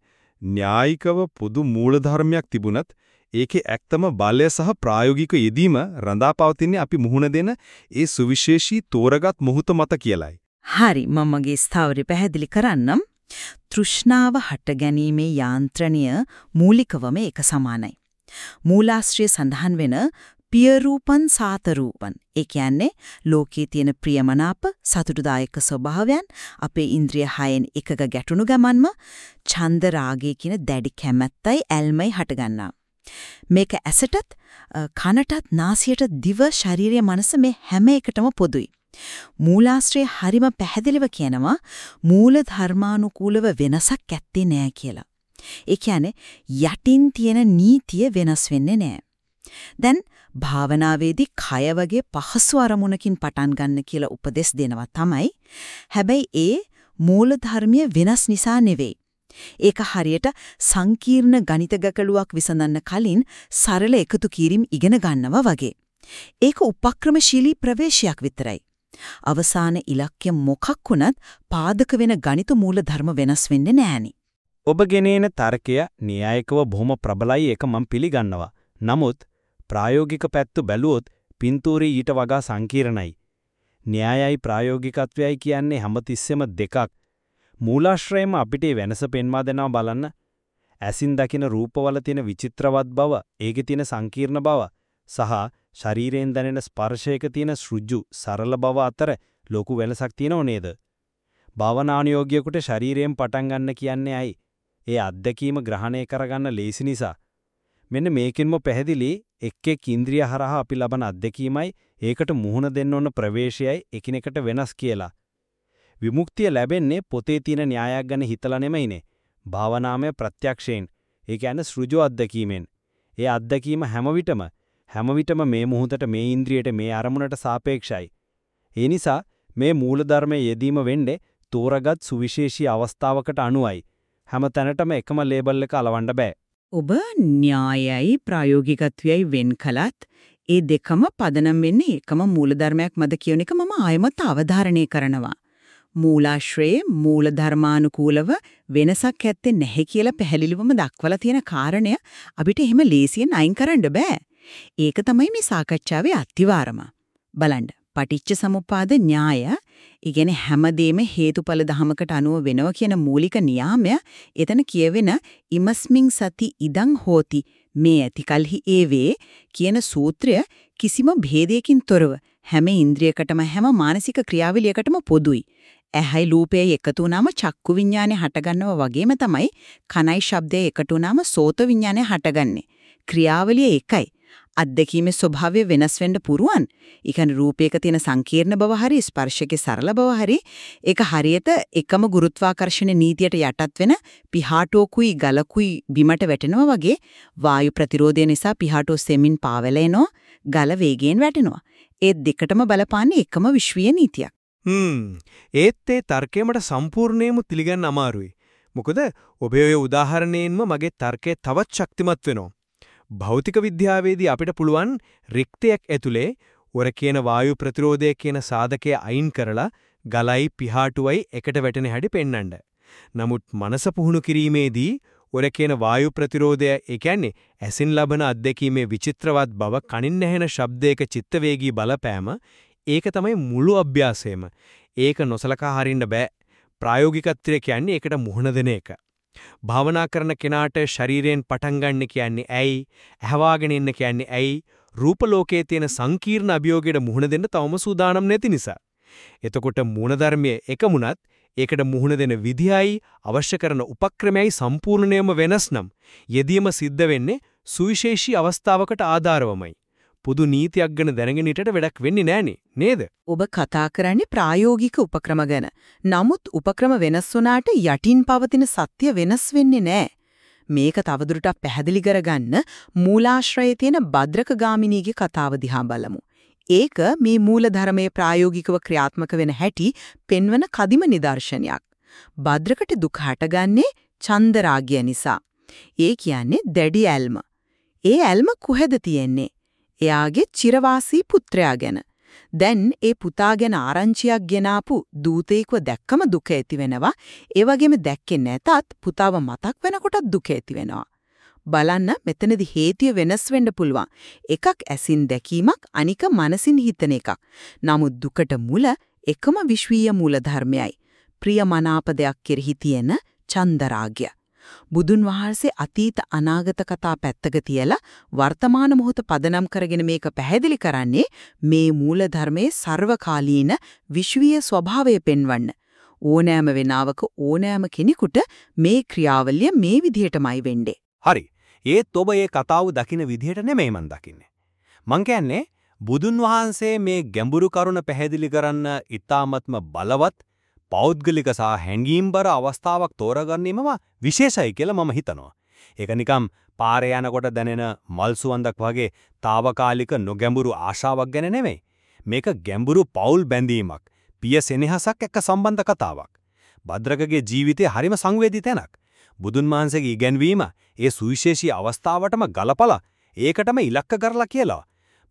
න්‍යායිකව පොදු මූලධර්මයක් තිබුණත් ඒකේ ඇත්තම බලය සහ ප්‍රායෝගික යෙදීම රඳාපවතින්නේ අපි මුහුණ දෙන ඒ සුවිශේෂී තෝරගත් මොහොත මත කියලයි. හරි මම මගේ ස්ථාවරය පැහැදිලි කරන්නම්. තෘෂ්ණාව හට ගැනීමේ යාන්ත්‍රණය මූලිකවම එක සමානයි. මූලාශ්‍රය සඳහන් වෙන පිය රූපන් සාත රූපන් ඒ කියන්නේ ලෝකයේ තියෙන ප්‍රියමනාප සතුටුදායක ස්වභාවයන් අපේ ඉන්ද්‍රිය හයෙන් එකක ගැටුණු ගමන්ම ඡන්ද රාගය කියන දැඩි කැමැත්තයි ඇල්මයි හටගන්නා. මේක ඇසටත් කනටත් නාසයට දිව ශරීරය මනස මේ හැම එකටම පොදුයි. මූලාශ්‍රය හරිම පැහැදිලිව කියනවා මූල ධර්මානුකූලව වෙනසක් ඇත්තේ නෑ කියලා. ඒ කියන්නේ යටින් තියෙන නීතිය වෙනස් වෙන්නේ නෑ. දැන් භාවනාවේදී කය වගේ පහසු අරමුණකින් පටන් ගන්න කියලා උපදෙස් දෙනවා තමයි. හැබැයි ඒ මූල ධර්මීය වෙනස් නිසා නෙවෙයි. ඒක හරියට සංකීර්ණ ගණිත ගැටලුවක් විසඳන්න කලින් සරල එකතු කිරීම ඉගෙන ගන්නවා වගේ. ඒක උපක්‍රමශීලී ප්‍රවේශයක් විතරයි. අවසාන ඉලක්කය මොකක් වුණත් පාදක වෙන ගණිත මූල ධර්ම වෙනස් වෙන්නේ නෑනි. ඔබ ගෙනේන තර්කය න්‍යායිකව බොහොම ප්‍රබලයි ඒක මම පිළිගන්නවා. නමුත් ප්‍රායෝගික පැත්ත බැලුවොත් පින්තූරේ ඊට වඩා සංකීර්ණයි. න්‍යායයි ප්‍රායෝගිකත්වයයි කියන්නේ හැමතිස්සෙම දෙකක්. මූලාශ්‍රයම අපිට වෙනස පෙන්වා දෙනවා බලන්න. ඇසින් දකින රූපවල තියෙන විචිත්‍රවත් බව, ඒකේ තියෙන සංකීර්ණ බව සහ ශරීරයෙන් දැනෙන ස්පර්ශයක තියෙන සෘජු සරල බව අතර ලොකු වෙනසක් තියෙනව නේද? භවනානුයෝගියෙකුට ශරීරයෙන් පටන් ගන්න කියන්නේ ඇයි? ඒ අත්දැකීම ග්‍රහණය කරගන්න ලේසි නිසා. මෙන්න මේකින්ම පැහැදිලි එක් එක් ඉන්ද්‍රිය හරහා අපි ලබන අත්දැකීමයි ඒකට මුහුණ දෙන්න ඕන ප්‍රවේශයයි එකිනෙකට වෙනස් කියලා. විමුක්තිය ලැබෙන්නේ පොතේ තියෙන න්‍යායක් ගැන හිතලා නෙමෙයිනේ. භාවනාමය ප්‍රත්‍යක්ෂයෙන්. ඒ කියන්නේ සෘජු අත්දැකීමෙන්. ඒ අත්දැකීම හැම විටම හැම විටම මේ මොහොතට මේ ඉන්ද්‍රියට මේ අරමුණට සාපේක්ෂයි. ඒ නිසා මේ මූලධර්මයේ යෙදීම වෙන්නේ තෝරගත් සුවිශේෂී අවස්ථාවකට අනුවයි. හැම තැනටම එකම ලේබල් එක අලවන්න බෑ. ඔබ න්‍යායයි ප්‍රායෝගිකත්වයයි වෙන් කළත් ඒ දෙකම පදනම් වෙන්නේ එකම මූලධර්මයක් මත කියන එක මම ආයමත් අවධාරණය කරනවා. මූලාශ්‍රයේ මූලධර්මානුකූලව වෙනසක් ඇත්තේ නැහැ කියලා පැහැදිලිවම දක්වලා තියෙන කාරණය අපිට එහෙම ලේසියෙන් අයින් කරන්න බෑ. ඒක තමයි මේ සාකච්ඡාවේ අත්‍යවාරම. බලන්න. පටිච්ච සමුප්පාද න්‍යාය ඉගෙන හැමදේම හේතුඵල ධමකට අනුව වෙනවා කියන මූලික නියාමය එතන කියවෙන ඉමස්මින් සති ඉදං හෝති මේ ඇතිකල්හි ඒවේ කියන සූත්‍රය කිසිම භේදයකින් තොරව හැම ඉන්ද්‍රියකටම හැම මානසික ක්‍රියාවලියකටම පොදුයි. ඇහයි රූපයයි එකතු වුණාම චක්කු විඤ්ඤාණය හටගන්නවා වගේම තමයි කනයි ශබ්දය එකතු වුණාම සෝත විඤ්ඤාණය හටගන්නේ. ක්‍රියාවලිය එකයි. අත්දැකීමේ ස්වභාවය වෙනස් වෙන්න පුරුවන්. ඒ කියන්නේ රූපයක තියෙන සංකීර්ණ බව හරි ස්පර්ශයේ සරල බව හරි ඒක හරියට එකම ගුරුත්වාකර්ෂණ නීතියට යටත් වෙන පිහාටෝකුයි ගලකුයි බිමට වැටෙනවා වගේ වායු ප්‍රතිරෝධය නිසා පිහාටෝ සෙමින් පාවෙලා එනවා ගල වේගයෙන් වැටෙනවා. ඒ දෙකටම බලපාන්නේ එකම විශ්වීය නීතියක්. හ්ම් ඒත් ඒ තර්කයමට සම්පූර්ණයෙන්ම පිළිගන්න අමාරුයි. මොකද ඔබේ ඔය උදාහරණයෙන්ම මගේ තර්කය තවත් ශක්තිමත් වෙනවා. භෞතික විද්‍යාවේදී අපිට පුළුවන් රික්තයක් ඇතුලේ ඔර කියන වායු ප්‍රතිරෝධය කියන සාධකය අයින් කරලා ගලයි පිහාටුවයි එකට වැටෙන හැටි පෙන්වන්න. නමුත් මනස පුහුණු කිරීමේදී ඔර කියන වායු ප්‍රතිරෝධය ඒ කියන්නේ ඇසින් ලබන අත්දැකීමේ විචිත්‍රවත් බව කනින් ඇහෙන ශබ්දයක චිත්තවේගී බලපෑම ඒක තමයි මුළු අභ්‍යාසයම. ඒක නොසලකා හරින්න බෑ. ප්‍රායෝගිකත්වය කියන්නේ ඒකට මුහුණ දෙන එක. භාවනා කරන කෙනාට ශරීරයෙන් පටන් ගන්න කියන්නේ ඇයි? ඇහවාගෙන ඉන්න කියන්නේ ඇයි? රූප ලෝකයේ තියෙන සංකීර්ණ අභියෝගයට මුහුණ දෙන්න තවම සූදානම් නැති නිසා. එතකොට මූණධර්මයේ එකමුණත් ඒකට මුහුණ දෙන විදියයි අවශ්‍ය කරන උපක්‍රමයයි සම්පූර්ණයෙන්ම වෙනස් නම් යෙදීම සිද්ධ වෙන්නේ සුවිශේෂී අවස්ථාවකට ආධාරවමයි. පුදු නීතියක් ගැන දැනගෙන හිටට වැඩක් වෙන්නේ නෑනේ නේද? ඔබ කතා කරන්නේ ප්‍රායෝගික උපක්‍රම ගැන. නමුත් උපක්‍රම වෙනස් වුණාට යටින් පවතින සත්‍ය වෙනස් වෙන්නේ නෑ. මේක තවදුරටත් පැහැදිලි කරගන්න මූලාශ්‍රයේ තියෙන භද්‍රක ගාමිනීගේ කතාව දිහා බලමු. ඒක මේ මූලධර්මයේ ප්‍රායෝගිකව ක්‍රියාත්මක වෙන හැටි පෙන්වන කදිම නිදර්ශනයක්. භද්‍රකට දුක හටගන්නේ චන්දරාගය නිසා. ඒ කියන්නේ දැඩි ඇල්ම. ඒ ඇල්ම කොහෙද තියෙන්නේ? එයාගේ චිරවාසී පුත්‍රයා ගැන. දැන් ඒ පුතා ගැන ආරංචියක් ගෙනාපු දූතයෙක්ව දැක්කම දුක ඇති වෙනවා. ඒ වගේම දැක්කේ නැතත් පුතාව මතක් වෙනකොටත් දුක ඇති වෙනවා. බලන්න මෙතනදි හේතිය වෙනස් වෙන්න පුළුවන්. එකක් ඇසින් දැකීමක් අනික මනසින් හිතන එකක්. නමුත් දුකට මුල එකම විශ්වීය මූල ධර්මයයි. ප්‍රියමනාප දෙයක් කෙරෙහි තියෙන චන්දරාගය. බුදුන් වහන්සේ අතීත අනාගත කතා පැත්තක තියලා වර්තමාන මොහොත පදනම් කරගෙන මේක පැහැදිලි කරන්නේ මේ මූල ධර්මයේ ਸਰවකාලීන විශ්වීය ස්වභාවය පෙන්වන්න. ඕනෑම වෙනාවක ඕනෑම කෙනෙකුට මේ ක්‍රියාවලිය මේ විදිහටමයි වෙන්නේ. හරි. ඒත් ඔබ මේ කතාව දකින විදිහට නෙමෙයි මන් දකින්නේ. මං කියන්නේ බුදුන් වහන්සේ මේ ගැඹුරු කරුණ පැහැදිලි කරන්න ඊ타මත්ම බලවත් පෞද්ගලික සහ හැඟීම්බර අවස්ථාවක් තෝරගන්නීමම විශේෂයි කියලා මම හිතනවා. ඒක නිකම් පාරේ යනකොට දැනෙන මල් සුවඳක් වගේ తాවකාලික නොගැඹුරු ආශාවක් ගැන නෙමෙයි. මේක ගැඹුරු පෞල් බැඳීමක්, පිය සෙනෙහසක් එක්ක සම්බන්ධ කතාවක්. භද්‍රකගේ ජීවිතේ හරිම සංවේදී තැනක්. බුදුන් වහන්සේගේ ඉගැන්වීම ඒ සුවිශේෂී අවස්ථාවටම ගලපලා ඒකටම ඉලක්ක කරලා කියලා.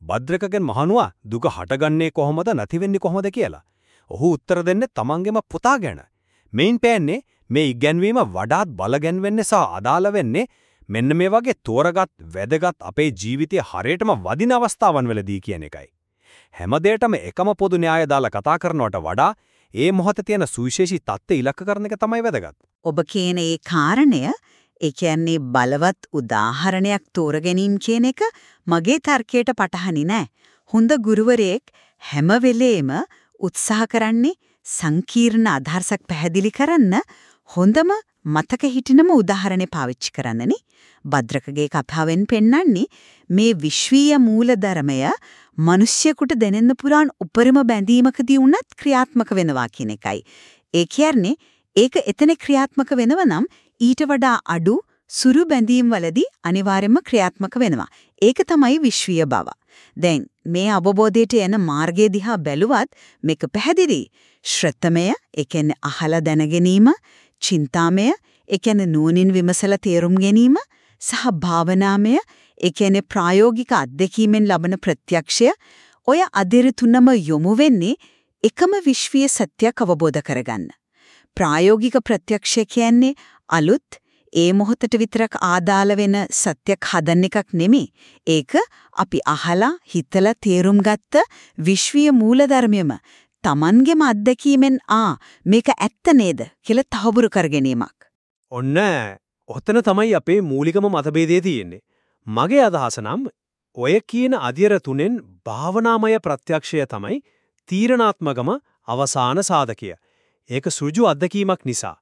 භද්‍රකගෙන් මහනුවා දුක හටගන්නේ කොහොමද නැති වෙන්නේ කොහොමද කියලා. ඔහු උත්තර දෙන්නේ තමන්ගේම පුතා ගැන. මෙයින් පෑන්නේ මේ ඉගැන්වීම වඩාත් බලගැන්වෙන්නේ සහ අදාළ වෙන්නේ මෙන්න මේ වගේ තෝරගත් වැදගත් අපේ ජීවිතයේ හරියටම වදින අවස්ථාවන් වලදී කියන එකයි. හැමදේටම එකම පොදු න්‍යාය දාලා කතා කරනවට වඩා ඒ මොහොතේ තියෙන සුවිශේෂී தත්ත්ව ඉලක්ක කරන එක තමයි වැදගත්. ඔබ කියන ඒ කාරණය ඒ කියන්නේ බලවත් උදාහරණයක් තෝරගැනීම කියන එක මගේ තර්කයට පටහනි නෑ. හොඳ ගුරුවරයෙක් හැම වෙලේම උත්සාහ කරන්නේ සංකීර්ණ අදහසක් පැහැදිලි කරන්න හොඳම මතක හිටිනම උදාහරණේ පාවිච්චි කරන්නනේ. භද්‍රකගේ කතාවෙන් පෙන්වන්නේ මේ විශ්වීය මූලධර්මය මිනිස්සුෙකුට දැනෙන්න පුරාන් උපරිම බැඳීමකදී වුණත් ක්‍රියාත්මක වෙනවා කියන එකයි. ඒ කියන්නේ ඒක එතන ක්‍රියාත්මක වෙනව නම් ඊට වඩා අඩු සුරු බැඳීම් වලදී අනිවාර්යයෙන්ම ක්‍රියාත්මක වෙනවා. ඒක තමයි විශ්වීය බව. දැන් මේ අවබෝධයට එන මාර්ගය දිහා බැලුවත් මේක පැහැදිලි. ශ්‍රතමය, ඒ කියන්නේ අහලා දැන ගැනීම, චින්තාමය, ඒ කියන්නේ නුවණින් විමසලා තේරුම් ගැනීම, සහ භාවනාමය ඒ කියන්නේ ප්‍රායෝගික අත්දැකීමෙන් ලබන ප්‍රත්‍යක්ෂය ඔය අදිර තුනම යොමු වෙන්නේ එකම විශ්වීය සත්‍යයක් අවබෝධ කරගන්න. ප්‍රායෝගික ප්‍රත්‍යක්ෂය කියන්නේ අලුත් ඒ මොහොතට විතරක් ආදාළ වෙන සත්‍යක් හදන්න එකක් නෙමෙයි. ඒක අපි අහලා හිතලා තේරුම් ගත්ත විශ්වීය මූලධර්මයම Tamanගෙම අත්දැකීමෙන් ආ මේක ඇත්ත නේද කියලා තහවුරු කර ගැනීමක්. ඔන්න ඔතන තමයි අපේ මූලිකම මතභේදය තියෙන්නේ. මගේ අදහස නම් ඔය කියන අධ්‍යර තුනෙන් භාවනාමය ප්‍රත්‍යක්ෂය තමයි තීරණාත්මකම අවසාන සාධකය. ඒක සෘජු අත්දැකීමක් නිසා.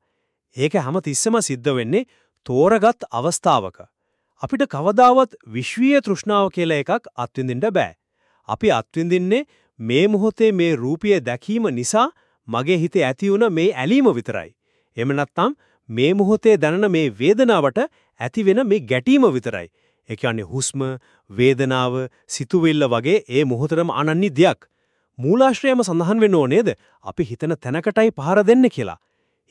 ඒක හැම තිස්සෙම සිද්ධ වෙන්නේ තෝරගත් අවස්ථාවක. අපිට කවදාවත් විශ්වීය තෘෂ්ණාව කියලා එකක් අත්විඳින්න බෑ. අපි අත්විඳින්නේ මේ මොහොතේ මේ රූපය දැකීම නිසා මගේ හිතේ ඇති වුණ මේ ඇලීම විතරයි. එහෙම නැත්නම් මේ මොහොතේ දැනෙන මේ වේදනාවට ඇති වෙන මේ ගැටීම විතරයි. ඒ කියන්නේ හුස්ම, වේදනාව, සිතුවිල්ල වගේ ඒ මොහොතේම අනන්‍ය දෙයක්. මූලාශ්‍රයම සඳහන් වෙන්න ඕනේද? අපි හිතන තැනකටයි පහර දෙන්නේ කියලා.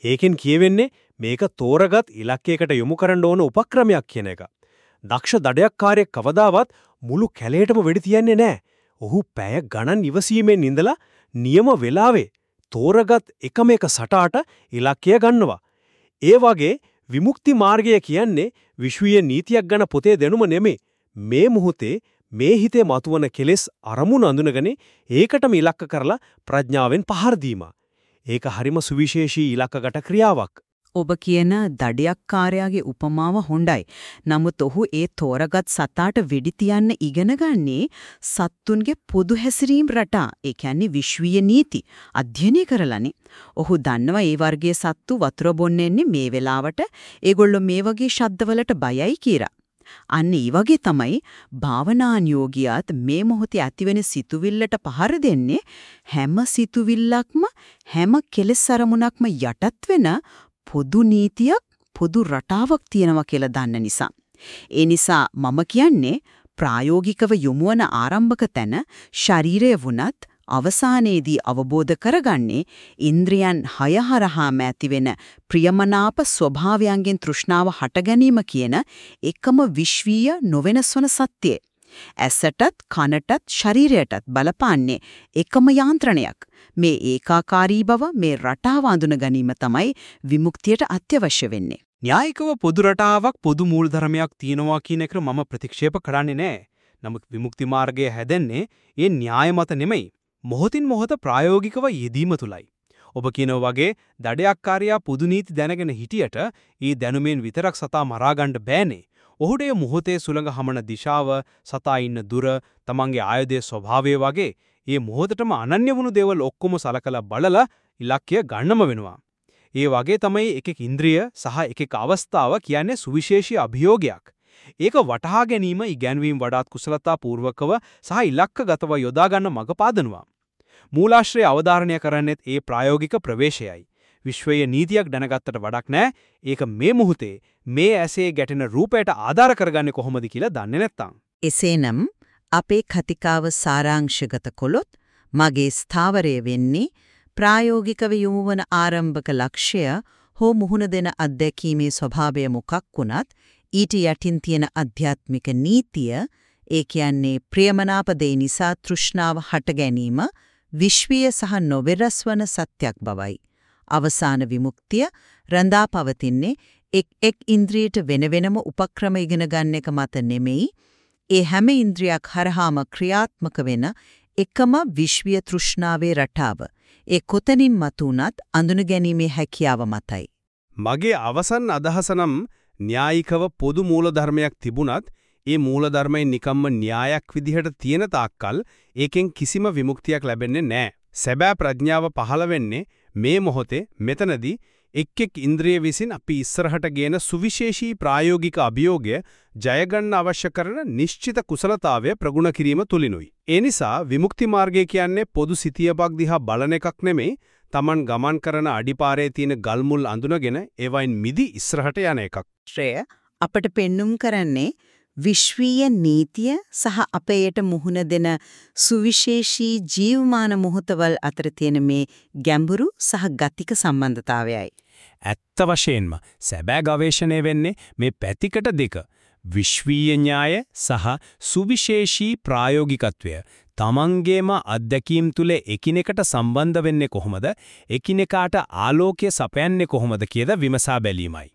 ඒකෙන් කියවෙන්නේ මේක තෝරගත් ඉලක්කයකට යොමු කරන්න ඕන උපක්‍රමයක් කියන එක. දක්ෂ දඩයක්කාරයෙක් කවදාවත් මුළු කැලේටම වෙඩි තියන්නේ නැහැ. ඔහු පැය ගණන් ඉවසීමෙන් ඉඳලා නියම වෙලාවේ තෝරගත් එකම එක සටාට ඉලක්කය ගන්නවා. ඒ වගේ විමුක්ති මාර්ගය කියන්නේ විශ්වීය නීතියක් ගැන පොතේ දෙනුම නෙමෙයි. මේ මොහොතේ මේ හිතේ මතුවන කෙලෙස් අරමුණු අඳුනගෙන ඒකටම ඉලක්ක කරලා ප්‍රඥාවෙන් පහර දීම. ඒක හරිම සුවිශේෂී ඉලක්කගත ක්‍රියාවක්. ඔබ කියන දඩයක්කාරයාගේ උපමාව හොඳයි. නමුත් ඔහු ඒ තෝරගත් සතාට වෙඩි තියන්න ඉගෙන ගන්නේ සත්තුන්ගේ පොදු හැසිරීම් රටා, ඒ කියන්නේ විශ්වීය නීති අධ්‍යයනය කරලානේ. ඔහු දන්නවා ඒ වර්ගයේ සත්තු වතුර බොන්නේ මේ වෙලාවට ඒගොල්ලෝ මේ වගේ ශබ්දවලට බයයි කියලා. අන්න ඒ වගේ තමයි භාවනාන්‍යෝගියාත් මේ මොහොතේ ඇතිවෙන සිතුවිල්ලට පහර දෙන්නේ හැම සිතුවිල්ලක්ම හැම කෙලෙස් අරමුණක්ම යටත් වෙන පොදු නීතියක් පොදු රටාවක් තියෙනවා කියලා දන්න නිසා. ඒ නිසා මම කියන්නේ ප්‍රායෝගිකව යොමුවන ආරම්භක තැන ශරීරය වුණත් අවසානයේදී අවබෝධ කරගන්නේ ඉන්ද්‍රියන් හය හරහාම ඇතිවෙන ප්‍රියමනාප ස්වභාවයන්ගෙන් තෘෂ්ණාව හට ගැනීම කියන එකම විශ්වීය නොවෙනස්වන සත්‍යය. ඇසටත් කනටත් ශරීරයටත් බලපාන්නේ එකම යාන්ත්‍රණයක්. මේ ඒකාකාරී බව මේ රටාව අඳුන ගැනීම තමයි විමුක්තියට අත්‍යවශ්‍ය වෙන්නේ. න්‍යායිකව පොදු රටාවක් පොදු මූලධර්මයක් තියෙනවා කියන එක මම ප්‍රතික්ෂේප කරන්නේ නැහැ. නමුත් විමුක්ති මාර්ගය හැදෙන්නේ ඒ න්‍යාය මත නෙමෙයි. මොහොතින් මොහොත ප්‍රායෝගිකව යෙදීම තුලයි. ඔබ කියනෝ වගේ දඩයක්කාරයා පුදු නීති දැනගෙන හිටියට ඊ දැනුමෙන් විතරක් සතා මරාගන්න බෑනේ. ඔහුට ඒ මොහොතේ සුළඟ හමන දිශාව, සතා ඉන්න දුර, තමන්ගේ ආයුධයේ ස්වභාවය වගේ ඒ මොහොතටම අනන්‍ය වුණු දේවල් ඔක්කොම සලකලා බලලා ඉලක්කය ගන්නම වෙනවා. ඒ වගේ තමයි එකෙක් ඉන්ද්‍රිය සහ එකෙක් අවස්ථාව කියන්නේ සුවිශේෂී අභියෝගයක්. ඒක වටහා ගැනීම ඉගැන්වීම් වඩාත් කුසලතා පූර්වකව සහ ඉලක්කගතව යොදා ගන්න මඟ පාදනවා. මූලාශ්‍රය අවධාරණය කරන්නෙත් ඒ ප්‍රායෝගික ප්‍රවේශයයි. විශ්වයේ නීතියක් දැනගත්තට වඩක් නෑ ඒක මේ මුහුතේ මේ ඇසේ ගැටෙන රූපයට ආධාර කරගන්නේ කොහොමද කියලා දන්නේ නැත්තම්. එසේනම් අපේ කතිකාව සාරාංශගත කොළොත් මගේ ස්ථාවරය වෙන්නේ ප්‍රායෝගිකව යොමුවන ආරම්භක ලක්ෂ්‍ය හෝ මුහුණ දෙන අත්දැකීමේ ස්වභාවය මොකක් වුණත් ඊට යටින් තියෙන අධ්‍යාත්මික නීතිය ඒ කියන්නේ ප්‍රියමනාප දේ නිසා තෘෂ්ණාව හට ගැනීම විශ්වීය සහ නොවෙරස් වන සත්‍යක් බවයි. අවසාන විමුක්තිය රඳා පවතින්නේ එක් එක් ඉන්ද්‍රියට වෙන වෙනම උපක්‍රම ඉගෙන ගන්න එක මත නෙමෙයි. ඒ හැම ඉන්ද්‍රියක් හරහාම ක්‍රියාත්මක වෙන එකම විශ්වීය තෘෂ්ණාවේ රටාව. ඒ කොතනින් මතුණත් අඳුන ගැනීමේ හැකියාව මතයි. මගේ අවසන් අදහස නම් න්‍යායිකව පොදු මූලධර්මයක් තිබුණත් ඒ මූලධර්මයෙන් නිකම්ම න්‍යායක් විදිහට තියෙන තාක්කල් ඒකෙන් කිසිම විමුක්තියක් ලැබෙන්නේ නැහැ. සැබෑ ප්‍රඥාව පහළ වෙන්නේ මේ මොහොතේ මෙතනදී එක් එක් ඉන්ද්‍රිය විසින් අපි ඉස්සරහට ගේන සුවිශේෂී ප්‍රායෝගික අභියෝගය ජය ගන්න අවශ්‍ය කරන නිශ්චිත කුසලතාවය ප්‍රගුණ කිරීම තුලිනුයි. ඒ නිසා විමුක්ති මාර්ගය කියන්නේ පොදු සිතියපක් දිහා බලන එකක් නෙමෙයි Taman ගමන් කරන අඩිපාරේ තියෙන ගල්මුල් අඳුනගෙන ඒවයින් මිදි ඉස්සරහට යන එකක්. ශ්‍රේය අපට පෙන්눔 කරන්නේ විශ්වීය නීතිය සහ අපේයට මුහුණ දෙන සුවිශේෂී ජීවමාන මොහොතවල් අතර තියෙන මේ ගැඹුරු සහ ගතික සම්බන්ධතාවයයි. ඇත්ත වශයෙන්ම සැබෑ ගවේෂණය වෙන්නේ මේ පැතිකඩ දෙක විශ්වීය න්‍යාය සහ සුවිශේෂී ප්‍රායෝගිකත්වය. තමන්ගේම අත්දැකීම් තුල එකිනෙකට සම්බන්ධ වෙන්නේ කොහොමද? එකිනෙකාට ආලෝකය සපයන්නේ කොහොමද කියද විමසා බැලීමයි.